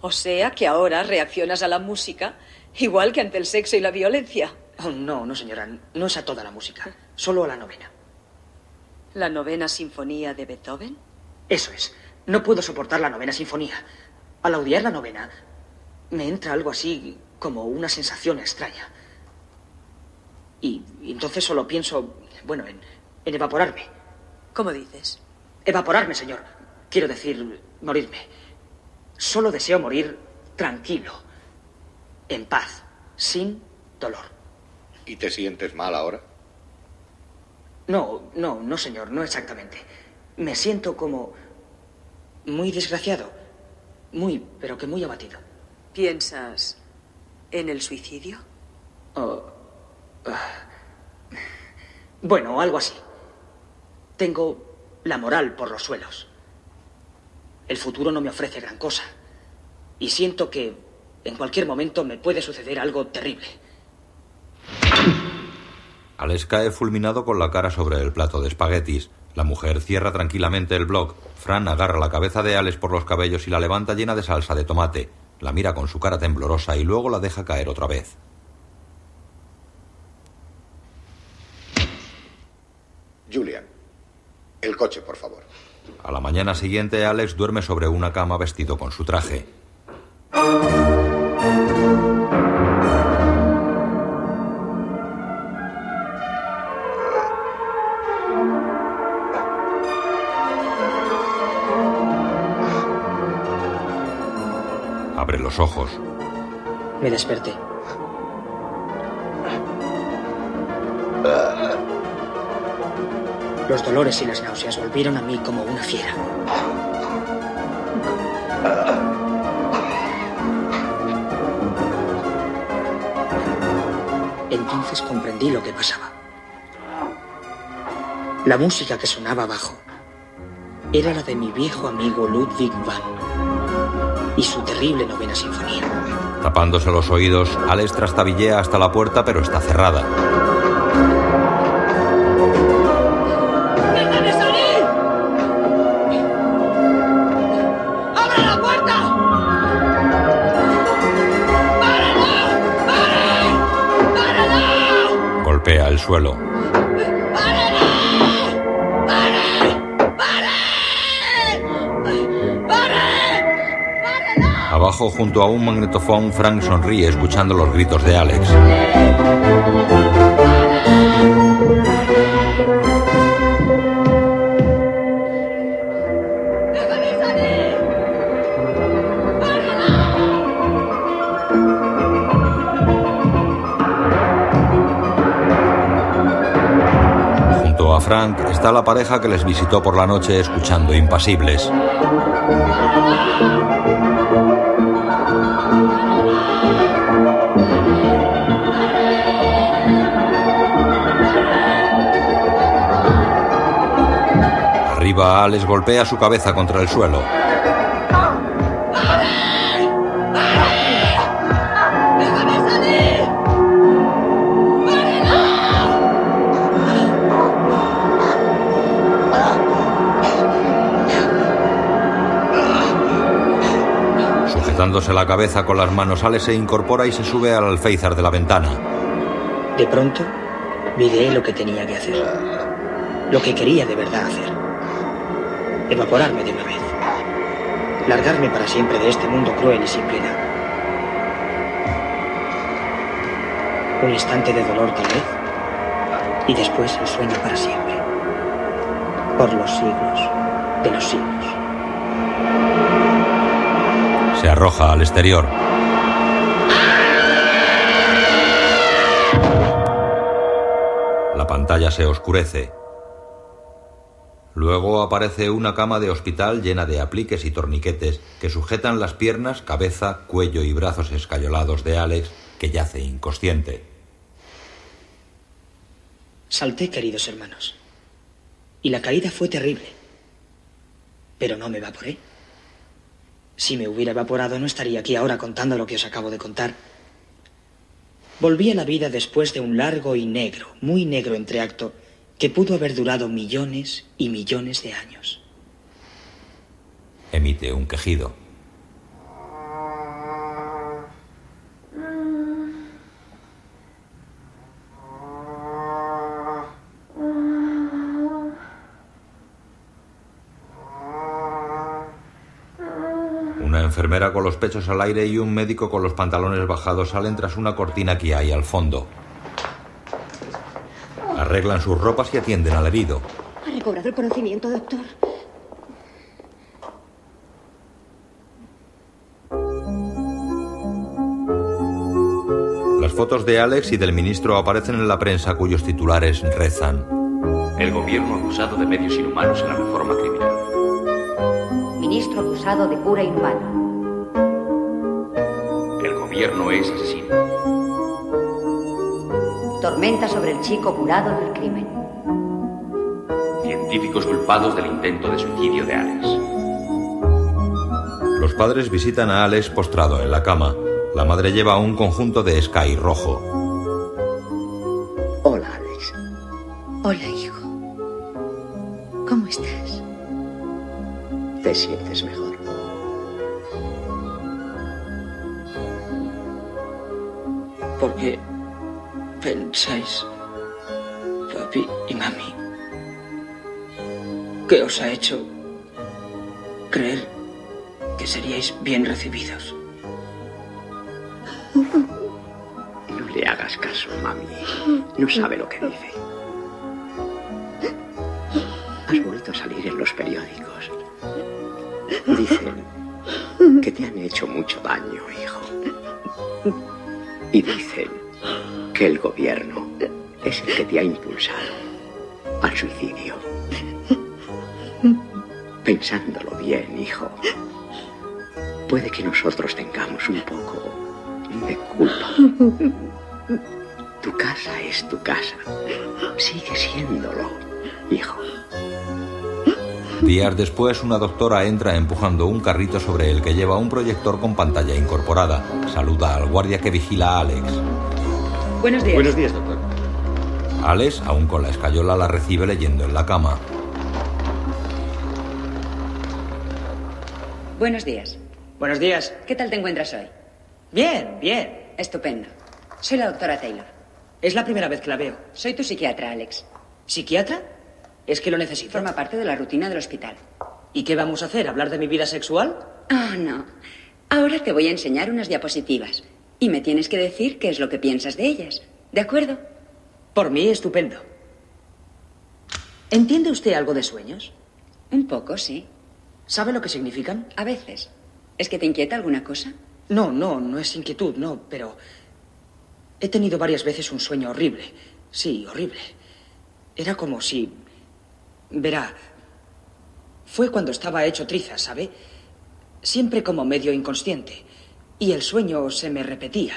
O sea que ahora reaccionas a la música igual que ante el sexo y la violencia.
Oh, no, no, señora, no es a toda la música, solo a la novena.
¿La novena sinfonía de Beethoven?
Eso es. No puedo soportar la novena sinfonía. Al audiar la novena, me entra algo así como una sensación extraña. Y, y entonces solo pienso, bueno, en, en evaporarme.
¿Cómo dices?
Evaporarme, señor. Quiero decir, morirme. Solo deseo morir tranquilo, en paz, sin dolor.
¿Y te sientes mal ahora?
No, no, no, señor, no exactamente. Me siento como muy desgraciado. Muy, pero que muy abatido.
¿Piensas en el suicidio?
Oh, ah. bueno, algo así. Tengo la moral por los suelos. El futuro no me ofrece gran cosa. Y siento que en cualquier momento me puede suceder algo terrible.
Alex cae fulminado con la cara sobre el plato de espaguetis. La mujer cierra tranquilamente el bloc. Fran agarra la cabeza de Alex por los cabellos y la levanta llena de salsa de tomate. La mira con su cara temblorosa y luego la deja caer otra vez.
Julian, el coche, por favor.
A la mañana siguiente, Alex duerme sobre una cama vestido con su traje. Abre los ojos.
Me desperté. Los dolores y las náuseas volvieron a mí como una fiera. Entonces comprendí lo que pasaba. La música que sonaba abajo era la de mi viejo amigo Ludwig van y su terrible novena sinfonía.
Tapándose los oídos, Alex trastabillea hasta la puerta, pero está cerrada. suelo. Abajo, junto a un magnetofón, Frank sonríe escuchando los gritos de Alex. Frank está la pareja que les visitó por la noche escuchando impasibles. Arriba, Alex golpea su cabeza contra el suelo. La cabeza con las manos, Alex se incorpora y se sube al alféizar de la ventana.
De pronto, miré lo que tenía que hacer. Lo que quería de verdad hacer. Evaporarme de una vez. Largarme para siempre de este mundo cruel y sin piedad. Un instante de dolor tal vez. Y después el sueño para siempre. Por los siglos de los siglos.
Se arroja al exterior. La pantalla se oscurece. Luego aparece una cama de hospital llena de apliques y torniquetes que sujetan las piernas, cabeza, cuello y brazos escayolados de Alex, que yace inconsciente.
Salté, queridos hermanos. Y la caída fue terrible. Pero no me evaporé. Si me hubiera evaporado no estaría aquí ahora contando lo que os acabo de contar. Volví a la vida después de un largo y negro, muy negro entreacto que pudo haber durado millones y millones de años.
Emite un quejido. Enfermera con los pechos al aire y un médico con los pantalones bajados salen tras una cortina que hay al fondo. Arreglan sus ropas y atienden al herido.
Ha recobrado el conocimiento, doctor.
Las fotos de Alex y del ministro aparecen en la prensa cuyos titulares rezan.
El gobierno acusado de medios inhumanos en la reforma criminal.
Ministro acusado de cura inhumana.
El gobierno es asesino.
Tormenta sobre el chico curado del crimen.
Científicos culpados del intento de suicidio de Alex.
Los padres visitan a Alex postrado en la cama. La madre lleva un conjunto de Sky rojo.
Hola, Alex.
Hola, hijo.
Que os ha hecho creer que seríais bien recibidos?
No le hagas caso, mami. No sabe lo que dice. Has vuelto a salir en los periódicos. Dicen que te han hecho mucho daño, hijo. Y dicen que el gobierno es el que te ha impulsado al suicidio. Pensándolo bien, hijo, puede que nosotros tengamos un poco de culpa. Tu casa es tu casa. Sigue siéndolo, hijo.
Días después, una doctora entra empujando un carrito sobre el que lleva un proyector con pantalla incorporada. Saluda al guardia que vigila a Alex.
Buenos días.
Buenos días, doctor. Alex, aún con la escayola, la recibe leyendo en la cama.
Buenos días.
Buenos días.
¿Qué tal te encuentras hoy?
Bien, bien.
Estupendo. Soy la doctora Taylor.
Es la primera vez que la veo.
Soy tu psiquiatra, Alex.
¿Psiquiatra? Es que lo necesito.
Forma parte de la rutina del hospital.
¿Y qué vamos a hacer? ¿Hablar de mi vida sexual?
Oh, no. Ahora te voy a enseñar unas diapositivas y me tienes que decir qué es lo que piensas de ellas. ¿De acuerdo?
Por mí, estupendo. ¿Entiende usted algo de sueños?
Un poco, sí.
¿Sabe lo que significan?
A veces. ¿Es que te inquieta alguna cosa?
No, no, no es inquietud, no, pero he tenido varias veces un sueño horrible. Sí, horrible. Era como si... Verá, fue cuando estaba hecho trizas, ¿sabe? Siempre como medio inconsciente. Y el sueño se me repetía.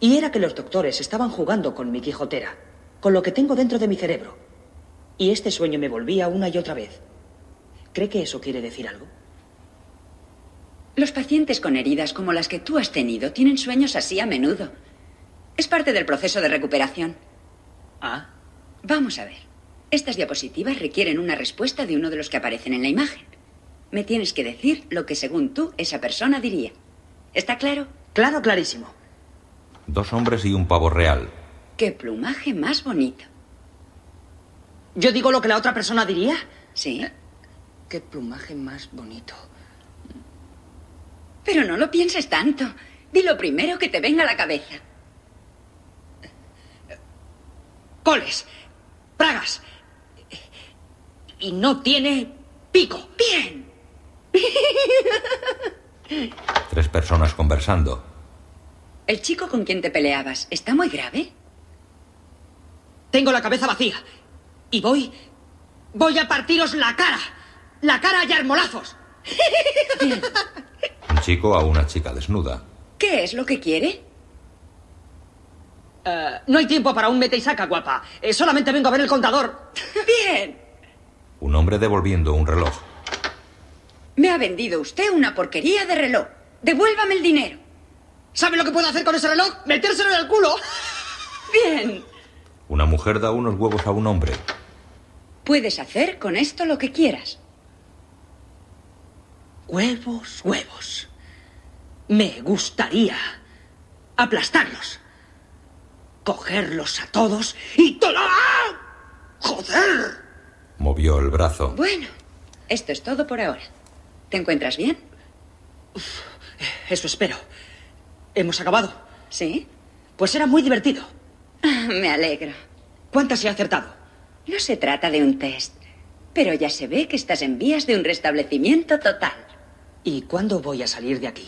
Y era que los doctores estaban jugando con mi Quijotera, con lo que tengo dentro de mi cerebro. Y este sueño me volvía una y otra vez. ¿Cree que eso quiere decir algo?
Los pacientes con heridas como las que tú has tenido tienen sueños así a menudo. Es parte del proceso de recuperación.
Ah.
Vamos a ver. Estas diapositivas requieren una respuesta de uno de los que aparecen en la imagen. Me tienes que decir lo que según tú esa persona diría. ¿Está claro?
Claro, clarísimo.
Dos hombres y un pavo real.
¡Qué plumaje más bonito!
¿Yo digo lo que la otra persona diría?
Sí.
Qué plumaje más bonito.
Pero no lo pienses tanto. Di lo primero que te venga a la cabeza.
Coles. Pragas. Y no tiene pico.
Bien.
Tres personas conversando.
¿El chico con quien te peleabas está muy grave?
Tengo la cabeza vacía. Y voy. Voy a partiros la cara. La cara a yarmolazos.
Un chico a una chica desnuda.
¿Qué es lo que quiere?
Eh, no hay tiempo para un mete y saca, guapa. Eh, solamente vengo a ver el contador.
Bien.
Un hombre devolviendo un reloj.
Me ha vendido usted una porquería de reloj. Devuélvame el dinero.
¿Sabe lo que puedo hacer con ese reloj? Metérselo en el culo.
Bien.
Una mujer da unos huevos a un hombre.
Puedes hacer con esto lo que quieras.
Huevos, huevos. Me gustaría aplastarlos. Cogerlos a todos y todo. ¡Joder!
Movió el brazo.
Bueno, esto es todo por ahora. ¿Te encuentras bien?
Eso espero. ¿Hemos acabado?
Sí.
Pues era muy divertido.
Me alegro.
¿Cuántas he acertado?
No se trata de un test, pero ya se ve que estás en vías de un restablecimiento total.
¿Y cuándo voy a salir de aquí?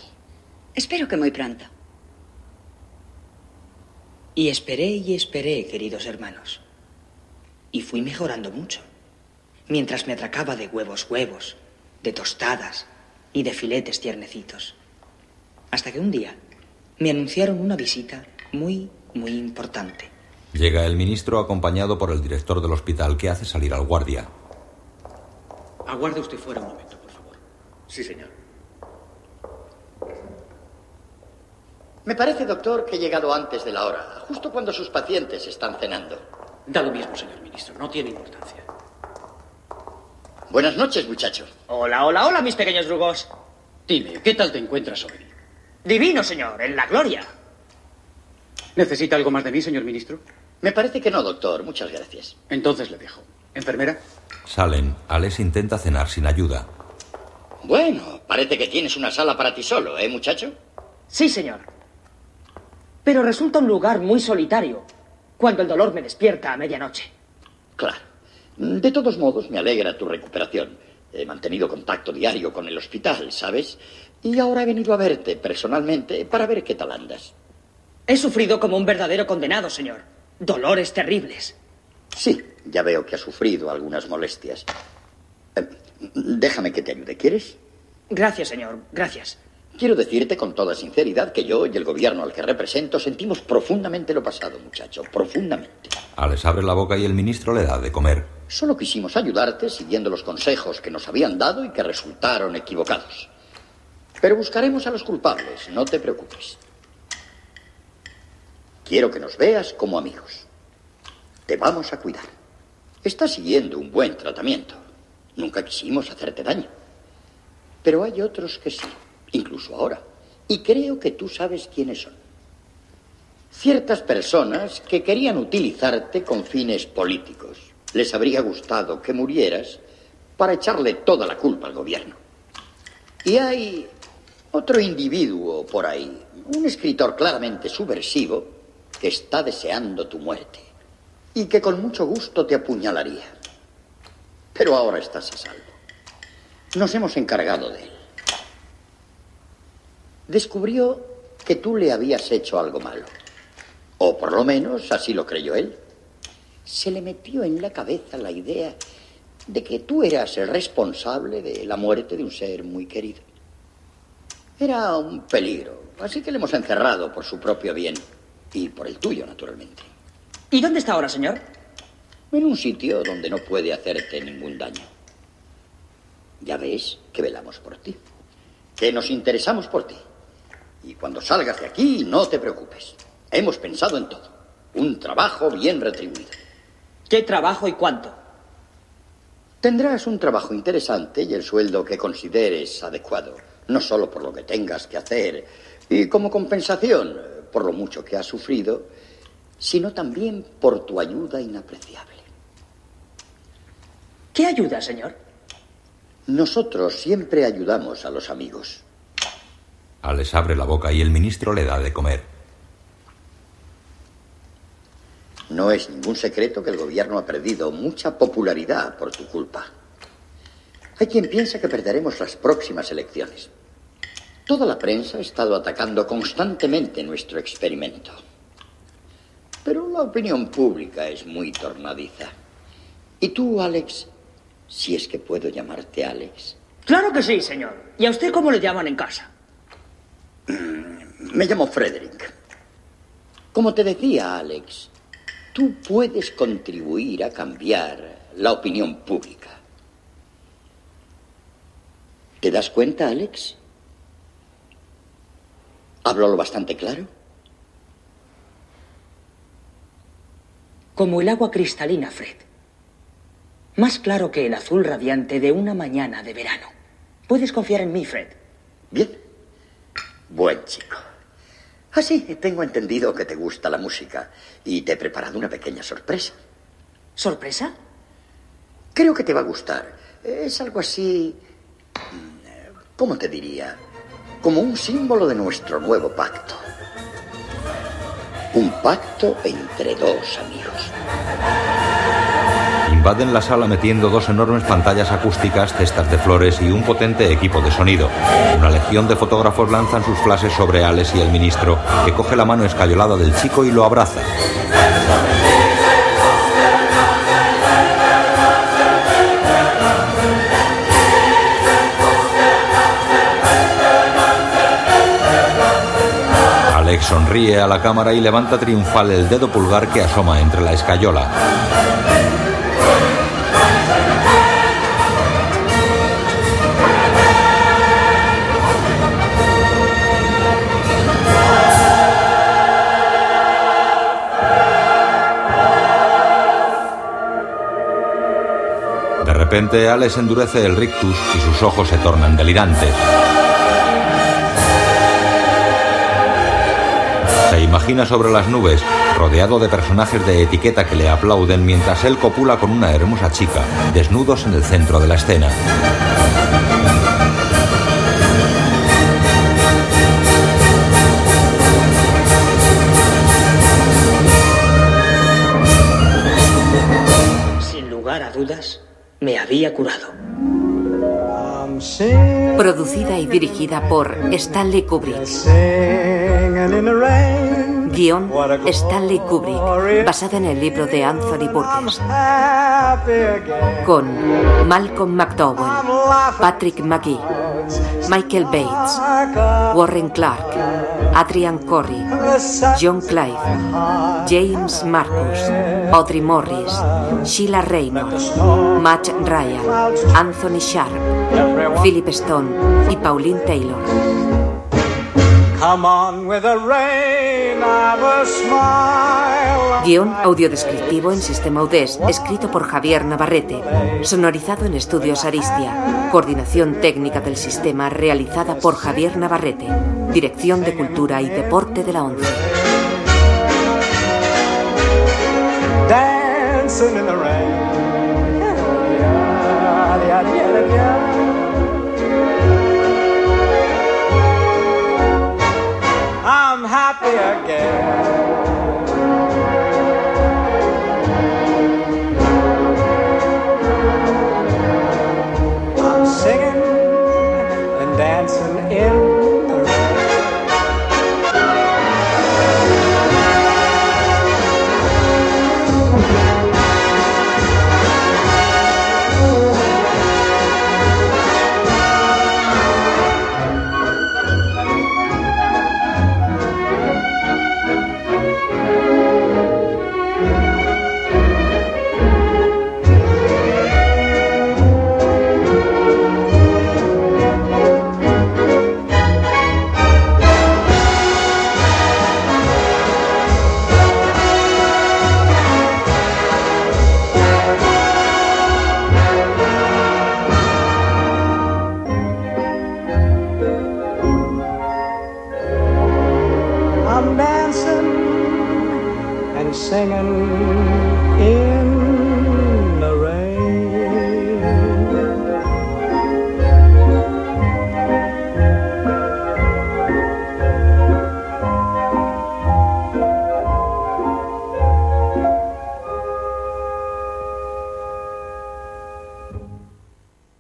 Espero que muy pronto.
Y esperé y esperé, queridos hermanos. Y fui mejorando mucho. Mientras me atracaba de huevos huevos, de tostadas y de filetes tiernecitos. Hasta que un día me anunciaron una visita muy, muy importante.
Llega el ministro acompañado por el director del hospital que hace salir al guardia.
Aguarde usted fuera un momento, por favor.
Sí, señor.
Me parece, doctor, que he llegado antes de la hora, justo cuando sus pacientes están cenando.
Da lo mismo, señor ministro. No tiene importancia.
Buenas noches, muchacho.
Hola, hola, hola, mis pequeños drugos.
Dime, ¿qué tal te encuentras hoy?
Divino, señor, en la gloria.
¿Necesita algo más de mí, señor ministro?
Me parece que no, doctor. Muchas gracias.
Entonces le dejo. ¿Enfermera?
Salen. Alex intenta cenar sin ayuda.
Bueno, parece que tienes una sala para ti solo, ¿eh, muchacho?
Sí, señor. Pero resulta un lugar muy solitario cuando el dolor me despierta a medianoche.
Claro. De todos modos, me alegra tu recuperación. He mantenido contacto diario con el hospital, ¿sabes? Y ahora he venido a verte personalmente para ver qué tal andas.
He sufrido como un verdadero condenado, señor. Dolores terribles.
Sí, ya veo que has sufrido algunas molestias. Eh, déjame que te ayude, ¿quieres?
Gracias, señor. Gracias.
Quiero decirte con toda sinceridad que yo y el gobierno al que represento sentimos profundamente lo pasado, muchacho. Profundamente.
Alex abre la boca y el ministro le da de comer.
Solo quisimos ayudarte siguiendo los consejos que nos habían dado y que resultaron equivocados. Pero buscaremos a los culpables, no te preocupes. Quiero que nos veas como amigos. Te vamos a cuidar. Estás siguiendo un buen tratamiento. Nunca quisimos hacerte daño. Pero hay otros que sí, incluso ahora. Y creo que tú sabes quiénes son. Ciertas personas que querían utilizarte con fines políticos. Les habría gustado que murieras para echarle toda la culpa al gobierno. Y hay Otro individuo por ahí, un escritor claramente subversivo, que está deseando tu muerte y que con mucho gusto te apuñalaría. Pero ahora estás a salvo. Nos hemos encargado de él. Descubrió que tú le habías hecho algo malo. O por lo menos así lo creyó él. Se le metió en la cabeza la idea de que tú eras el responsable de la muerte de un ser muy querido. Era un peligro, así que le hemos encerrado por su propio bien y por el tuyo, naturalmente.
¿Y dónde está ahora, señor?
En un sitio donde no puede hacerte ningún daño. Ya ves que velamos por ti, que nos interesamos por ti. Y cuando salgas de aquí, no te preocupes. Hemos pensado en todo. Un trabajo bien retribuido.
¿Qué trabajo y cuánto?
Tendrás un trabajo interesante y el sueldo que consideres adecuado, no solo por lo que tengas que hacer y como compensación por lo mucho que has sufrido, sino también por tu ayuda inapreciable.
¿Qué ayuda, señor?
Nosotros siempre ayudamos a los amigos.
Alex abre la boca y el ministro le da de comer.
No es ningún secreto que el gobierno ha perdido mucha popularidad por tu culpa. Hay quien piensa que perderemos las próximas elecciones. Toda la prensa ha estado atacando constantemente nuestro experimento. Pero la opinión pública es muy tornadiza. ¿Y tú, Alex? Si es que puedo llamarte Alex.
Claro que sí, señor. ¿Y a usted cómo le llaman en casa?
Me llamo Frederick. Como te decía, Alex, tú puedes contribuir a cambiar la opinión pública. ¿Te das cuenta, Alex? ¿Hablo lo bastante claro?
Como el agua cristalina, Fred. Más claro que el azul radiante de una mañana de verano. Puedes confiar en mí, Fred.
Bien. Buen chico. Así, tengo entendido que te gusta la música y te he preparado una pequeña sorpresa.
¿Sorpresa?
Creo que te va a gustar. Es algo así... ¿Cómo te diría? Como un símbolo de nuestro nuevo pacto. Un pacto entre dos amigos.
Invaden la sala metiendo dos enormes pantallas acústicas, cestas de flores y un potente equipo de sonido. Una legión de fotógrafos lanzan sus flashes sobre Alex y el ministro, que coge la mano escayolada del chico y lo abraza. Alex sonríe a la cámara y levanta triunfal el dedo pulgar que asoma entre la escayola. Repente, Alex endurece el rictus y sus ojos se tornan delirantes. Se imagina sobre las nubes, rodeado de personajes de etiqueta que le aplauden mientras él copula con una hermosa chica, desnudos en el centro de la escena.
Producida y dirigida por Stanley Kubrick. Guión Stanley Kubrick, basada en el libro de Anthony Burgess. Con Malcolm McDowell, Patrick McGee, Michael Bates, Warren Clark, Adrian Corey, John Clive, James Marcus, Audrey Morris, Sheila Reynolds, Matt Ryan, Anthony Sharp, Philip Stone y Pauline Taylor. Guión audiodescriptivo en sistema UDES, escrito por Javier Navarrete. Sonorizado en Estudios Aristia. Coordinación técnica del sistema realizada por Javier Navarrete. Dirección de Cultura y Deporte de la ONCE.
I'm
happy again.